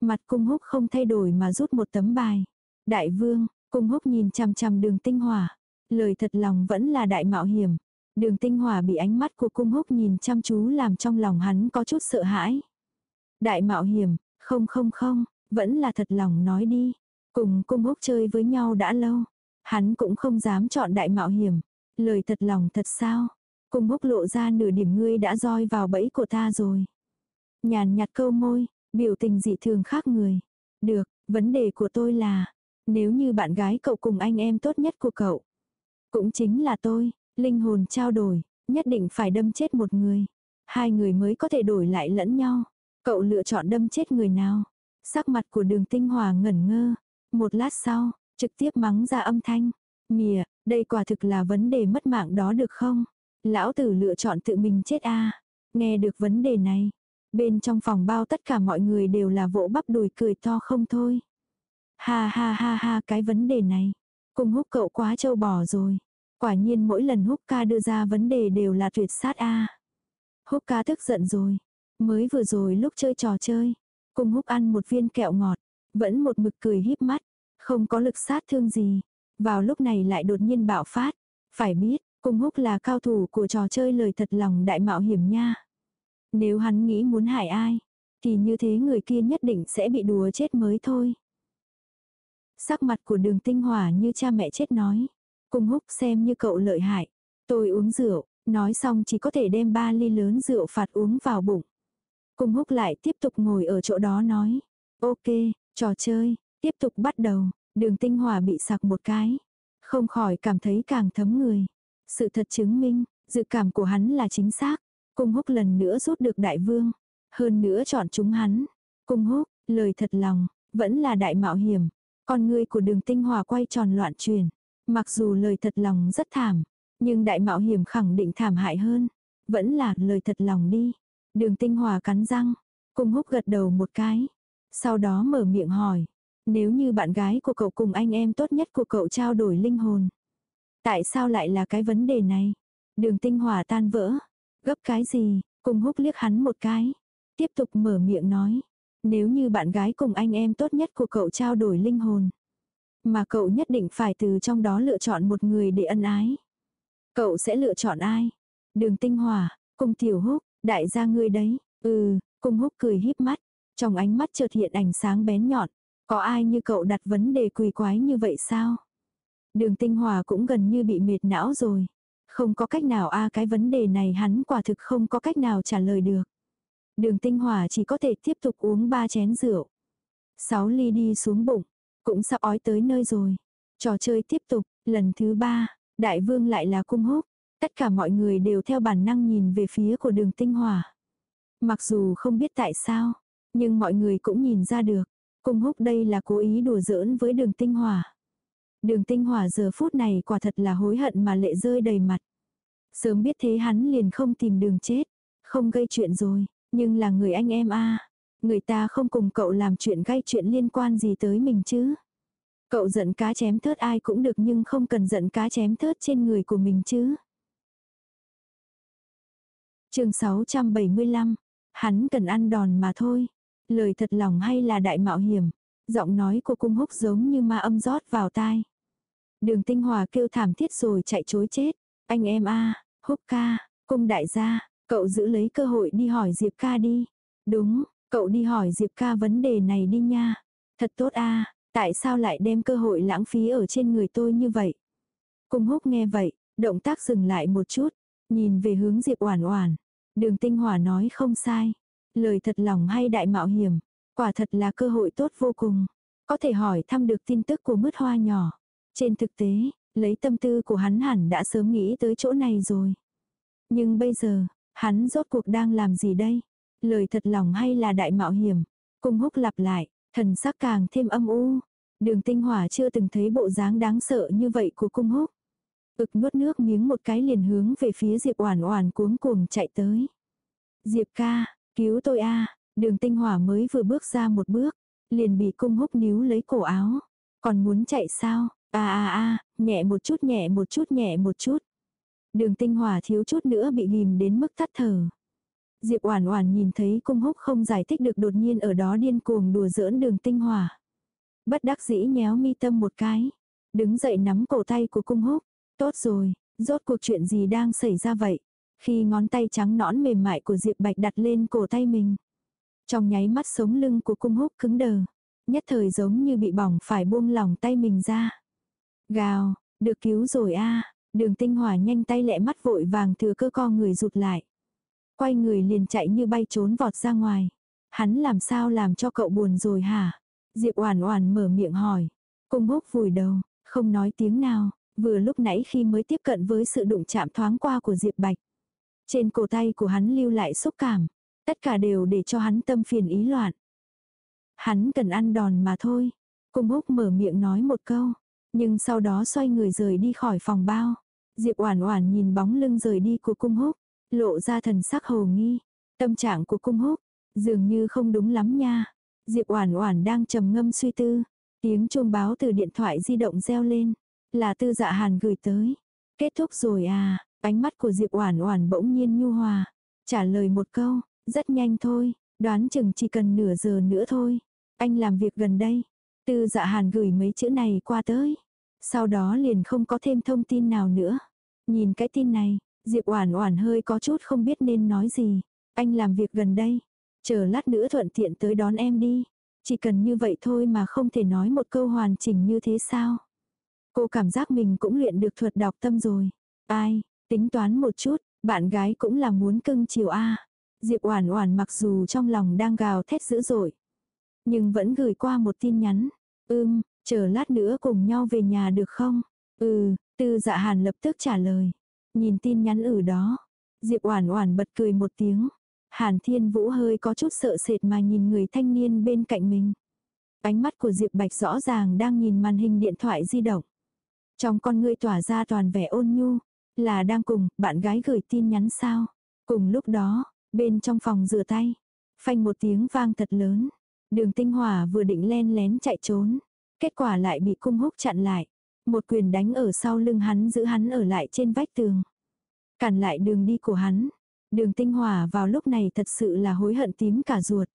Mặt cung húc không thay đổi mà rút một tấm bài. Đại vương, cung húc nhìn chằm chằm đường tinh hòa. Lời thật lòng vẫn là đại mạo hiểm. Đường tinh hòa bị ánh mắt của cung húc nhìn chăm chú làm trong lòng hắn có chút sợ hãi. Đại mạo hiểm, không không không, vẫn là thật lòng nói đi. Cùng cung húc chơi với nhau đã lâu. Hắn cũng không dám chọn đại mạo hiểm. Lời thật lòng thật sao. Cung húc lộ ra nửa điểm ngươi đã roi vào bẫy của ta rồi. Nhàn nhạt câu môi, biểu tình dị thường khác người. Được, vấn đề của tôi là, nếu như bạn gái cậu cùng anh em tốt nhất của cậu, cũng chính là tôi, linh hồn trao đổi, nhất định phải đâm chết một người. Hai người mới có thể đổi lại lẫn nhau. Cậu lựa chọn đâm chết người nào? Sắc mặt của đường tinh hòa ngẩn ngơ. Một lát sau, trực tiếp mắng ra âm thanh. Mìa, đây quả thực là vấn đề mất mạng đó được không? Lão tử lựa chọn tự mình chết a Nghe được vấn đề này. Bên trong phòng bao tất cả mọi người đều là vỗ bắp đùi cười to không thôi. Ha ha ha ha cái vấn đề này. cùng húc cậu quá trâu bò rồi. Quả nhiên mỗi lần húc ca đưa ra vấn đề đều là tuyệt sát a Húc ca tức giận rồi. Mới vừa rồi lúc chơi trò chơi. Cung húc ăn một viên kẹo ngọt. Vẫn một mực cười híp mắt. Không có lực sát thương gì. Vào lúc này lại đột nhiên bạo phát. Phải biết, cung húc là cao thủ của trò chơi lời thật lòng đại mạo hiểm nha. Nếu hắn nghĩ muốn hại ai, thì như thế người kia nhất định sẽ bị đùa chết mới thôi. Sắc mặt của đường tinh hỏa như cha mẹ chết nói. Cung húc xem như cậu lợi hại. Tôi uống rượu, nói xong chỉ có thể đem ba ly lớn rượu phạt uống vào bụng. Cung húc lại tiếp tục ngồi ở chỗ đó nói. Ok, trò chơi, tiếp tục bắt đầu. Đường tinh hỏa bị sạc một cái. Không khỏi cảm thấy càng thấm người. Sự thật chứng minh, dự cảm của hắn là chính xác. Cung húc lần nữa rút được đại vương. Hơn nữa chọn chúng hắn. Cung húc, lời thật lòng, vẫn là đại mạo hiểm. Con người của đường tinh hỏa quay tròn loạn truyền. Mặc dù lời thật lòng rất thảm, nhưng đại mạo hiểm khẳng định thảm hại hơn. Vẫn là lời thật lòng đi. Đường tinh hòa cắn răng. Cung húc gật đầu một cái. Sau đó mở miệng hỏi. Nếu như bạn gái của cậu cùng anh em tốt nhất của cậu trao đổi linh hồn. Tại sao lại là cái vấn đề này? Đường tinh hòa tan vỡ. Gấp cái gì? Cung húc liếc hắn một cái. Tiếp tục mở miệng nói. Nếu như bạn gái cùng anh em tốt nhất của cậu trao đổi linh hồn. Mà cậu nhất định phải từ trong đó lựa chọn một người để ân ái. Cậu sẽ lựa chọn ai? Đường tinh hòa, cung tiểu húc, đại gia ngươi đấy. Ừ, cung húc cười híp mắt. Trong ánh mắt chợt hiện ảnh sáng bén nhọn. Có ai như cậu đặt vấn đề quỳ quái như vậy sao? Đường tinh hòa cũng gần như bị mệt não rồi. Không có cách nào a cái vấn đề này hắn quả thực không có cách nào trả lời được. Đường tinh hòa chỉ có thể tiếp tục uống ba chén rượu. Sáu ly đi xuống bụng. Cũng sắp ói tới nơi rồi. Trò chơi tiếp tục, lần thứ ba, đại vương lại là cung húc. Tất cả mọi người đều theo bản năng nhìn về phía của đường tinh hỏa. Mặc dù không biết tại sao, nhưng mọi người cũng nhìn ra được. Cung húc đây là cố ý đùa giỡn với đường tinh hỏa. Đường tinh hỏa giờ phút này quả thật là hối hận mà lệ rơi đầy mặt. Sớm biết thế hắn liền không tìm đường chết. Không gây chuyện rồi, nhưng là người anh em a Người ta không cùng cậu làm chuyện gây chuyện liên quan gì tới mình chứ. Cậu giận cá chém thớt ai cũng được nhưng không cần giận cá chém thớt trên người của mình chứ chương 675. Hắn cần ăn đòn mà thôi. Lời thật lòng hay là đại mạo hiểm. Giọng nói của cung húc giống như ma âm rót vào tai. Đường tinh hòa kêu thảm thiết rồi chạy chối chết. Anh em a húc ca, cung đại gia, cậu giữ lấy cơ hội đi hỏi Diệp ca đi. Đúng, Cậu đi hỏi Diệp ca vấn đề này đi nha. Thật tốt a tại sao lại đem cơ hội lãng phí ở trên người tôi như vậy? Cung húc nghe vậy, động tác dừng lại một chút, nhìn về hướng Diệp Oản Oản. Đường Tinh Hỏa nói không sai, lời thật lòng hay đại mạo hiểm, quả thật là cơ hội tốt vô cùng. Có thể hỏi thăm được tin tức của mứt hoa nhỏ. Trên thực tế, lấy tâm tư của hắn hẳn đã sớm nghĩ tới chỗ này rồi. Nhưng bây giờ, hắn rốt cuộc đang làm gì đây? Lời thật lòng hay là đại mạo hiểm? Cung húc lặp lại, thần sắc càng thêm âm u. Đường tinh hỏa chưa từng thấy bộ dáng đáng sợ như vậy của cung húc. Ực nuốt nước miếng một cái liền hướng về phía Diệp Oản Oản cuống cuồng chạy tới. Diệp ca, cứu tôi a Đường tinh hỏa mới vừa bước ra một bước, liền bị cung húc níu lấy cổ áo. Còn muốn chạy sao? A a a, nhẹ một chút nhẹ một chút nhẹ một chút. Đường tinh hỏa thiếu chút nữa bị ghim đến mức tắt thở. Diệp Oản Oản nhìn thấy cung húc không giải thích được đột nhiên ở đó điên cuồng đùa giỡn đường tinh hỏa. Bất đắc dĩ nhéo mi tâm một cái. Đứng dậy nắm cổ tay của cung húc. Tốt rồi, rốt cuộc chuyện gì đang xảy ra vậy? Khi ngón tay trắng nõn mềm mại của Diệp Bạch đặt lên cổ tay mình. Trong nháy mắt sống lưng của cung húc cứng đờ. Nhất thời giống như bị bỏng phải buông lỏng tay mình ra. Gào, được cứu rồi a Đường tinh hỏa nhanh tay lẹ mắt vội vàng thừa cơ co người rụt lại. Quay người liền chạy như bay trốn vọt ra ngoài. Hắn làm sao làm cho cậu buồn rồi hả? Diệp Oản Oản mở miệng hỏi. Cung húc vùi đầu, không nói tiếng nào, vừa lúc nãy khi mới tiếp cận với sự đụng chạm thoáng qua của Diệp Bạch. Trên cổ tay của hắn lưu lại xúc cảm, tất cả đều để cho hắn tâm phiền ý loạn. Hắn cần ăn đòn mà thôi. Cung húc mở miệng nói một câu, nhưng sau đó xoay người rời đi khỏi phòng bao. Diệp Oản Oản nhìn bóng lưng rời đi của Cung Húc, lộ ra thần sắc hồ nghi. Tâm trạng của Cung Húc dường như không đúng lắm nha. Diệp Oản Oản đang trầm ngâm suy tư, tiếng chuông báo từ điện thoại di động reo lên, là Tư Dạ Hàn gửi tới. Kết thúc rồi à? Ánh mắt của Diệp Oản Oản bỗng nhiên nhu hòa, trả lời một câu, rất nhanh thôi, đoán chừng chỉ cần nửa giờ nữa thôi. Anh làm việc gần đây. Tư Dạ Hàn gửi mấy chữ này qua tới. Sau đó liền không có thêm thông tin nào nữa. Nhìn cái tin này, Diệp Oản Oản hơi có chút không biết nên nói gì. Anh làm việc gần đây, chờ lát nữa thuận tiện tới đón em đi. Chỉ cần như vậy thôi mà không thể nói một câu hoàn chỉnh như thế sao? Cô cảm giác mình cũng luyện được thuật đọc tâm rồi. Ai, tính toán một chút, bạn gái cũng là muốn cưng chiều a. Diệp Oản Oản mặc dù trong lòng đang gào thét dữ dội, nhưng vẫn gửi qua một tin nhắn. "Ừm, chờ lát nữa cùng nhau về nhà được không?" "Ừ." Tư Dạ Hàn lập tức trả lời. Nhìn tin nhắn ở đó, Diệp Oản Oản bật cười một tiếng. Hàn Thiên Vũ hơi có chút sợ sệt mà nhìn người thanh niên bên cạnh mình. Ánh mắt của Diệp Bạch rõ ràng đang nhìn màn hình điện thoại di động. Trong con ngươi tỏa ra toàn vẻ ôn nhu, là đang cùng bạn gái gửi tin nhắn sao. Cùng lúc đó, bên trong phòng rửa tay, phanh một tiếng vang thật lớn. Đường tinh hỏa vừa định len lén chạy trốn, kết quả lại bị cung húc chặn lại. Một quyền đánh ở sau lưng hắn giữ hắn ở lại trên vách tường. Cản lại đường đi của hắn. Đường tinh hỏa vào lúc này thật sự là hối hận tím cả ruột.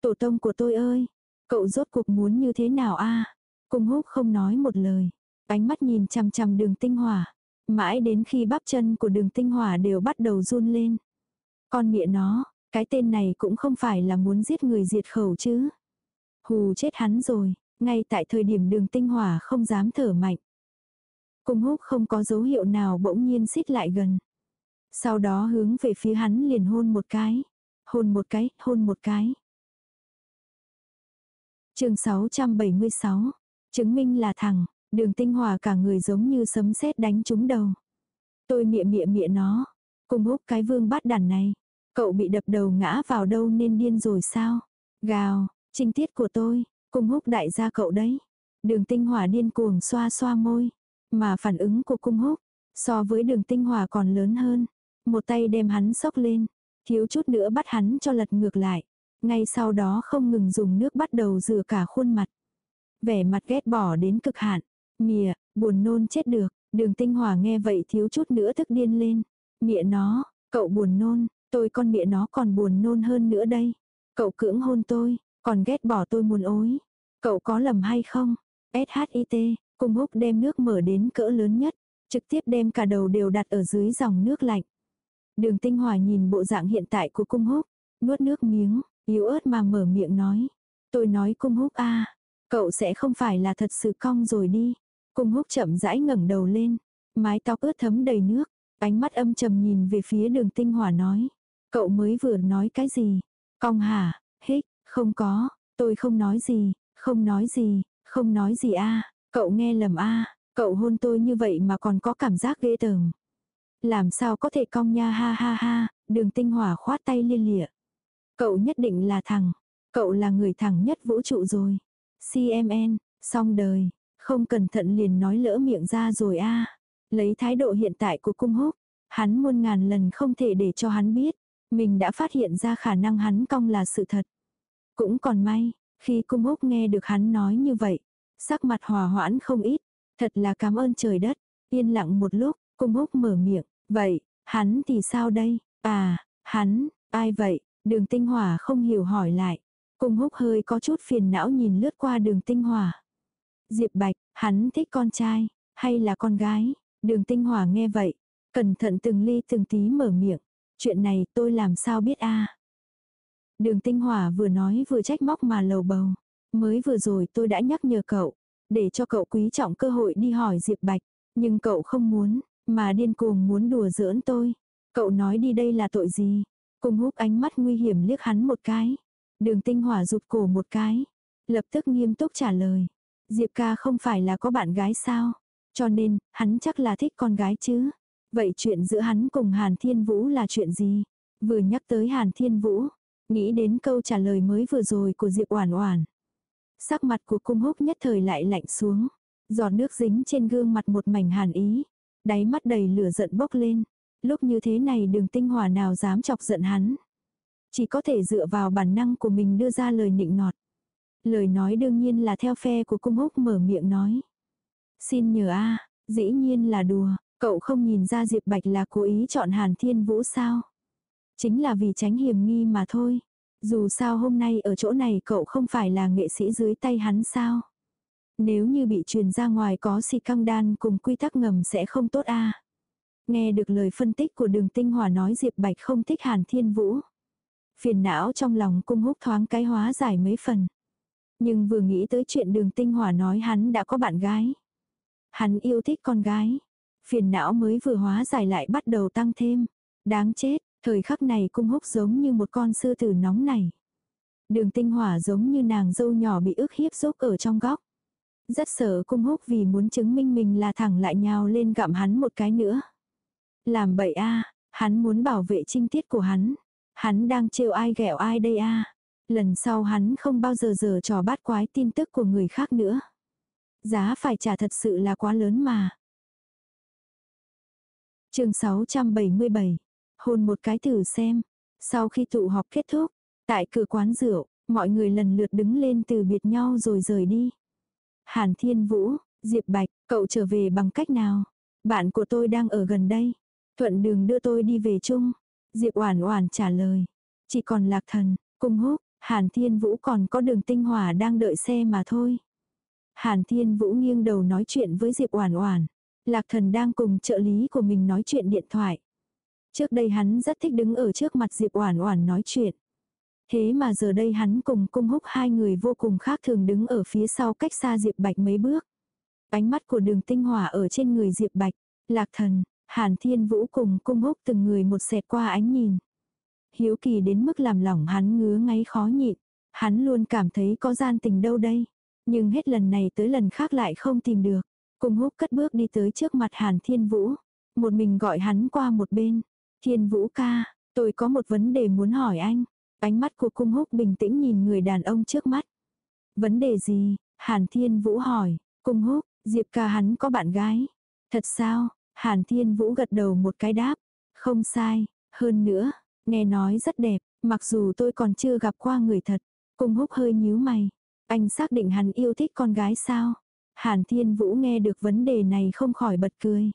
Tổ tông của tôi ơi, cậu rốt cuộc muốn như thế nào a? Cung húc không nói một lời, ánh mắt nhìn chằm chằm đường tinh hỏa. Mãi đến khi bắp chân của đường tinh hỏa đều bắt đầu run lên. Con mẹ nó, cái tên này cũng không phải là muốn giết người diệt khẩu chứ. Hù chết hắn rồi, ngay tại thời điểm đường tinh hỏa không dám thở mạnh. Cung húc không có dấu hiệu nào bỗng nhiên xít lại gần. Sau đó hướng về phía hắn liền hôn một cái. Hôn một cái, hôn một cái. chương 676. Chứng minh là thằng, đường tinh hòa cả người giống như sấm sét đánh trúng đầu. Tôi mịa mịa mịa nó. Cùng húc cái vương bát đàn này. Cậu bị đập đầu ngã vào đâu nên điên rồi sao? Gào, trinh tiết của tôi, cung húc đại gia cậu đấy. Đường tinh hòa điên cuồng xoa xoa môi. Mà phản ứng của cung húc, so với đường tinh hòa còn lớn hơn. Một tay đem hắn sốc lên, thiếu chút nữa bắt hắn cho lật ngược lại. Ngay sau đó không ngừng dùng nước bắt đầu rửa cả khuôn mặt. Vẻ mặt ghét bỏ đến cực hạn. Mìa, buồn nôn chết được. Đường tinh hỏa nghe vậy thiếu chút nữa tức điên lên. Mịa nó, cậu buồn nôn, tôi con mịa nó còn buồn nôn hơn nữa đây. Cậu cưỡng hôn tôi, còn ghét bỏ tôi muốn ối. Cậu có lầm hay không? SHIT, cung húc đem nước mở đến cỡ lớn nhất, trực tiếp đem cả đầu đều đặt ở dưới dòng nước lạnh. Đường tinh hòa nhìn bộ dạng hiện tại của cung húc, nuốt nước miếng, yếu ớt mà mở miệng nói. Tôi nói cung húc a cậu sẽ không phải là thật sự cong rồi đi. Cung húc chậm rãi ngẩng đầu lên, mái tóc ướt thấm đầy nước, ánh mắt âm trầm nhìn về phía đường tinh hỏa nói. Cậu mới vừa nói cái gì? Cong hả? Hích, không có, tôi không nói gì, không nói gì, không nói gì a cậu nghe lầm a cậu hôn tôi như vậy mà còn có cảm giác ghê tởm. Làm sao có thể cong nha ha ha ha, đường tinh hỏa khoát tay liên lịa. Cậu nhất định là thằng, cậu là người thẳng nhất vũ trụ rồi. CMN, xong đời, không cẩn thận liền nói lỡ miệng ra rồi a Lấy thái độ hiện tại của cung húc, hắn muôn ngàn lần không thể để cho hắn biết. Mình đã phát hiện ra khả năng hắn cong là sự thật. Cũng còn may, khi cung húc nghe được hắn nói như vậy, sắc mặt hòa hoãn không ít. Thật là cảm ơn trời đất. Yên lặng một lúc, cung húc mở miệng. Vậy, hắn thì sao đây? À, hắn, ai vậy? Đường tinh hỏa không hiểu hỏi lại. Cung húc hơi có chút phiền não nhìn lướt qua đường tinh hỏa. Diệp Bạch, hắn thích con trai, hay là con gái? Đường tinh hỏa nghe vậy, cẩn thận từng ly từng tí mở miệng. Chuyện này tôi làm sao biết a Đường tinh hỏa vừa nói vừa trách móc mà lầu bầu. Mới vừa rồi tôi đã nhắc nhở cậu, để cho cậu quý trọng cơ hội đi hỏi Diệp Bạch. Nhưng cậu không muốn, mà điên cuồng muốn đùa giỡn tôi. Cậu nói đi đây là tội gì? Cùng húc ánh mắt nguy hiểm liếc hắn một cái. Đường tinh hỏa rụt cổ một cái. Lập tức nghiêm túc trả lời. Diệp ca không phải là có bạn gái sao? Cho nên, hắn chắc là thích con gái chứ. Vậy chuyện giữa hắn cùng Hàn Thiên Vũ là chuyện gì? Vừa nhắc tới Hàn Thiên Vũ, nghĩ đến câu trả lời mới vừa rồi của Diệp Oản Oản. Sắc mặt của cung húc nhất thời lại lạnh xuống, giọt nước dính trên gương mặt một mảnh hàn ý. Đáy mắt đầy lửa giận bốc lên. Lúc như thế này đường tinh hỏa nào dám chọc giận hắn. Chỉ có thể dựa vào bản năng của mình đưa ra lời nịnh nọt. Lời nói đương nhiên là theo phe của cung húc mở miệng nói. Xin nhờ a dĩ nhiên là đùa, cậu không nhìn ra Diệp Bạch là cố ý chọn Hàn Thiên Vũ sao? Chính là vì tránh hiểm nghi mà thôi. Dù sao hôm nay ở chỗ này cậu không phải là nghệ sĩ dưới tay hắn sao? Nếu như bị truyền ra ngoài có si căng đan cùng quy tắc ngầm sẽ không tốt a Nghe được lời phân tích của đường tinh hòa nói Diệp Bạch không thích Hàn Thiên Vũ. Phiền não trong lòng cung húc thoáng cái hóa giải mấy phần. Nhưng vừa nghĩ tới chuyện đường tinh hỏa nói hắn đã có bạn gái. Hắn yêu thích con gái. Phiền não mới vừa hóa giải lại bắt đầu tăng thêm. Đáng chết, thời khắc này cung húc giống như một con sư tử nóng này. Đường tinh hỏa giống như nàng dâu nhỏ bị ức hiếp rốt ở trong góc. Rất sợ cung húc vì muốn chứng minh mình là thẳng lại nhào lên gặm hắn một cái nữa. Làm bậy a hắn muốn bảo vệ trinh tiết của hắn. Hắn đang trêu ai ghẹo ai đây a Lần sau hắn không bao giờ giờ trò bát quái tin tức của người khác nữa. Giá phải trả thật sự là quá lớn mà. chương 677. Hôn một cái thử xem. Sau khi tụ họp kết thúc, tại cửa quán rượu, mọi người lần lượt đứng lên từ biệt nhau rồi rời đi. Hàn Thiên Vũ, Diệp Bạch, cậu trở về bằng cách nào? Bạn của tôi đang ở gần đây. Thuận đường đưa tôi đi về chung. Diệp Oản Oản trả lời. Chỉ còn Lạc Thần, Cung Húc, Hàn Thiên Vũ còn có đường tinh hỏa đang đợi xe mà thôi. Hàn Thiên Vũ nghiêng đầu nói chuyện với Diệp Oản Oản. Lạc Thần đang cùng trợ lý của mình nói chuyện điện thoại. Trước đây hắn rất thích đứng ở trước mặt Diệp Oản Oản nói chuyện. Thế mà giờ đây hắn cùng cung húc hai người vô cùng khác thường đứng ở phía sau cách xa Diệp Bạch mấy bước. Ánh mắt của đường tinh hỏa ở trên người Diệp Bạch. Lạc Thần, Hàn Thiên Vũ cùng cung húc từng người một xẹt qua ánh nhìn. Hiếu kỳ đến mức làm lòng hắn ngứa ngáy khó nhịn. Hắn luôn cảm thấy có gian tình đâu đây. Nhưng hết lần này tới lần khác lại không tìm được. Cung húc cất bước đi tới trước mặt Hàn Thiên Vũ. Một mình gọi hắn qua một bên. Thiên Vũ ca, tôi có một vấn đề muốn hỏi anh. Ánh mắt của cung húc bình tĩnh nhìn người đàn ông trước mắt. Vấn đề gì? Hàn Thiên Vũ hỏi. Cung húc, Diệp ca hắn có bạn gái. Thật sao? Hàn Thiên Vũ gật đầu một cái đáp. Không sai. Hơn nữa, nghe nói rất đẹp, mặc dù tôi còn chưa gặp qua người thật. Cung húc hơi nhíu mày. Anh xác định hắn yêu thích con gái sao? Hàn Thiên Vũ nghe được vấn đề này không khỏi bật cười.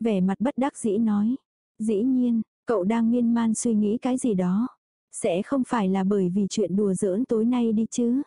Vẻ mặt bất đắc dĩ nói. Dĩ nhiên, cậu đang miên man suy nghĩ cái gì đó. Sẽ không phải là bởi vì chuyện đùa giỡn tối nay đi chứ.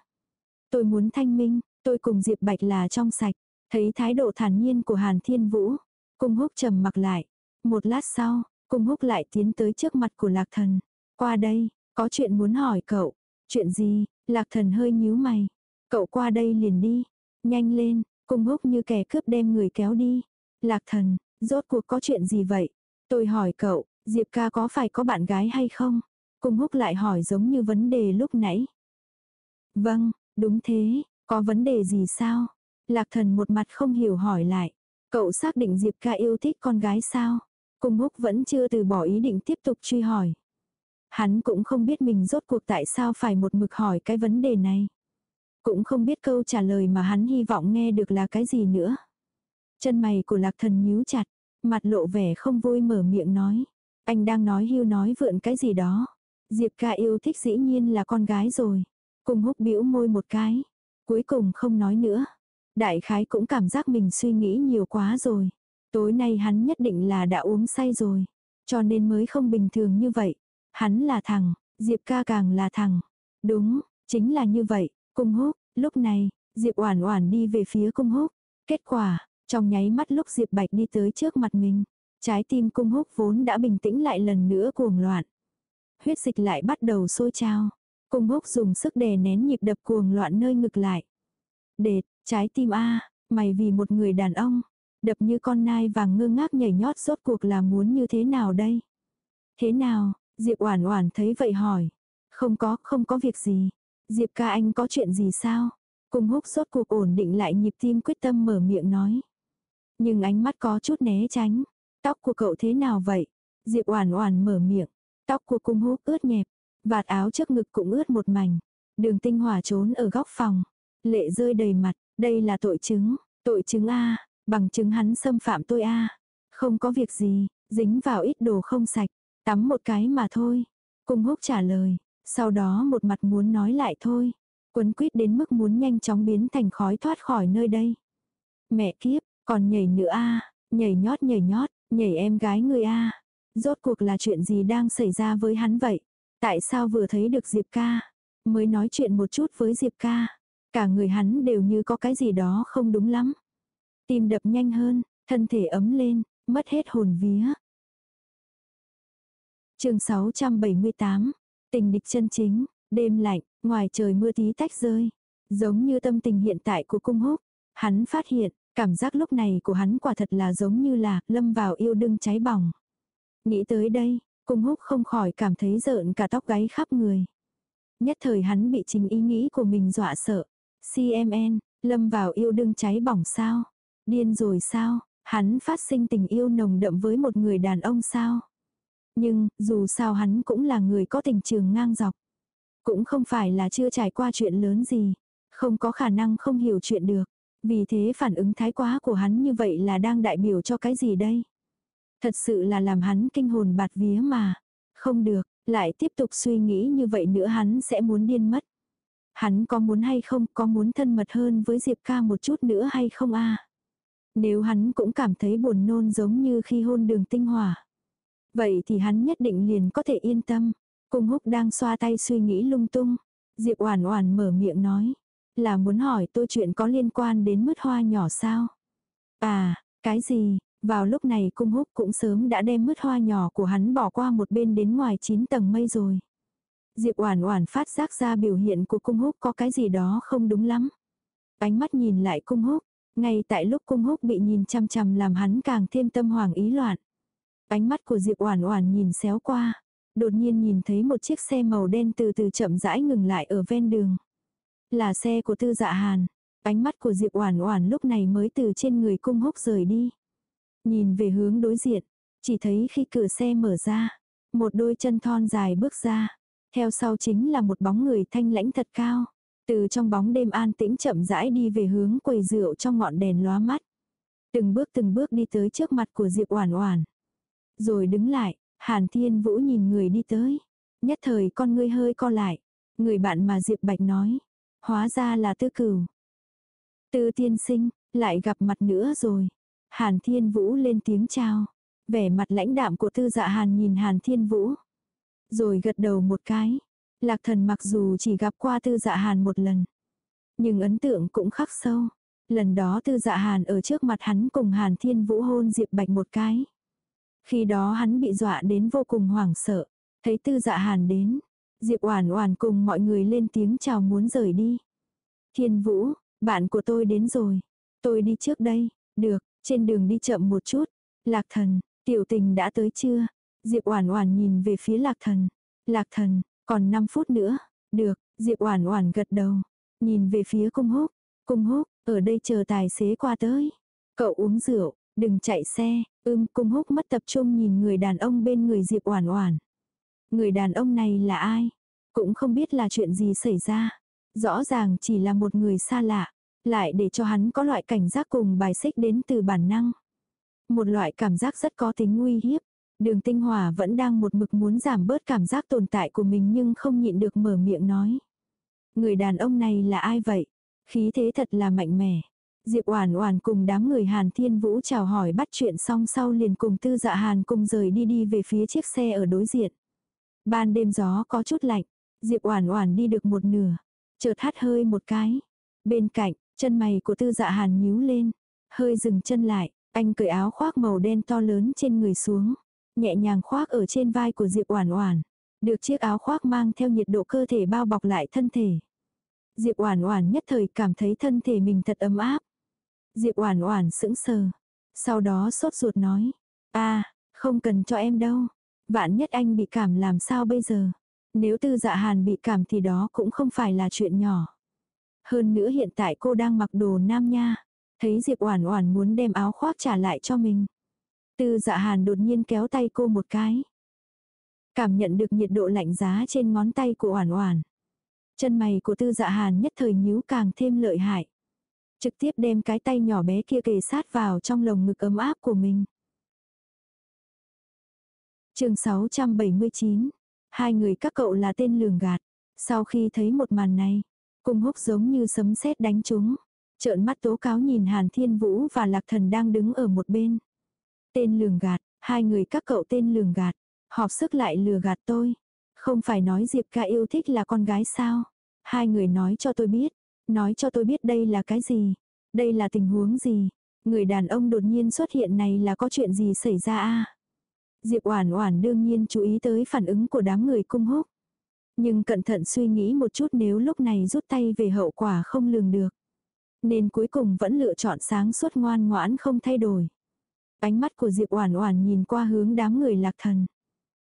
Tôi muốn thanh minh, tôi cùng Diệp Bạch là trong sạch. Thấy thái độ thản nhiên của Hàn Thiên Vũ. Cung húc trầm mặc lại. Một lát sau, cung húc lại tiến tới trước mặt của lạc thần. Qua đây, có chuyện muốn hỏi cậu. Chuyện gì? Lạc thần hơi nhíu mày. Cậu qua đây liền đi. Nhanh lên, cung húc như kẻ cướp đem người kéo đi. Lạc thần, rốt cuộc có chuyện gì vậy? Tôi hỏi cậu, Diệp ca có phải có bạn gái hay không? Cung húc lại hỏi giống như vấn đề lúc nãy. Vâng, đúng thế, có vấn đề gì sao? Lạc thần một mặt không hiểu hỏi lại. Cậu xác định Diệp ca yêu thích con gái sao? Cung húc vẫn chưa từ bỏ ý định tiếp tục truy hỏi. Hắn cũng không biết mình rốt cuộc tại sao phải một mực hỏi cái vấn đề này. Cũng không biết câu trả lời mà hắn hy vọng nghe được là cái gì nữa. Chân mày của lạc thần nhíu chặt, mặt lộ vẻ không vui mở miệng nói. Anh đang nói hưu nói vượn cái gì đó. Diệp ca yêu thích dĩ nhiên là con gái rồi. Cùng húc bĩu môi một cái. Cuối cùng không nói nữa. Đại khái cũng cảm giác mình suy nghĩ nhiều quá rồi. Tối nay hắn nhất định là đã uống say rồi. Cho nên mới không bình thường như vậy. Hắn là thằng, Diệp ca càng là thằng. Đúng, chính là như vậy. Cung húc, lúc này, Diệp oản oản đi về phía cung húc. Kết quả, trong nháy mắt lúc Diệp Bạch đi tới trước mặt mình, trái tim cung húc vốn đã bình tĩnh lại lần nữa cuồng loạn. Huyết dịch lại bắt đầu sôi trao. Cung húc dùng sức đè nén nhịp đập cuồng loạn nơi ngực lại. Đệt, trái tim A, mày vì một người đàn ông, đập như con nai vàng ngơ ngác nhảy nhót rốt cuộc là muốn như thế nào đây? Thế nào, Diệp Oản Oản thấy vậy hỏi. Không có, không có việc gì. Diệp ca anh có chuyện gì sao? Cung húc rốt cuộc ổn định lại nhịp tim quyết tâm mở miệng nói. Nhưng ánh mắt có chút né tránh. Tóc của cậu thế nào vậy? Diệp Oản Oản mở miệng. Tóc của cung húc ướt nhẹp. Vạt áo trước ngực cũng ướt một mảnh. Đường tinh hỏa trốn ở góc phòng. Lệ rơi đầy mặt. Đây là tội chứng. Tội chứng A. Bằng chứng hắn xâm phạm tôi A. Không có việc gì, dính vào ít đồ không sạch, tắm một cái mà thôi. Cung húc trả lời, sau đó một mặt muốn nói lại thôi. Quấn quýt đến mức muốn nhanh chóng biến thành khói thoát khỏi nơi đây. Mẹ kiếp, còn nhảy nữa a nhảy nhót nhảy nhót, nhảy em gái người a Rốt cuộc là chuyện gì đang xảy ra với hắn vậy? Tại sao vừa thấy được Diệp ca? Mới nói chuyện một chút với Diệp ca. Cả người hắn đều như có cái gì đó không đúng lắm. Tim đập nhanh hơn, thân thể ấm lên, mất hết hồn vía. chương 678, tình địch chân chính, đêm lạnh, ngoài trời mưa tí tách rơi. Giống như tâm tình hiện tại của cung húc. Hắn phát hiện, cảm giác lúc này của hắn quả thật là giống như là lâm vào yêu đương cháy bỏng. Nghĩ tới đây, cung húc không khỏi cảm thấy rợn cả tóc gáy khắp người. Nhất thời hắn bị chính ý nghĩ của mình dọa sợ. CMN, lâm vào yêu đương cháy bỏng sao? Điên rồi sao? Hắn phát sinh tình yêu nồng đậm với một người đàn ông sao? Nhưng, dù sao hắn cũng là người có tình trường ngang dọc. Cũng không phải là chưa trải qua chuyện lớn gì. Không có khả năng không hiểu chuyện được. Vì thế phản ứng thái quá của hắn như vậy là đang đại biểu cho cái gì đây? Thật sự là làm hắn kinh hồn bạt vía mà. Không được, lại tiếp tục suy nghĩ như vậy nữa hắn sẽ muốn điên mất. Hắn có muốn hay không, có muốn thân mật hơn với Diệp ca một chút nữa hay không a nếu hắn cũng cảm thấy buồn nôn giống như khi hôn đường tinh hỏa. Vậy thì hắn nhất định liền có thể yên tâm. Cung húc đang xoa tay suy nghĩ lung tung. Diệp oản oản mở miệng nói. Là muốn hỏi tôi chuyện có liên quan đến mứt hoa nhỏ sao? À, cái gì? Vào lúc này cung húc cũng sớm đã đem mứt hoa nhỏ của hắn bỏ qua một bên đến ngoài 9 tầng mây rồi. Diệp Oản Oản phát giác ra biểu hiện của Cung Húc có cái gì đó không đúng lắm. Ánh mắt nhìn lại Cung Húc, ngay tại lúc Cung Húc bị nhìn chăm chăm làm hắn càng thêm tâm hoàng ý loạn. Ánh mắt của Diệp Oản Oản nhìn xéo qua, đột nhiên nhìn thấy một chiếc xe màu đen từ từ chậm rãi ngừng lại ở ven đường. Là xe của Tư Dạ Hàn. Ánh mắt của Diệp Oản Oản lúc này mới từ trên người Cung Húc rời đi. Nhìn về hướng đối diện, chỉ thấy khi cửa xe mở ra, một đôi chân thon dài bước ra. Theo sau chính là một bóng người thanh lãnh thật cao. Từ trong bóng đêm an tĩnh chậm rãi đi về hướng quầy rượu trong ngọn đèn lóa mắt. Từng bước từng bước đi tới trước mặt của Diệp Oản Oản. Rồi đứng lại, Hàn Thiên Vũ nhìn người đi tới. Nhất thời con ngươi hơi co lại. Người bạn mà Diệp Bạch nói. Hóa ra là tư cửu. Tư tiên sinh, lại gặp mặt nữa rồi. Hàn Thiên Vũ lên tiếng chào. Vẻ mặt lãnh đạm của tư dạ Hàn nhìn Hàn Thiên Vũ. Rồi gật đầu một cái. Lạc thần mặc dù chỉ gặp qua tư dạ hàn một lần. Nhưng ấn tượng cũng khắc sâu. Lần đó tư dạ hàn ở trước mặt hắn cùng hàn thiên vũ hôn Diệp Bạch một cái. Khi đó hắn bị dọa đến vô cùng hoảng sợ. Thấy tư dạ hàn đến. Diệp oản oản cùng mọi người lên tiếng chào muốn rời đi. Thiên vũ, bạn của tôi đến rồi. Tôi đi trước đây. Được, trên đường đi chậm một chút. Lạc thần, tiểu tình đã tới chưa? Diệp Oản Oản nhìn về phía Lạc Thần. Lạc Thần, còn 5 phút nữa. Được, Diệp Oản Oản gật đầu. Nhìn về phía Cung Húc. Cung Húc, ở đây chờ tài xế qua tới. Cậu uống rượu, đừng chạy xe. Ưm, Cung Húc mất tập trung nhìn người đàn ông bên người Diệp Oản Oản. Người đàn ông này là ai? Cũng không biết là chuyện gì xảy ra. Rõ ràng chỉ là một người xa lạ, lại để cho hắn có loại cảnh giác cùng bài xích đến từ bản năng. Một loại cảm giác rất có tính nguy hiếp. Đường tinh hỏa vẫn đang một mực muốn giảm bớt cảm giác tồn tại của mình nhưng không nhịn được mở miệng nói. Người đàn ông này là ai vậy? Khí thế thật là mạnh mẽ. Diệp Oản Oản cùng đám người Hàn Thiên Vũ chào hỏi bắt chuyện xong sau liền cùng Tư Dạ Hàn cùng rời đi đi về phía chiếc xe ở đối diện. Ban đêm gió có chút lạnh, Diệp Oản Oản đi được một nửa, chợt hắt hơi một cái. Bên cạnh, chân mày của Tư Dạ Hàn nhíu lên, hơi dừng chân lại, anh cởi áo khoác màu đen to lớn trên người xuống, nhẹ nhàng khoác ở trên vai của Diệp Oản Oản. Được chiếc áo khoác mang theo nhiệt độ cơ thể bao bọc lại thân thể. Diệp Oản Oản nhất thời cảm thấy thân thể mình thật ấm áp. Diệp Oản Oản sững sờ, sau đó sốt ruột nói: "A, không cần cho em đâu, vạn nhất anh bị cảm làm sao bây giờ? Nếu Tư Dạ Hàn bị cảm thì đó cũng không phải là chuyện nhỏ." Hơn nữa hiện tại cô đang mặc đồ nam nha, thấy Diệp Oản Oản muốn đem áo khoác trả lại cho mình, Tư dạ hàn đột nhiên kéo tay cô một cái. Cảm nhận được nhiệt độ lạnh giá trên ngón tay của Oản Oản. Chân mày của tư dạ hàn nhất thời nhíu càng thêm lợi hại. Trực tiếp đem cái tay nhỏ bé kia kề sát vào trong lồng ngực ấm áp của mình. chương 679. Hai người các cậu là tên lường gạt. Sau khi thấy một màn này, cung húc giống như sấm sét đánh chúng. Trợn mắt tố cáo nhìn Hàn Thiên Vũ và Lạc Thần đang đứng ở một bên. Tên lường gạt, hai người các cậu tên lường gạt. Họp sức lại lừa gạt tôi. Không phải nói Diệp ca yêu thích là con gái sao? Hai người nói cho tôi biết. Nói cho tôi biết đây là cái gì? Đây là tình huống gì? Người đàn ông đột nhiên xuất hiện này là có chuyện gì xảy ra a? Diệp Oản Oản đương nhiên chú ý tới phản ứng của đám người cung húc. Nhưng cẩn thận suy nghĩ một chút nếu lúc này rút tay về hậu quả không lường được. Nên cuối cùng vẫn lựa chọn sáng suốt ngoan ngoãn không thay đổi. Ánh mắt của Diệp Oản Oản nhìn qua hướng đám người Lạc Thần.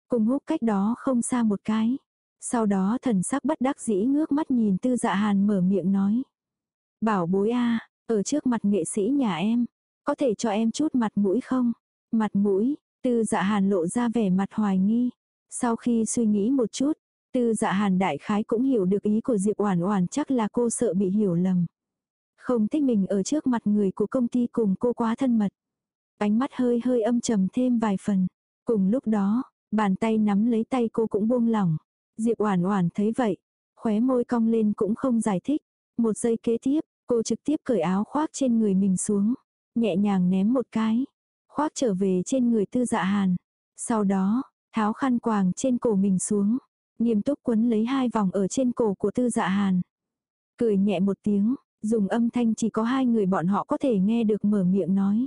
cùng húc cách đó không xa một cái. Sau đó thần sắc bất đắc dĩ ngước mắt nhìn Tư Dạ Hàn mở miệng nói: "Bảo bối a, ở trước mặt nghệ sĩ nhà em, có thể cho em chút mặt mũi không?" Mặt mũi, Tư Dạ Hàn lộ ra vẻ mặt hoài nghi. Sau khi suy nghĩ một chút, Tư Dạ Hàn đại khái cũng hiểu được ý của Diệp Oản Oản, chắc là cô sợ bị hiểu lầm. Không thích mình ở trước mặt người của công ty cùng cô quá thân mật. Ánh mắt hơi hơi âm trầm thêm vài phần. Cùng lúc đó, bàn tay nắm lấy tay cô cũng buông lỏng. Diệp Oản Oản thấy vậy, khóe môi cong lên cũng không giải thích. Một giây kế tiếp, cô trực tiếp cởi áo khoác trên người mình xuống, nhẹ nhàng ném một cái, khoác trở về trên người Tư Dạ Hàn. Sau đó, tháo khăn quàng trên cổ mình xuống, nghiêm túc quấn lấy hai vòng ở trên cổ của Tư Dạ Hàn. Cười nhẹ một tiếng, dùng âm thanh chỉ có hai người bọn họ có thể nghe được mở miệng nói.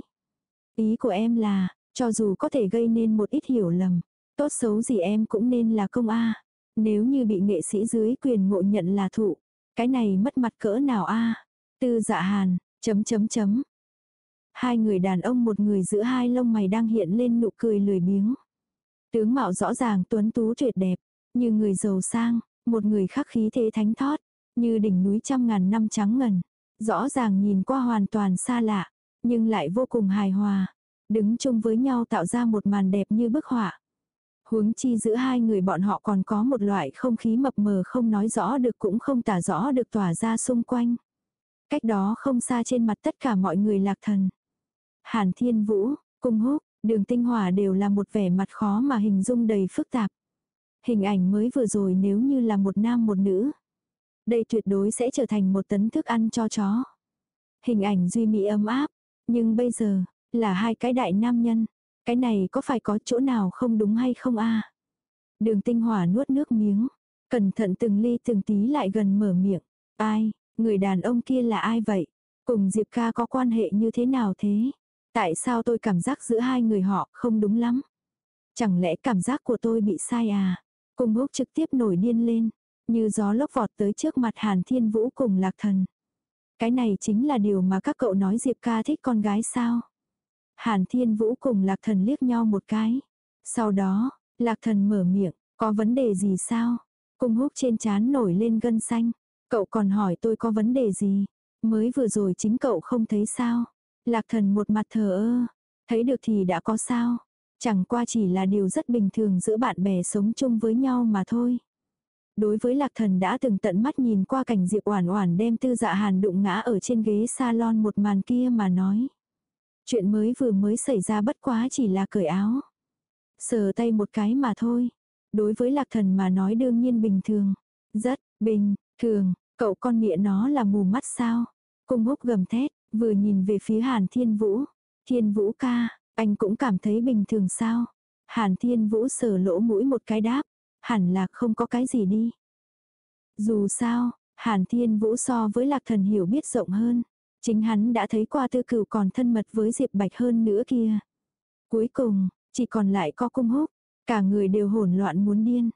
Ý của em là, cho dù có thể gây nên một ít hiểu lầm, tốt xấu gì em cũng nên là công A. Nếu như bị nghệ sĩ dưới quyền ngộ nhận là thụ, cái này mất mặt cỡ nào A. Tư dạ hàn, chấm chấm chấm. Hai người đàn ông một người giữa hai lông mày đang hiện lên nụ cười lười biếng. Tướng mạo rõ ràng tuấn tú tuyệt đẹp, như người giàu sang, một người khắc khí thế thánh thót, như đỉnh núi trăm ngàn năm trắng ngần. Rõ ràng nhìn qua hoàn toàn xa lạ, nhưng lại vô cùng hài hòa. Đứng chung với nhau tạo ra một màn đẹp như bức họa. Huống chi giữa hai người bọn họ còn có một loại không khí mập mờ không nói rõ được cũng không tả rõ được tỏa ra xung quanh. Cách đó không xa trên mặt tất cả mọi người lạc thần. Hàn Thiên Vũ, Cung Húc, Đường Tinh Hòa đều là một vẻ mặt khó mà hình dung đầy phức tạp. Hình ảnh mới vừa rồi nếu như là một nam một nữ. Đây tuyệt đối sẽ trở thành một tấn thức ăn cho chó. Hình ảnh duy mỹ ấm áp. Nhưng bây giờ, là hai cái đại nam nhân. Cái này có phải có chỗ nào không đúng hay không a Đường tinh hỏa nuốt nước miếng. Cẩn thận từng ly từng tí lại gần mở miệng. Ai, người đàn ông kia là ai vậy? Cùng Diệp ca có quan hệ như thế nào thế? Tại sao tôi cảm giác giữa hai người họ không đúng lắm? Chẳng lẽ cảm giác của tôi bị sai à? Cung húc trực tiếp nổi điên lên, như gió lốc vọt tới trước mặt Hàn Thiên Vũ cùng Lạc Thần. Cái này chính là điều mà các cậu nói Diệp ca thích con gái sao? Hàn Thiên Vũ cùng Lạc Thần liếc nhau một cái. Sau đó, Lạc Thần mở miệng, có vấn đề gì sao? Cung húc trên chán nổi lên gân xanh. Cậu còn hỏi tôi có vấn đề gì? Mới vừa rồi chính cậu không thấy sao? Lạc thần một mặt thờ ơ. Thấy được thì đã có sao. Chẳng qua chỉ là điều rất bình thường giữa bạn bè sống chung với nhau mà thôi. Đối với lạc thần đã từng tận mắt nhìn qua cảnh Diệp Oản Oản đem tư dạ hàn đụng ngã ở trên ghế salon một màn kia mà nói. Chuyện mới vừa mới xảy ra bất quá chỉ là cởi áo. Sờ tay một cái mà thôi. Đối với lạc thần mà nói đương nhiên bình thường. Rất, bình, thường, cậu con mẹ nó là mù mắt sao? Cung húc gầm thét, vừa nhìn về phía Hàn Thiên Vũ. Thiên Vũ ca, anh cũng cảm thấy bình thường sao? Hàn Thiên Vũ sờ lỗ mũi một cái đáp. Hẳn là không có cái gì đi. Dù sao, Hàn Thiên Vũ so với Lạc Thần hiểu biết rộng hơn. Chính hắn đã thấy qua tư cửu còn thân mật với Diệp Bạch hơn nữa kia. Cuối cùng, chỉ còn lại có cung húc. Cả người đều hỗn loạn muốn điên.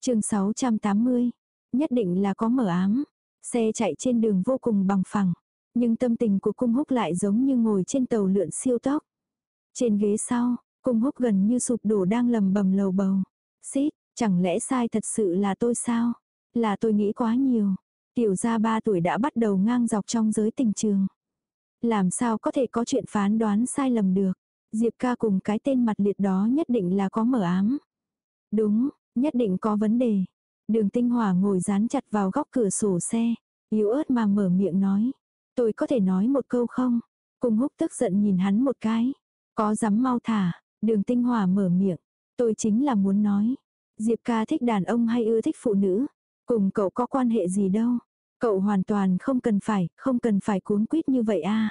chương 680. Nhất định là có mở ám. Xe chạy trên đường vô cùng bằng phẳng. Nhưng tâm tình của cung húc lại giống như ngồi trên tàu lượn siêu tốc. Trên ghế sau, cung húc gần như sụp đổ đang lầm bầm lầu bầu. Xít, chẳng lẽ sai thật sự là tôi sao? Là tôi nghĩ quá nhiều. Tiểu gia ba tuổi đã bắt đầu ngang dọc trong giới tình trường. Làm sao có thể có chuyện phán đoán sai lầm được. Diệp ca cùng cái tên mặt liệt đó nhất định là có mở ám. Đúng, nhất định có vấn đề. Đường tinh hỏa ngồi dán chặt vào góc cửa sổ xe, yếu ớt mà mở miệng nói. Tôi có thể nói một câu không? Cung húc tức giận nhìn hắn một cái. Có dám mau thả, Đường tinh hỏa mở miệng. Tôi chính là muốn nói. Diệp ca thích đàn ông hay ưa thích phụ nữ. Cùng cậu có quan hệ gì đâu. Cậu hoàn toàn không cần phải, không cần phải cuốn quýt như vậy a.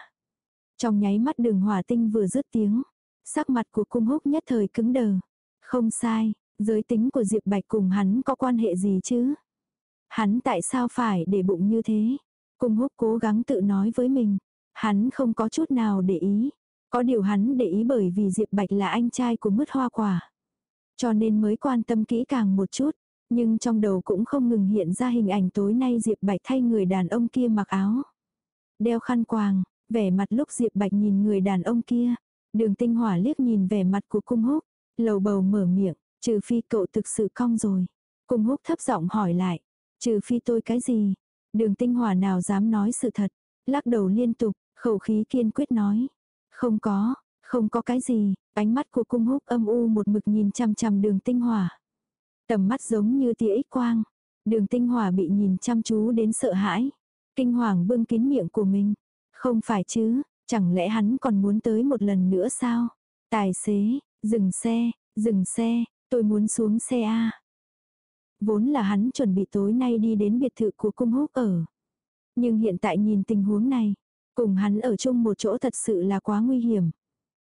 Trong nháy mắt đường hỏa tinh vừa dứt tiếng. Sắc mặt của cung húc nhất thời cứng đờ. Không sai, giới tính của Diệp Bạch cùng hắn có quan hệ gì chứ? Hắn tại sao phải để bụng như thế? Cung húc cố gắng tự nói với mình. Hắn không có chút nào để ý. Có điều hắn để ý bởi vì Diệp Bạch là anh trai của mứt hoa quả. Cho nên mới quan tâm kỹ càng một chút. Nhưng trong đầu cũng không ngừng hiện ra hình ảnh tối nay Diệp Bạch thay người đàn ông kia mặc áo. Đeo khăn quàng, vẻ mặt lúc Diệp Bạch nhìn người đàn ông kia. Đường tinh hỏa liếc nhìn vẻ mặt của cung húc. Lầu bầu mở miệng, trừ phi cậu thực sự cong rồi. Cung húc thấp giọng hỏi lại. Trừ phi tôi cái gì? Đường tinh hỏa nào dám nói sự thật. Lắc đầu liên tục, khẩu khí kiên quyết nói. Không có, không có cái gì, ánh mắt của cung húc âm u một mực nhìn chăm chăm đường tinh hỏa. Tầm mắt giống như tia ích quang. Đường tinh hỏa bị nhìn chăm chú đến sợ hãi. Kinh hoàng bưng kín miệng của mình. Không phải chứ, chẳng lẽ hắn còn muốn tới một lần nữa sao? Tài xế, dừng xe, dừng xe, tôi muốn xuống xe A. Vốn là hắn chuẩn bị tối nay đi đến biệt thự của cung húc ở. Nhưng hiện tại nhìn tình huống này, cùng hắn ở chung một chỗ thật sự là quá nguy hiểm.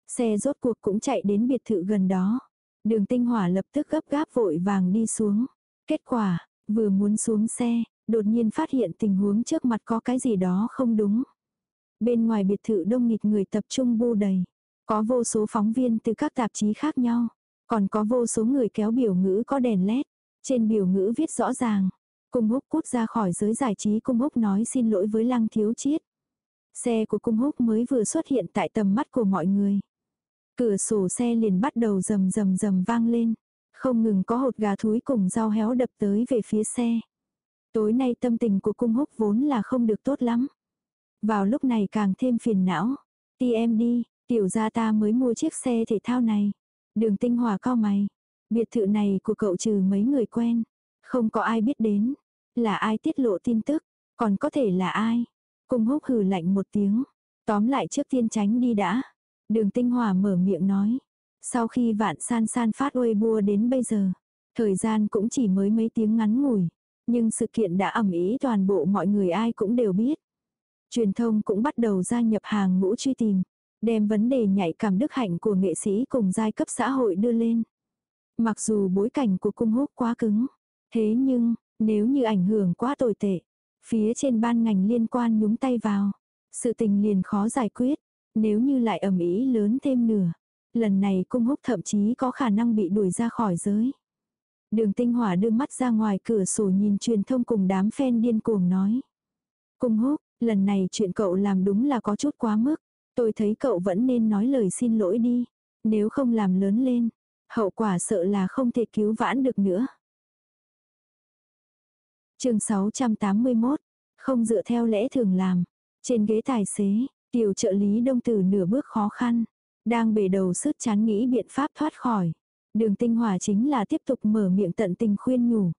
Xe rốt cuộc cũng chạy đến biệt thự gần đó. Đường tinh hỏa lập tức gấp gáp vội vàng đi xuống. Kết quả, vừa muốn xuống xe, đột nhiên phát hiện tình huống trước mặt có cái gì đó không đúng. Bên ngoài biệt thự đông nghịt người tập trung bu đầy. Có vô số phóng viên từ các tạp chí khác nhau. Còn có vô số người kéo biểu ngữ có đèn led. Trên biểu ngữ viết rõ ràng. Cung húc cút ra khỏi giới giải trí cung húc nói xin lỗi với lăng thiếu chiết. Xe của cung húc mới vừa xuất hiện tại tầm mắt của mọi người. Cửa sổ xe liền bắt đầu rầm rầm rầm vang lên. Không ngừng có hột gà thúi cùng rau héo đập tới về phía xe. Tối nay tâm tình của cung húc vốn là không được tốt lắm. Vào lúc này càng thêm phiền não. Ti em đi, tiểu gia ta mới mua chiếc xe thể thao này. Đường tinh hòa cao mày. Biệt thự này của cậu trừ mấy người quen. Không có ai biết đến. Là ai tiết lộ tin tức. Còn có thể là ai. Cung húc hừ lạnh một tiếng. Tóm lại trước tiên tránh đi đã. Đường tinh hòa mở miệng nói. Sau khi vạn san san phát uê bua đến bây giờ. Thời gian cũng chỉ mới mấy tiếng ngắn ngủi. Nhưng sự kiện đã ẩm ý toàn bộ mọi người ai cũng đều biết. Truyền thông cũng bắt đầu gia nhập hàng ngũ truy tìm. Đem vấn đề nhạy cảm đức hạnh của nghệ sĩ cùng giai cấp xã hội đưa lên. Mặc dù bối cảnh của cung húc quá cứng. Thế nhưng, nếu như ảnh hưởng quá tồi tệ. Phía trên ban ngành liên quan nhúng tay vào. Sự tình liền khó giải quyết. Nếu như lại ẩm ý lớn thêm nửa. Lần này cung húc thậm chí có khả năng bị đuổi ra khỏi giới. Đường tinh hỏa đưa mắt ra ngoài cửa sổ nhìn truyền thông cùng đám fan điên cuồng nói. Cung húc, lần này chuyện cậu làm đúng là có chút quá mức. Tôi thấy cậu vẫn nên nói lời xin lỗi đi. Nếu không làm lớn lên, hậu quả sợ là không thể cứu vãn được nữa chương 681, không dựa theo lẽ thường làm. Trên ghế tài xế, tiểu trợ lý đông tử nửa bước khó khăn. Đang bể đầu sứt chán nghĩ biện pháp thoát khỏi. Đường tinh hỏa chính là tiếp tục mở miệng tận tình khuyên nhủ.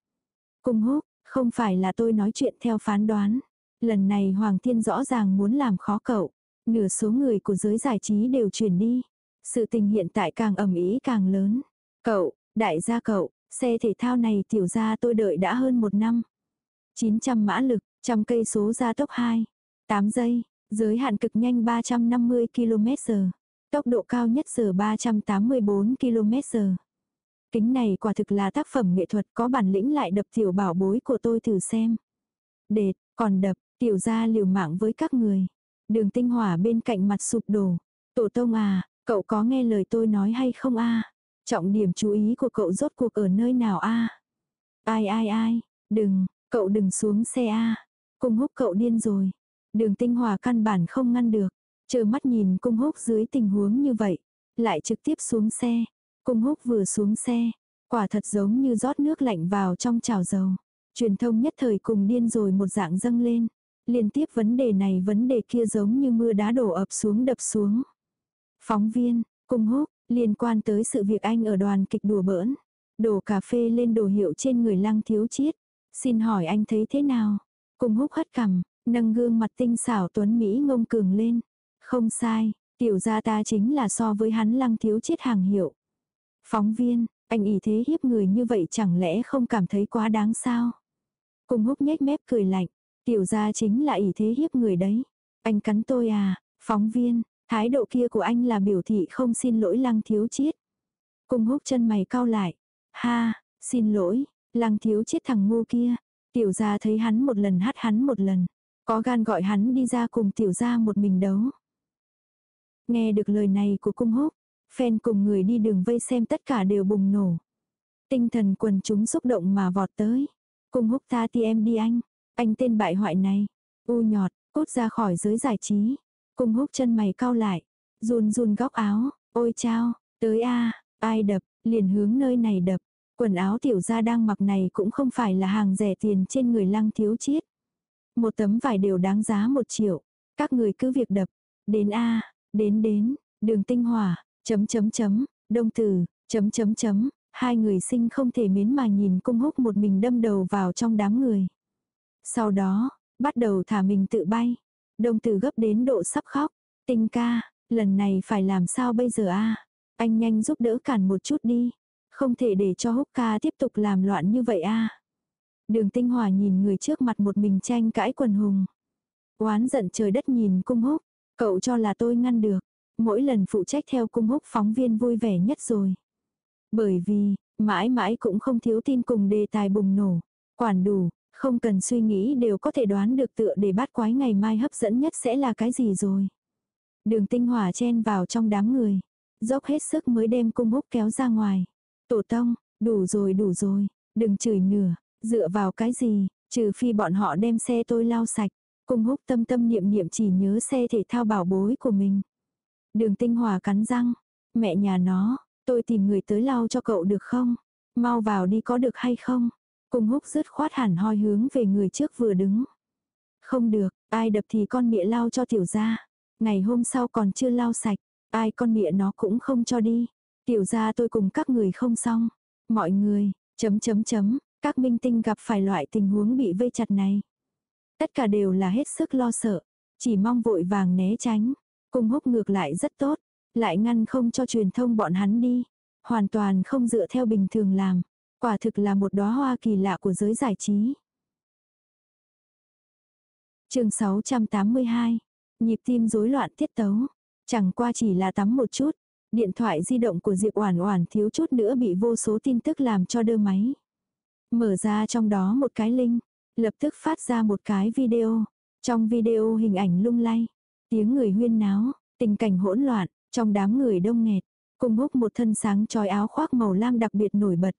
Cung húc, không phải là tôi nói chuyện theo phán đoán. Lần này Hoàng Thiên rõ ràng muốn làm khó cậu. Nửa số người của giới giải trí đều chuyển đi. Sự tình hiện tại càng ẩm ý càng lớn. Cậu, đại gia cậu, xe thể thao này tiểu ra tôi đợi đã hơn một năm. 900 mã lực, trăm cây số gia tốc 2. 8 giây, giới hạn cực nhanh 350 km/h. Tốc độ cao nhất giờ 384 km/h. Kính này quả thực là tác phẩm nghệ thuật có bản lĩnh lại đập tiểu bảo bối của tôi thử xem. Đệt, còn đập, tiểu ra liều mạng với các người. Đường tinh hỏa bên cạnh mặt sụp đổ. Tổ tông à, cậu có nghe lời tôi nói hay không a Trọng điểm chú ý của cậu rốt cuộc ở nơi nào a Ai ai ai, đừng, cậu đừng xuống xe a Cung húc cậu điên rồi. Đường tinh hỏa căn bản không ngăn được. Chờ mắt nhìn cung húc dưới tình huống như vậy. Lại trực tiếp xuống xe. Cung húc vừa xuống xe. Quả thật giống như rót nước lạnh vào trong chảo dầu. Truyền thông nhất thời cùng điên rồi một dạng dâng lên. Liên tiếp vấn đề này vấn đề kia giống như mưa đá đổ ập xuống đập xuống. Phóng viên, cung húc, liên quan tới sự việc anh ở đoàn kịch đùa bỡn. Đổ cà phê lên đồ hiệu trên người lăng thiếu chiết. Xin hỏi anh thấy thế nào? Cung húc hất cằm, nâng gương mặt tinh xảo tuấn Mỹ ngông cường lên. Không sai, Tiểu gia ta chính là so với hắn lăng thiếu chết hàng hiệu. Phóng viên, anh ý thế hiếp người như vậy chẳng lẽ không cảm thấy quá đáng sao? Cung húc nhếch mép cười lạnh. Tiểu gia chính là ý thế hiếp người đấy. Anh cắn tôi à, phóng viên, thái độ kia của anh là biểu thị không xin lỗi lăng thiếu chiết. Cung húc chân mày cau lại. Ha, xin lỗi, lăng thiếu chết thằng ngu kia. Tiểu gia thấy hắn một lần hát hắn một lần. Có gan gọi hắn đi ra cùng tiểu gia một mình đấu. Nghe được lời này của cung húc, fan cùng người đi đường vây xem tất cả đều bùng nổ. Tinh thần quần chúng xúc động mà vọt tới. Cung húc ta ti em đi anh. Anh tên bại hoại này. U nhọt, cút ra khỏi giới giải trí. Cung húc chân mày cau lại. Run run góc áo. Ôi chao, tới a ai đập, liền hướng nơi này đập. Quần áo tiểu gia đang mặc này cũng không phải là hàng rẻ tiền trên người lăng thiếu chiết. Một tấm vải đều đáng giá một triệu. Các người cứ việc đập. Đến a đến đến, đường tinh hỏa, chấm chấm chấm, đông tử, chấm chấm chấm. Hai người sinh không thể miến mà nhìn cung húc một mình đâm đầu vào trong đám người. Sau đó, bắt đầu thả mình tự bay. Đông tử gấp đến độ sắp khóc. Tinh ca, lần này phải làm sao bây giờ a Anh nhanh giúp đỡ cản một chút đi. Không thể để cho húc ca tiếp tục làm loạn như vậy a Đường tinh hòa nhìn người trước mặt một mình tranh cãi quần hùng. Oán giận trời đất nhìn cung húc. Cậu cho là tôi ngăn được. Mỗi lần phụ trách theo cung húc phóng viên vui vẻ nhất rồi. Bởi vì, mãi mãi cũng không thiếu tin cùng đề tài bùng nổ. Quản đủ, không cần suy nghĩ đều có thể đoán được tựa để bắt quái ngày mai hấp dẫn nhất sẽ là cái gì rồi. Đường tinh hỏa chen vào trong đám người. Dốc hết sức mới đem cung húc kéo ra ngoài. Tổ tông, đủ rồi đủ rồi, đừng chửi nửa, dựa vào cái gì, trừ phi bọn họ đem xe tôi lau sạch. Cung húc tâm tâm niệm niệm chỉ nhớ xe thể thao bảo bối của mình. Đường tinh hòa cắn răng. Mẹ nhà nó, tôi tìm người tới lau cho cậu được không? Mau vào đi có được hay không? Cung húc rứt khoát hẳn hoi hướng về người trước vừa đứng. Không được, ai đập thì con mẹ lau cho tiểu gia. Ngày hôm sau còn chưa lau sạch, ai con mẹ nó cũng không cho đi. Tiểu gia tôi cùng các người không xong. Mọi người, chấm chấm chấm, các minh tinh gặp phải loại tình huống bị vây chặt này. Tất cả đều là hết sức lo sợ, chỉ mong vội vàng né tránh. Cung húc ngược lại rất tốt, lại ngăn không cho truyền thông bọn hắn đi. Hoàn toàn không dựa theo bình thường làm. Quả thực là một đóa hoa kỳ lạ của giới giải trí. chương 682. Nhịp tim rối loạn tiết tấu. Chẳng qua chỉ là tắm một chút. Điện thoại di động của Diệp Oản Oản thiếu chút nữa bị vô số tin tức làm cho đơ máy. Mở ra trong đó một cái link, lập tức phát ra một cái video. Trong video hình ảnh lung lay, tiếng người huyên náo, tình cảnh hỗn loạn, trong đám người đông nghẹt, cùng húc một thân sáng trói áo khoác màu lam đặc biệt nổi bật.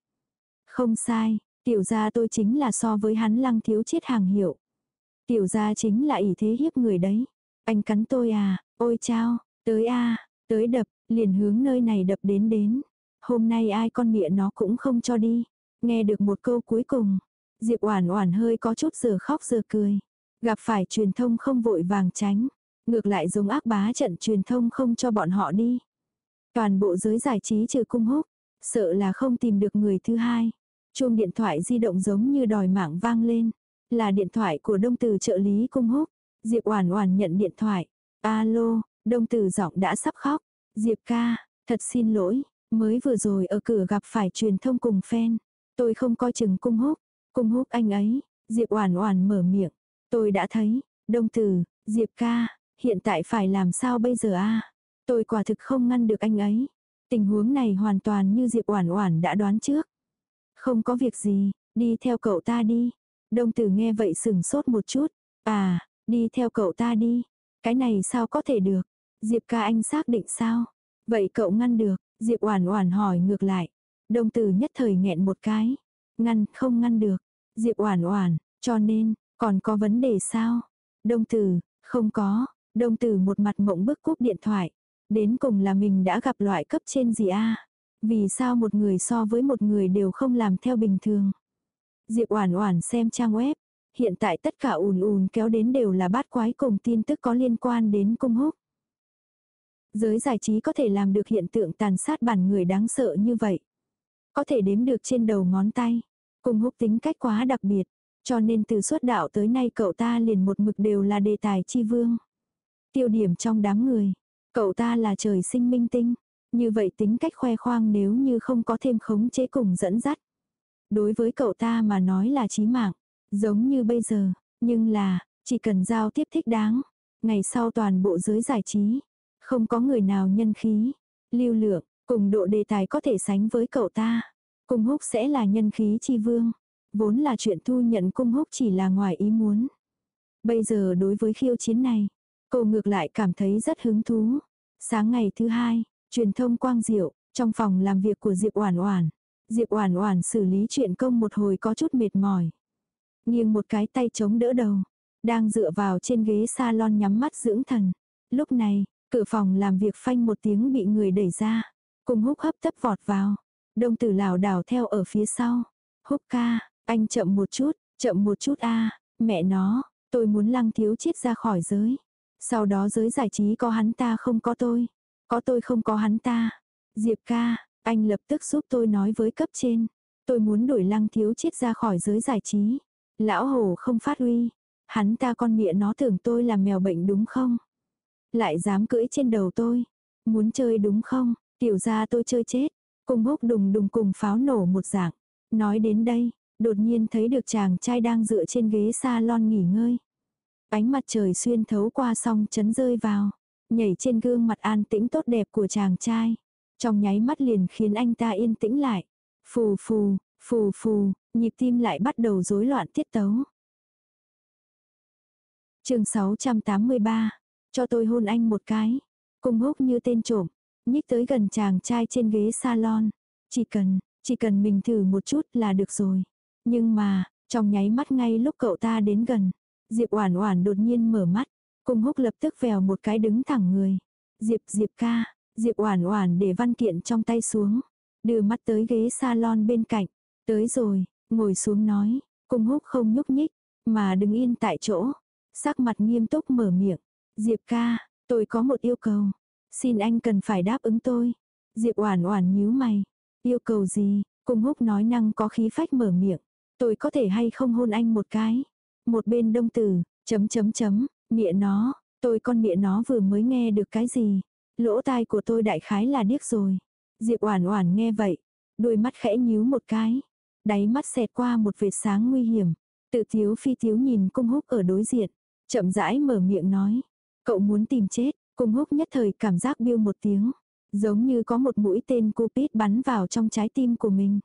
Không sai, tiểu gia tôi chính là so với hắn lăng thiếu chết hàng hiệu. Tiểu gia chính là ỷ thế hiếp người đấy. Anh cắn tôi à, ôi chao, tới a tới đập, liền hướng nơi này đập đến đến. Hôm nay ai con mịa nó cũng không cho đi. Nghe được một câu cuối cùng, Diệp Oản Oản hơi có chút giờ khóc giờ cười. Gặp phải truyền thông không vội vàng tránh, ngược lại giống ác bá trận truyền thông không cho bọn họ đi. Toàn bộ giới giải trí trừ cung húc, sợ là không tìm được người thứ hai. Chuông điện thoại di động giống như đòi mạng vang lên, là điện thoại của đông từ trợ lý cung húc. Diệp Oản Oản nhận điện thoại. "Alo." Đông từ giọng đã sắp khóc. "Diệp ca, thật xin lỗi, mới vừa rồi ở cửa gặp phải truyền thông cùng fan, tôi không coi chừng cung húc, Cung húc anh ấy, Diệp Oản Oản mở miệng. Tôi đã thấy, đông tử, Diệp ca, hiện tại phải làm sao bây giờ a? Tôi quả thực không ngăn được anh ấy. Tình huống này hoàn toàn như Diệp Oản Oản đã đoán trước. Không có việc gì, đi theo cậu ta đi. Đông tử nghe vậy sừng sốt một chút. À, đi theo cậu ta đi. Cái này sao có thể được? Diệp ca anh xác định sao? Vậy cậu ngăn được? Diệp Oản Oản hỏi ngược lại. Đông tử nhất thời nghẹn một cái. Ngăn, không ngăn được. Diệp Oản Oản, cho nên, còn có vấn đề sao? Đông Tử, không có. Đông Tử một mặt mộng bức cúp điện thoại. Đến cùng là mình đã gặp loại cấp trên gì a? Vì sao một người so với một người đều không làm theo bình thường? Diệp Oản Oản xem trang web, hiện tại tất cả ùn ùn kéo đến đều là bát quái cùng tin tức có liên quan đến cung húc. Giới giải trí có thể làm được hiện tượng tàn sát bản người đáng sợ như vậy. Có thể đếm được trên đầu ngón tay. cùng húc tính cách quá đặc biệt, cho nên từ xuất đạo tới nay cậu ta liền một mực đều là đề tài chi vương. Tiêu điểm trong đám người, Cậu ta là trời sinh minh tinh. Như vậy tính cách khoe khoang nếu như không có thêm khống chế cùng dẫn dắt. Đối với cậu ta mà nói là chí mạng. Giống như bây giờ. Nhưng là, chỉ cần giao tiếp thích đáng. Ngày sau toàn bộ giới giải trí. Không có người nào nhân khí. Lưu lượng, cùng độ đề tài có thể sánh với cậu ta. Cung húc sẽ là nhân khí chi vương. Vốn là chuyện thu nhận cung húc chỉ là ngoài ý muốn. Bây giờ đối với khiêu chiến này, cô ngược lại cảm thấy rất hứng thú. Sáng ngày thứ hai, truyền thông quang diệu, trong phòng làm việc của Diệp Oản Oản. Diệp Oản Oản xử lý chuyện công một hồi có chút mệt mỏi. Nghiêng một cái tay chống đỡ đầu, đang dựa vào trên ghế salon nhắm mắt dưỡng thần. Lúc này, cửa phòng làm việc phanh một tiếng bị người đẩy ra. Cùng húc hấp tấp vọt vào. Đông tử lảo đảo theo ở phía sau. Húc ca, anh chậm một chút, chậm một chút a mẹ nó, tôi muốn lăng thiếu chiết ra khỏi giới. Sau đó giới giải trí có hắn ta không có tôi. Có tôi không có hắn ta. Diệp ca, anh lập tức giúp tôi nói với cấp trên. Tôi muốn đuổi lăng thiếu chiết ra khỏi giới giải trí. Lão hổ không phát huy. Hắn ta con mẹ nó tưởng tôi là mèo bệnh đúng không? Lại dám cưỡi trên đầu tôi. Muốn chơi đúng không? Tiểu ra tôi chơi chết. Cùng húc đùng đùng cùng pháo nổ một dạng. Nói đến đây, đột nhiên thấy được chàng trai đang dựa trên ghế salon nghỉ ngơi. Ánh mặt trời xuyên thấu qua song chấn rơi vào. Nhảy trên gương mặt an tĩnh tốt đẹp của chàng trai. Trong nháy mắt liền khiến anh ta yên tĩnh lại. Phù phù, phù phù, nhịp tim lại bắt đầu rối loạn tiết tấu. chương 683. Cho tôi hôn anh một cái. Cung húc như tên trộm. Nhích tới gần chàng trai trên ghế salon. Chỉ cần, chỉ cần mình thử một chút là được rồi. Nhưng mà, trong nháy mắt ngay lúc cậu ta đến gần. Diệp Oản Oản đột nhiên mở mắt, Cung Húc lập tức vèo một cái đứng thẳng người. "Diệp, Diệp ca." Diệp Oản Oản để văn kiện trong tay xuống, đưa mắt tới ghế salon bên cạnh. "Tới rồi." Ngồi xuống nói, Cung Húc không nhúc nhích, mà đứng yên tại chỗ, sắc mặt nghiêm túc mở miệng. "Diệp ca, tôi có một yêu cầu, xin anh cần phải đáp ứng tôi." Diệp Oản Oản nhíu mày, "Yêu cầu gì?" Cung Húc nói năng có khí phách mở miệng, "Tôi có thể hay không hôn anh một cái?" Một bên đông tử, chấm chấm chấm, mịa nó, tôi con mịa nó vừa mới nghe được cái gì. Lỗ tai của tôi đại khái là điếc rồi. Diệp Oản Oản nghe vậy, đôi mắt khẽ nhíu một cái, đáy mắt xẹt qua một vệt sáng nguy hiểm. Tự thiếu phi thiếu nhìn cung húc ở đối diện, chậm rãi mở miệng nói, cậu muốn tìm chết, cung húc nhất thời cảm giác biêu một tiếng, giống như có một mũi tên cupid bắn vào trong trái tim của mình.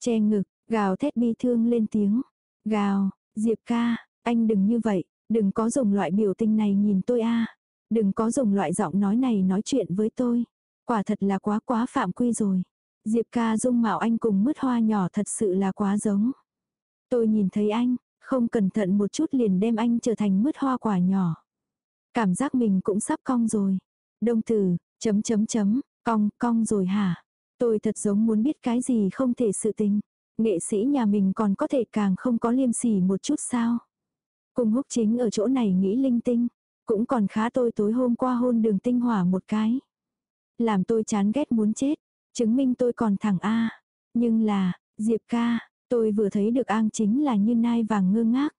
Che ngực, gào thét bi thương lên tiếng, gào, Diệp ca, anh đừng như vậy, đừng có dùng loại biểu tình này nhìn tôi a Đừng có dùng loại giọng nói này nói chuyện với tôi. Quả thật là quá quá phạm quy rồi. Diệp ca dung mạo anh cùng mứt hoa nhỏ thật sự là quá giống. Tôi nhìn thấy anh, không cẩn thận một chút liền đem anh trở thành mứt hoa quả nhỏ. Cảm giác mình cũng sắp cong rồi. Đông tử, chấm chấm chấm, cong, cong rồi hả? Tôi thật giống muốn biết cái gì không thể sự tình. Nghệ sĩ nhà mình còn có thể càng không có liêm sỉ một chút sao. Cùng húc chính ở chỗ này nghĩ linh tinh. Cũng còn khá tôi tối hôm qua hôn đường tinh hỏa một cái. Làm tôi chán ghét muốn chết. Chứng minh tôi còn thẳng A. Nhưng là, Diệp ca, tôi vừa thấy được an chính là như nai vàng ngơ ngác.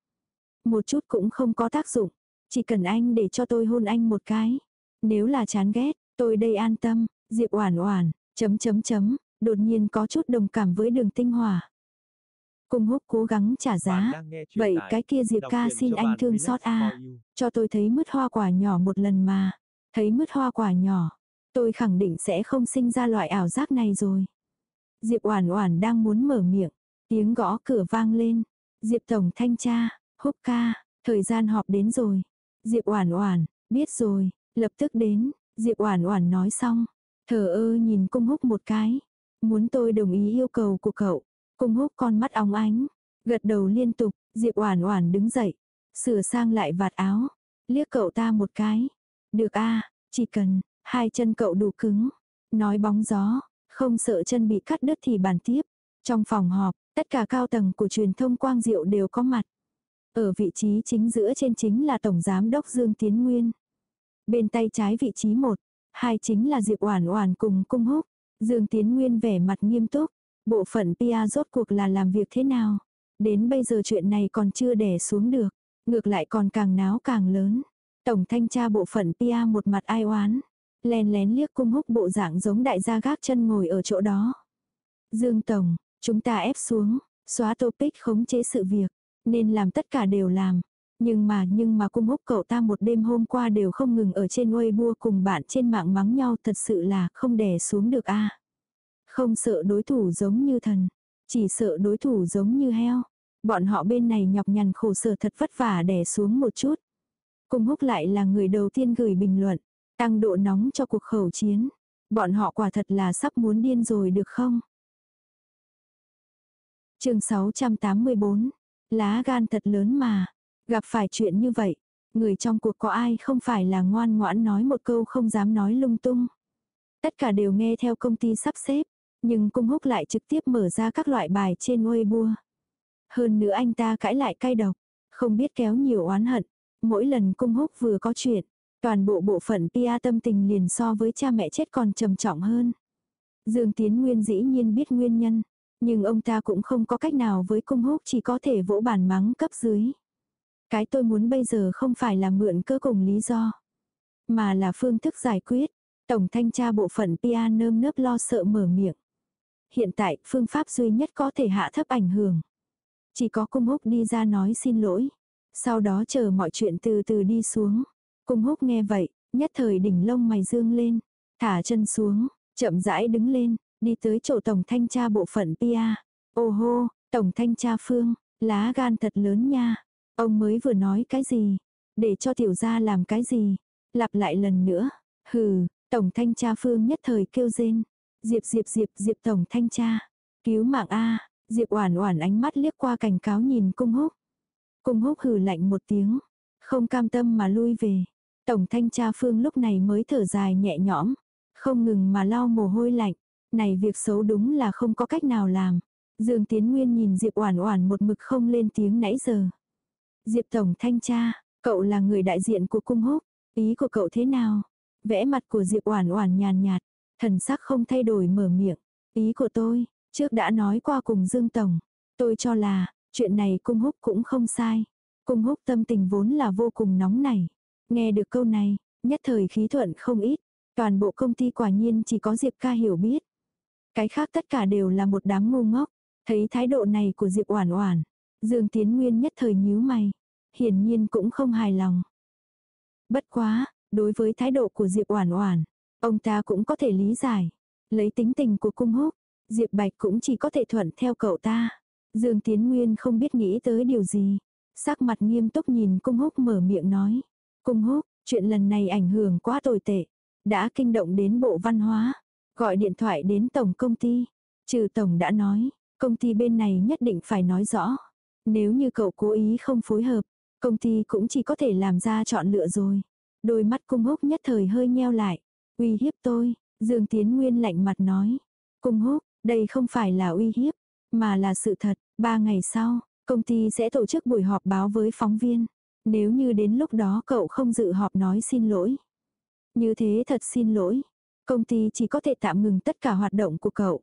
Một chút cũng không có tác dụng. Chỉ cần anh để cho tôi hôn anh một cái. Nếu là chán ghét, tôi đây an tâm. Diệp oản oản, chấm chấm chấm, đột nhiên có chút đồng cảm với đường tinh hỏa. Cung húc cố gắng trả giá. Vậy cái kia Diệp ca xin anh thương xót a Cho tôi thấy mứt hoa quả nhỏ một lần mà. Thấy mứt hoa quả nhỏ. Tôi khẳng định sẽ không sinh ra loại ảo giác này rồi. Diệp Oản Oản đang muốn mở miệng, tiếng gõ cửa vang lên. Diệp tổng thanh tra, "Húc ca, thời gian họp đến rồi." Diệp Oản Oản, "Biết rồi, lập tức đến." Diệp Oản Oản nói xong, thờ ơ nhìn Cung Húc một cái, Muốn tôi đồng ý yêu cầu của cậu. Cung húc con mắt óng ánh. Gật đầu liên tục, Diệp Oản Oản đứng dậy. Sửa sang lại vạt áo. Liếc cậu ta một cái. Được a chỉ cần, hai chân cậu đủ cứng. Nói bóng gió, không sợ chân bị cắt đứt thì bàn tiếp. Trong phòng họp, tất cả cao tầng của truyền thông Quang Diệu đều có mặt. Ở vị trí chính giữa trên chính là Tổng Giám Đốc Dương Tiến Nguyên. Bên tay trái vị trí một, hai chính là Diệp Oản Oản cùng Cung Húc. Dương Tiến Nguyên vẻ mặt nghiêm túc, bộ phận PR rốt cuộc là làm việc thế nào? Đến bây giờ chuyện này còn chưa đè xuống được, ngược lại còn càng náo càng lớn. Tổng thanh tra bộ phận PR một mặt ai oán, lén lén liếc cung húc bộ dạng giống đại gia gác chân ngồi ở chỗ đó. Dương Tổng, chúng ta ép xuống, xóa topic khống chế sự việc, nên làm tất cả đều làm. Nhưng mà, nhưng mà cung húc cậu ta một đêm hôm qua đều không ngừng ở trên Weibo cùng bạn trên mạng mắng nhau thật sự là không đè xuống được a Không sợ đối thủ giống như thần, chỉ sợ đối thủ giống như heo. Bọn họ bên này nhọc nhằn khổ sở thật vất vả đè xuống một chút. Cung húc lại là người đầu tiên gửi bình luận, tăng độ nóng cho cuộc khẩu chiến. Bọn họ quả thật là sắp muốn điên rồi được không? chương 684, lá gan thật lớn mà. Gặp phải chuyện như vậy, người trong cuộc có ai không phải là ngoan ngoãn nói một câu không dám nói lung tung. Tất cả đều nghe theo công ty sắp xếp, nhưng cung húc lại trực tiếp mở ra các loại bài trên Weibo. Hơn nữa anh ta cãi lại cay độc, không biết kéo nhiều oán hận. Mỗi lần cung húc vừa có chuyện, toàn bộ bộ phận Pia tâm tình liền so với cha mẹ chết còn trầm trọng hơn. Dương Tiến Nguyên dĩ nhiên biết nguyên nhân, nhưng ông ta cũng không có cách nào với cung húc chỉ có thể vỗ bản mắng cấp dưới. Cái tôi muốn bây giờ không phải là mượn cơ cùng lý do, mà là phương thức giải quyết. Tổng thanh tra bộ phận PA nơm nớp lo sợ mở miệng. Hiện tại, phương pháp duy nhất có thể hạ thấp ảnh hưởng. Chỉ có cung húc đi ra nói xin lỗi. Sau đó chờ mọi chuyện từ từ đi xuống. Cung húc nghe vậy, nhất thời đỉnh lông mày dương lên. Thả chân xuống, chậm rãi đứng lên, đi tới chỗ tổng thanh tra bộ phận PA. Ô hô, tổng thanh tra phương, lá gan thật lớn nha. Ông mới vừa nói cái gì? Để cho tiểu gia làm cái gì? Lặp lại lần nữa. Hừ, tổng thanh tra phương nhất thời kêu rên. Diệp diệp diệp diệp tổng thanh tra. Cứu mạng A, diệp oản oản ánh mắt liếc qua cảnh cáo nhìn cung húc. Cung húc hừ lạnh một tiếng. Không cam tâm mà lui về. Tổng thanh tra phương lúc này mới thở dài nhẹ nhõm. Không ngừng mà lau mồ hôi lạnh. Này việc xấu đúng là không có cách nào làm. Dương Tiến Nguyên nhìn Diệp Oản Oản một mực không lên tiếng nãy giờ. Diệp Tổng thanh tra, cậu là người đại diện của cung húc, ý của cậu thế nào? Vẽ mặt của Diệp Oản Oản nhàn nhạt, thần sắc không thay đổi mở miệng. Ý của tôi, trước đã nói qua cùng Dương Tổng, tôi cho là, chuyện này cung húc cũng không sai. Cung húc tâm tình vốn là vô cùng nóng nảy. Nghe được câu này, nhất thời khí thuận không ít. Toàn bộ công ty quả nhiên chỉ có Diệp ca hiểu biết. Cái khác tất cả đều là một đám ngu ngốc. Thấy thái độ này của Diệp Oản Oản, Dương Tiến Nguyên nhất thời nhíu mày, hiển nhiên cũng không hài lòng. Bất quá, đối với thái độ của Diệp Oản Oản, ông ta cũng có thể lý giải. Lấy tính tình của cung húc, Diệp Bạch cũng chỉ có thể thuận theo cậu ta. Dương Tiến Nguyên không biết nghĩ tới điều gì. Sắc mặt nghiêm túc nhìn cung húc mở miệng nói. Cung húc, chuyện lần này ảnh hưởng quá tồi tệ. Đã kinh động đến bộ văn hóa. Gọi điện thoại đến tổng công ty. Trừ tổng đã nói, công ty bên này nhất định phải nói rõ. Nếu như cậu cố ý không phối hợp, công ty cũng chỉ có thể làm ra chọn lựa rồi. Đôi mắt cung húc nhất thời hơi nheo lại. Uy hiếp tôi, Dương Tiến Nguyên lạnh mặt nói. Cung húc, đây không phải là uy hiếp, mà là sự thật. Ba ngày sau, công ty sẽ tổ chức buổi họp báo với phóng viên. Nếu như đến lúc đó cậu không dự họp nói xin lỗi. Như thế thật xin lỗi. Công ty chỉ có thể tạm ngừng tất cả hoạt động của cậu.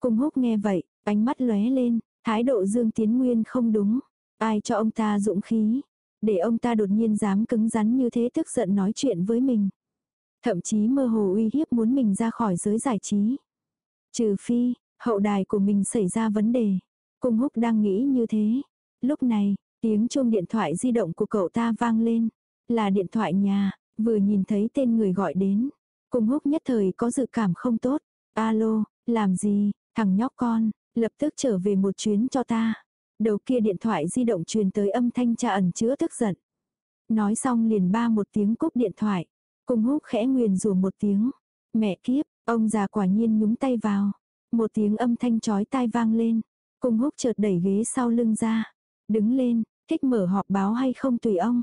Cung húc nghe vậy, ánh mắt lóe lên, thái độ Dương Tiến Nguyên không đúng. Ai cho ông ta dũng khí, để ông ta đột nhiên dám cứng rắn như thế tức giận nói chuyện với mình. Thậm chí mơ hồ uy hiếp muốn mình ra khỏi giới giải trí. Trừ phi, hậu đài của mình xảy ra vấn đề. Cung húc đang nghĩ như thế. Lúc này, tiếng chuông điện thoại di động của cậu ta vang lên. Là điện thoại nhà, vừa nhìn thấy tên người gọi đến. Cung húc nhất thời có dự cảm không tốt. Alo, làm gì, thằng nhóc con, lập tức trở về một chuyến cho ta. Đầu kia điện thoại di động truyền tới âm thanh cha ẩn chứa tức giận. Nói xong liền ba một tiếng cúp điện thoại. Cung húc khẽ nguyền rủa một tiếng. Mẹ kiếp, ông già quả nhiên nhúng tay vào. Một tiếng âm thanh chói tai vang lên. Cung húc chợt đẩy ghế sau lưng ra. Đứng lên, thích mở họp báo hay không tùy ông.